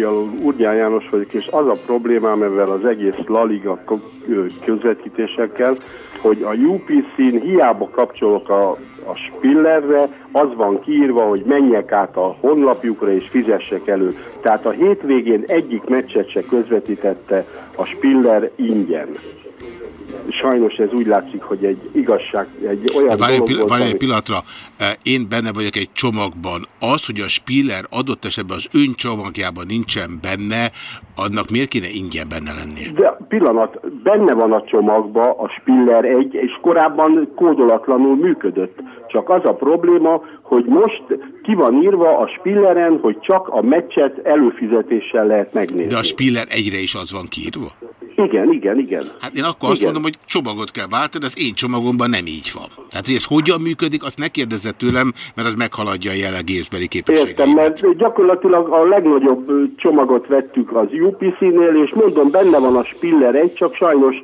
Fialó! Urgyán János vagyok, és az a problémám ezzel az egész La Liga ko- ö, közvetítésekkel, hogy a UPC-n hiába kapcsolok a, a Spillerre, az van kiírva, hogy menjek át a honlapjukra és fizessek elő. Tehát a hétvégén egyik meccset se közvetítette a Spiller ingyen. Sajnos ez úgy látszik, hogy egy igazság, egy olyan Várj egy, dolog volt, várj egy pillanatra, Eh, én benne vagyok egy csomagban. Az, hogy a Spiller adott esetben az ön csomagjában nincsen benne, annak miért kéne ingyen benne lennie? De pillanat, benne van a csomagba a Spiller 1, és korábban kódolatlanul működött. Csak az a probléma, hogy most ki van írva a Spilleren, hogy csak a meccset előfizetéssel lehet megnézni. De a Spiller egyre is az van kiírva? Igen, igen, igen. Hát én akkor azt Igen. mondom, hogy csomagot kell váltani, az én csomagomban nem így van. Tehát, hogy ez hogyan működik, azt ne kérdezze tőlem, mert az meghaladja a jelenleg észbeli képességeit. Értem, mert gyakorlatilag a legnagyobb csomagot vettük az UPC-nél, és mondom, benne van a Spiller 1, csak sajnos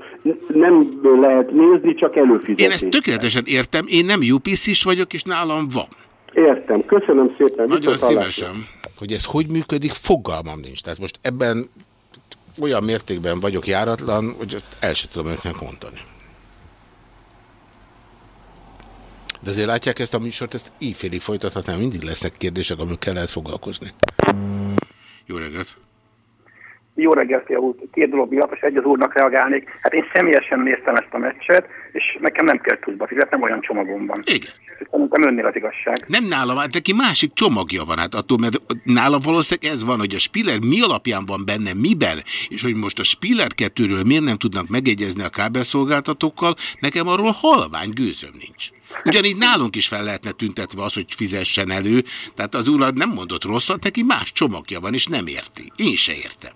nem lehet nézni, csak előfizetés. Én ezt tökéletesen értem, én nem UPC-s vagyok, és nálam van. Értem, köszönöm szépen. Nagyon szívesen. Hogy ez hogy működik, fogalmam nincs. Tehát most ebben olyan mértékben vagyok járatlan, hogy ezt el sem tudom önöknek mondani. De azért látják ezt a műsort, ezt éjfélig folytathatnám, mindig lesznek kérdések, amikkel lehet foglalkozni. Jó reggelt! Jó reggelt, Fia úr. Két dolog miatt, és egy az úrnak reagálnék. Hát én személyesen néztem ezt a meccset, és nekem nem kell túlba fizetnem, olyan csomagom van. Igen. Szerintem önnél az igazság. Nem nálam, hát neki másik csomagja van, hát attól, mert nálam valószínűleg ez van, hogy a Spiller mi alapján van benne, miben, és hogy most a Spiller 2-ről miért nem tudnak megegyezni a kábelszolgáltatókkal, nekem arról halvány gőzöm nincs. Ugyanígy nálunk is fel lehetne tüntetve az, hogy fizessen elő, tehát az úr nem mondott rosszat, neki más csomagja van, és nem érti. Én se értem.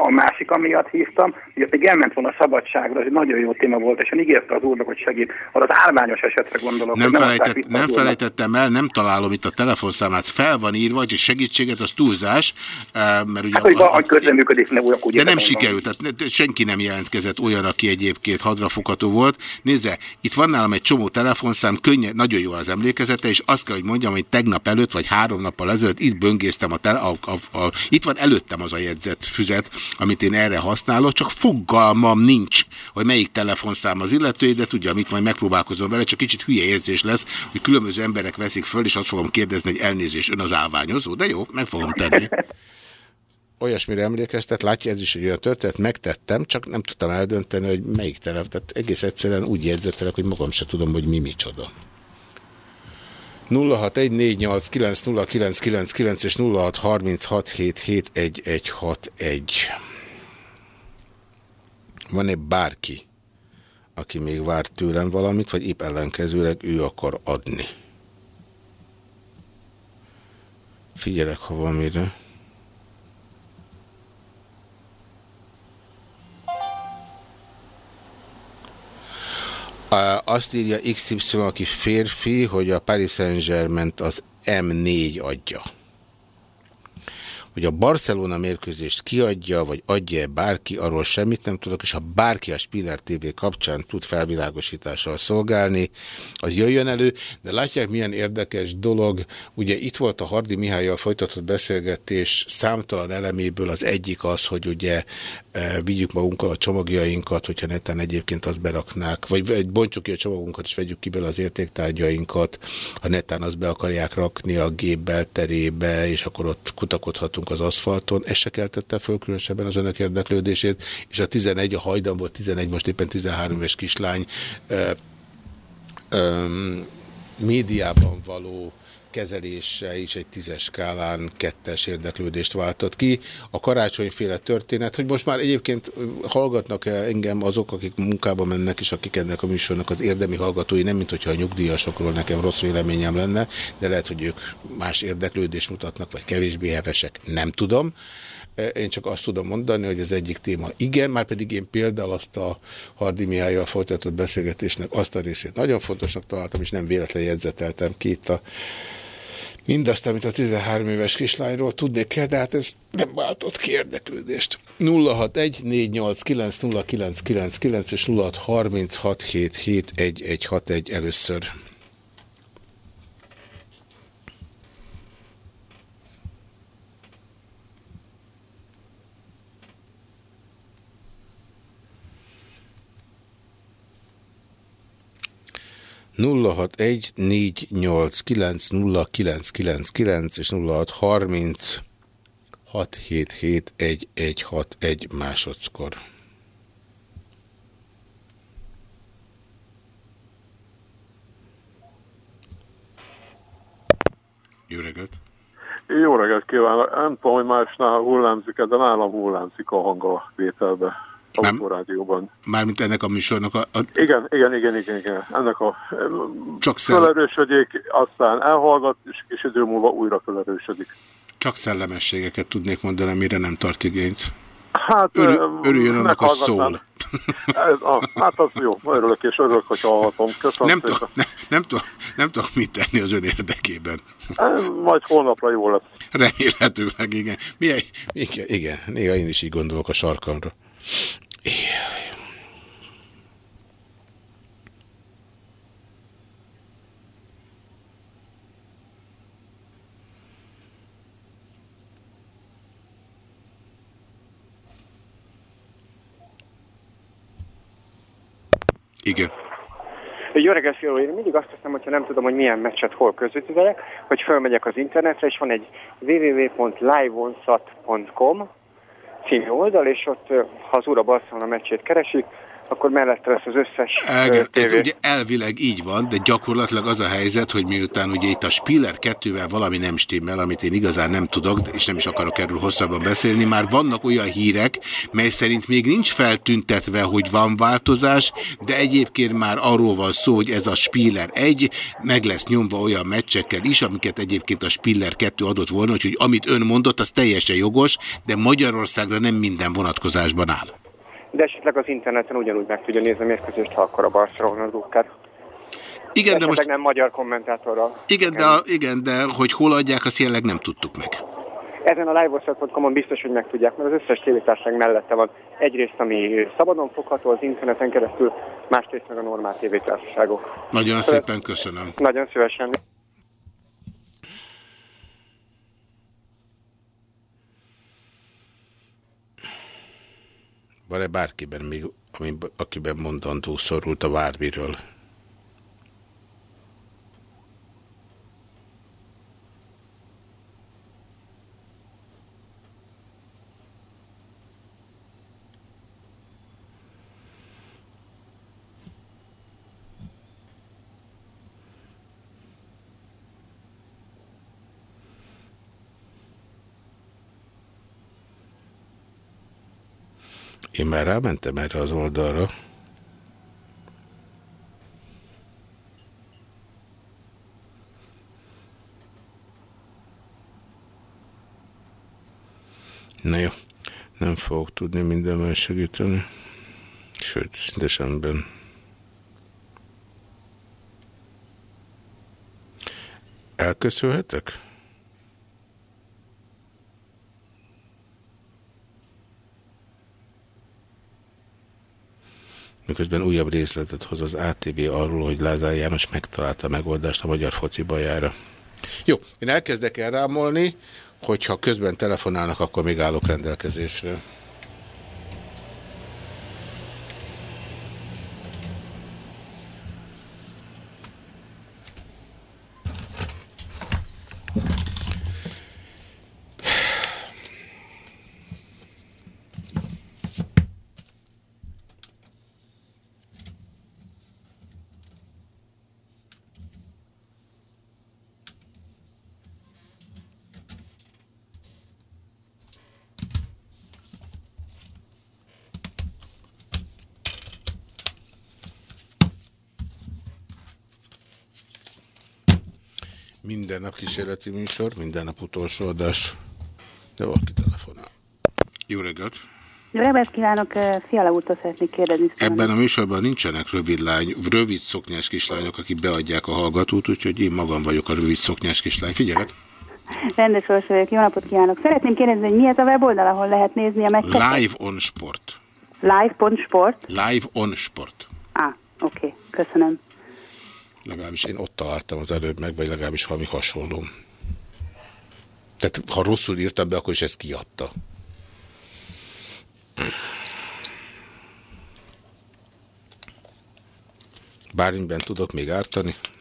A másik, amiatt hívtam, hogy még elment volna a szabadságra, ez egy nagyon jó téma volt, és én ígérte az úrnak, hogy segít. Az az árványos esetre gondolok. Nem, hogy felejtett, nem felejtettem el, nem találom itt a telefonszámát, fel van írva, hogy segítséget az túlzás, eh, mert ugye... Hát, hogy, a- van, hogy közreműködik, ne úgy, De nem sikerült, tehát senki nem jelentkezett olyan, aki egyébként hadrafogható volt. Nézze, itt van nálam egy csomó telefonszám, könnyen, nagyon jó az emlékezete, és azt kell, hogy mondjam, hogy tegnap előtt, vagy három nappal ezelőtt itt böngésztem a, tele, a, a, a itt van előttem az a jegyzett füzet, amit én erre használok, csak fogalmam nincs, hogy melyik telefonszám az illető, de tudja, mit majd megpróbálkozom vele, csak kicsit hülye érzés lesz, hogy különböző emberek veszik föl, és azt fogom kérdezni, hogy elnézés, ön az állványozó, de jó, meg fogom tenni. *laughs* olyasmire emlékeztet, látja ez is egy olyan történet, megtettem, csak nem tudtam eldönteni, hogy melyik telefon, tehát egész egyszerűen úgy jegyzettelek, hogy magam se tudom, hogy mi micsoda. 0614890999 és 0636771161. Van-e bárki, aki még vár tőlem valamit, vagy épp ellenkezőleg ő akar adni? Figyelek, ha van mire. Azt írja XY, aki férfi, hogy a Paris Saint-Germain az M4 adja. Hogy a Barcelona mérkőzést kiadja, vagy adja-e bárki, arról semmit nem tudok, és ha bárki a Spiller TV kapcsán tud felvilágosítással szolgálni, az jöjjön elő, de látják milyen érdekes dolog, ugye itt volt a Hardi Mihályjal folytatott beszélgetés számtalan eleméből az egyik az, hogy ugye e, vigyük magunkkal a csomagjainkat, hogyha neten egyébként azt beraknák, vagy, bontsuk ki a csomagunkat, és vegyük ki belőle az értéktárgyainkat, ha netán azt be akarják rakni a gép belterébe, és akkor ott kutakodhatunk az aszfalton, ez se keltette föl különösebben az önök érdeklődését, és a 11, a hajdan volt 11, most éppen 13 éves kislány, e, öm, médiában való kezelése is egy tízes skálán kettes érdeklődést váltott ki. A karácsonyféle történet, hogy most már egyébként hallgatnak -e engem azok, akik munkába mennek, és akik ennek a műsornak az érdemi hallgatói, nem mint hogyha a nyugdíjasokról nekem rossz véleményem lenne, de lehet, hogy ők más érdeklődést mutatnak, vagy kevésbé hevesek, nem tudom. Én csak azt tudom mondani, hogy az egyik téma igen, már pedig én például azt a Hardi Mihályjal folytatott beszélgetésnek azt a részét nagyon fontosnak találtam, és nem véletlenül jegyzeteltem ki itt a mindazt, amit a 13 éves kislányról tudnék kell, de hát ez nem váltott ki érdeklődést. 061 489 0999 és 0636771161 először. 061 és 0630 677 másodszor. Jó reggelt! Jó reggelt kívánok! Nem tudom, hogy másnál hullámzik, de nálam hullámzik a hang a vételbe. Autorádióban. Mármint ennek a műsornak a... a... Igen, igen, igen, igen, igen. Ennek a Csak felerősödik, aztán elhallgat, és kis idő múlva újra felerősödik. Csak szellemességeket tudnék mondani, amire nem tart igényt. Hát, Örül, örüljön annak a szól. *laughs* Ez, ah, hát az jó, örülök, és örülök, hogy hallhatom. Köszönöm Nem, tudok, nem, nem, tudok, nem tudok mit tenni az ön érdekében. Majd holnapra jó lesz. Remélhetőleg, igen. Milyen, igen, igen, néha én is így gondolok a sarkamra. Igen. Jó reggelt, Fialó! Én mindig azt teszem, hogyha nem tudom, hogy milyen meccset hol közvetítenek, hogy fölmegyek az internetre, és van egy www.liveonsat.com című oldal, és ott, ha az úr a Barcelona meccsét keresik, akkor mellette lesz az összes Igen, ez ugye elvileg így van, de gyakorlatilag az a helyzet, hogy miután ugye itt a Spiller 2-vel valami nem stimmel, amit én igazán nem tudok, és nem is akarok erről hosszabban beszélni, már vannak olyan hírek, mely szerint még nincs feltüntetve, hogy van változás, de egyébként már arról van szó, hogy ez a Spiller 1 meg lesz nyomva olyan meccsekkel is, amiket egyébként a Spiller 2 adott volna, úgyhogy amit ön mondott, az teljesen jogos, de Magyarországra nem minden vonatkozásban áll. De esetleg az interneten ugyanúgy meg tudja nézni a mérkőzést, ha akkor a Barcelona drukkát. Igen, de most nem magyar kommentátorral. Igen, de, a- igen, de hogy hol adják, azt jelenleg nem tudtuk meg. Ezen a liveosztag.com-on biztos, hogy meg tudják, mert az összes tévétárság mellette van. Egyrészt, ami szabadon fogható az interneten keresztül, másrészt meg a normál tévétársaságok. Nagyon szépen köszönöm. Nagyon szívesen. Van-e bárkiben még, akiben mondandó szorult a Várviről? Én már rámentem erre az oldalra. Na jó, nem fogok tudni mindenben segíteni. Sőt, szinte semmiben. Elköszönhetek? Miközben újabb részletet hoz az ATV arról, hogy Lázár János megtalálta a megoldást a magyar foci bajára. Jó, én elkezdek elrámolni, hogyha közben telefonálnak, akkor még állok rendelkezésre. Minden nap kísérleti műsor, minden nap utolsó adás. De valaki telefonál. Jó reggelt! Jó reggelt kívánok, eh, Fiala úrtól szeretnék kérdezni. Ebben a műsorban nincsenek rövid, lány, rövid szoknyás kislányok, akik beadják a hallgatót, úgyhogy én magam vagyok a rövid szoknyás kislány. Figyelek! Rendes vagyok, jó napot kívánok. Szeretném kérdezni, hogy mi ez a weboldal, ahol lehet nézni a meccset? Live on Sport. Live.sport? Live on Sport. Á, oké, köszönöm. Legalábbis én ott találtam az előbb meg, vagy legalábbis valami hasonló. Tehát ha rosszul írtam be, akkor is ez kiadta. Bármiben tudok még ártani. 061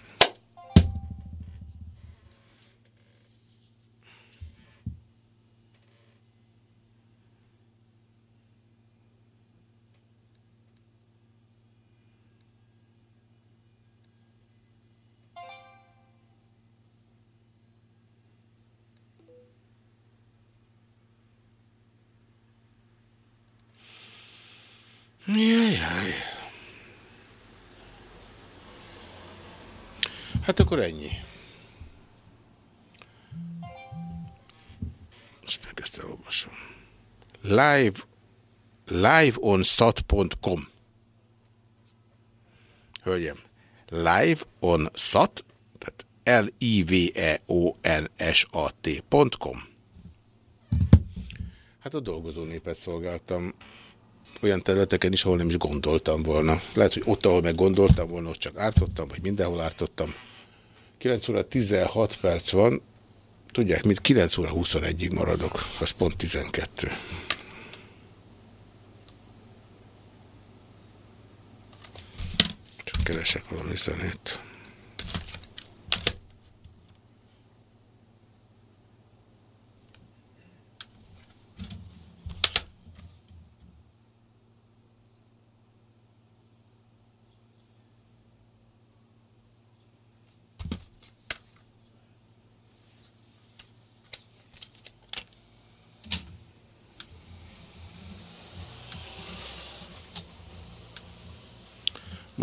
Live, liveonsat.com Hölgyem, live on sat, tehát L-I-V-E-O-N-S-A-T.com Hát a dolgozó népet szolgáltam olyan területeken is, ahol nem is gondoltam volna. Lehet, hogy ott, ahol meg gondoltam volna, ott csak ártottam, vagy mindenhol ártottam. 9 óra 16 perc van, tudják, mit 9 óra 21-ig maradok, az pont 12. Csak keresek valami zenét.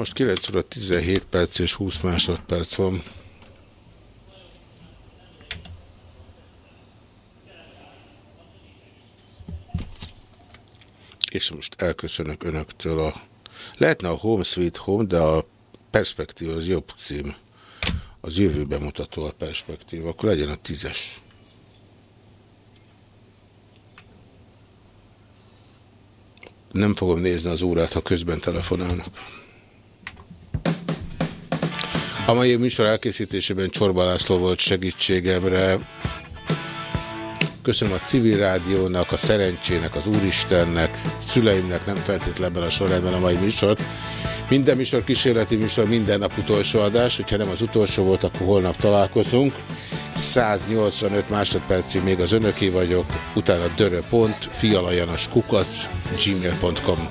Most 9 óra 17 perc és 20 másodperc van. És most elköszönök önöktől a... Lehetne a Home Sweet Home, de a perspektív az jobb cím. Az jövőbe mutató a perspektíva. Akkor legyen a tízes. Nem fogom nézni az órát, ha közben telefonálnak. A mai műsor elkészítésében Csorba László volt segítségemre. Köszönöm a civil rádiónak, a szerencsének, az úristennek, szüleimnek nem feltétlenül a sorrendben a mai műsort. Minden műsor kísérleti műsor, minden nap utolsó adás, hogyha nem az utolsó volt, akkor holnap találkozunk. 185 másodpercig még az önöké vagyok, utána dörö.pont, fialajanos kukac, gmail.com.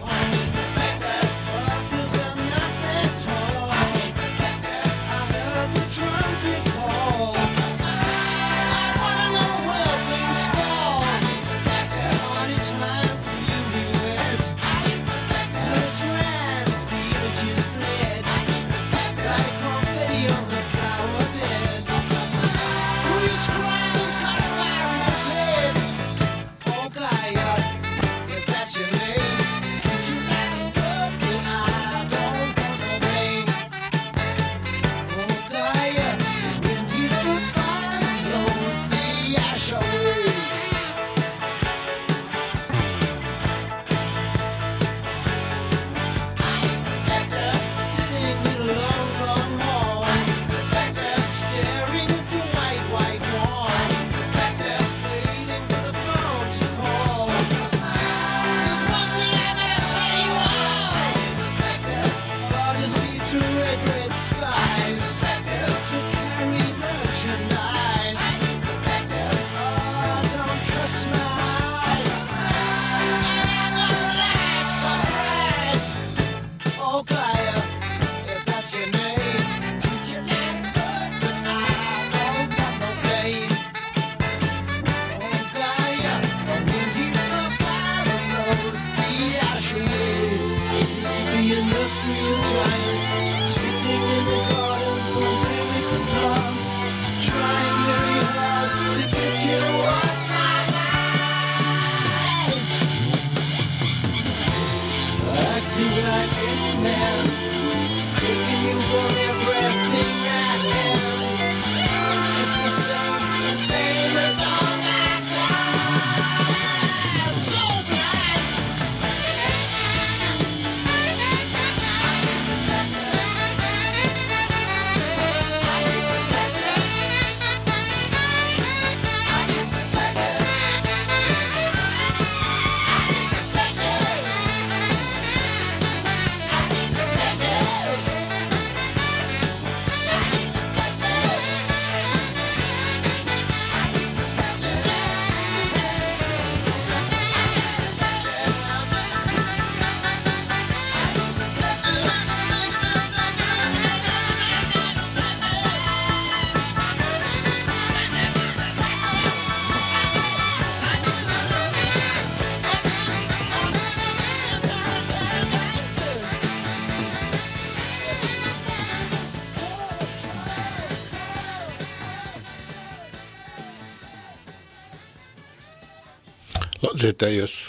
Azért eljössz.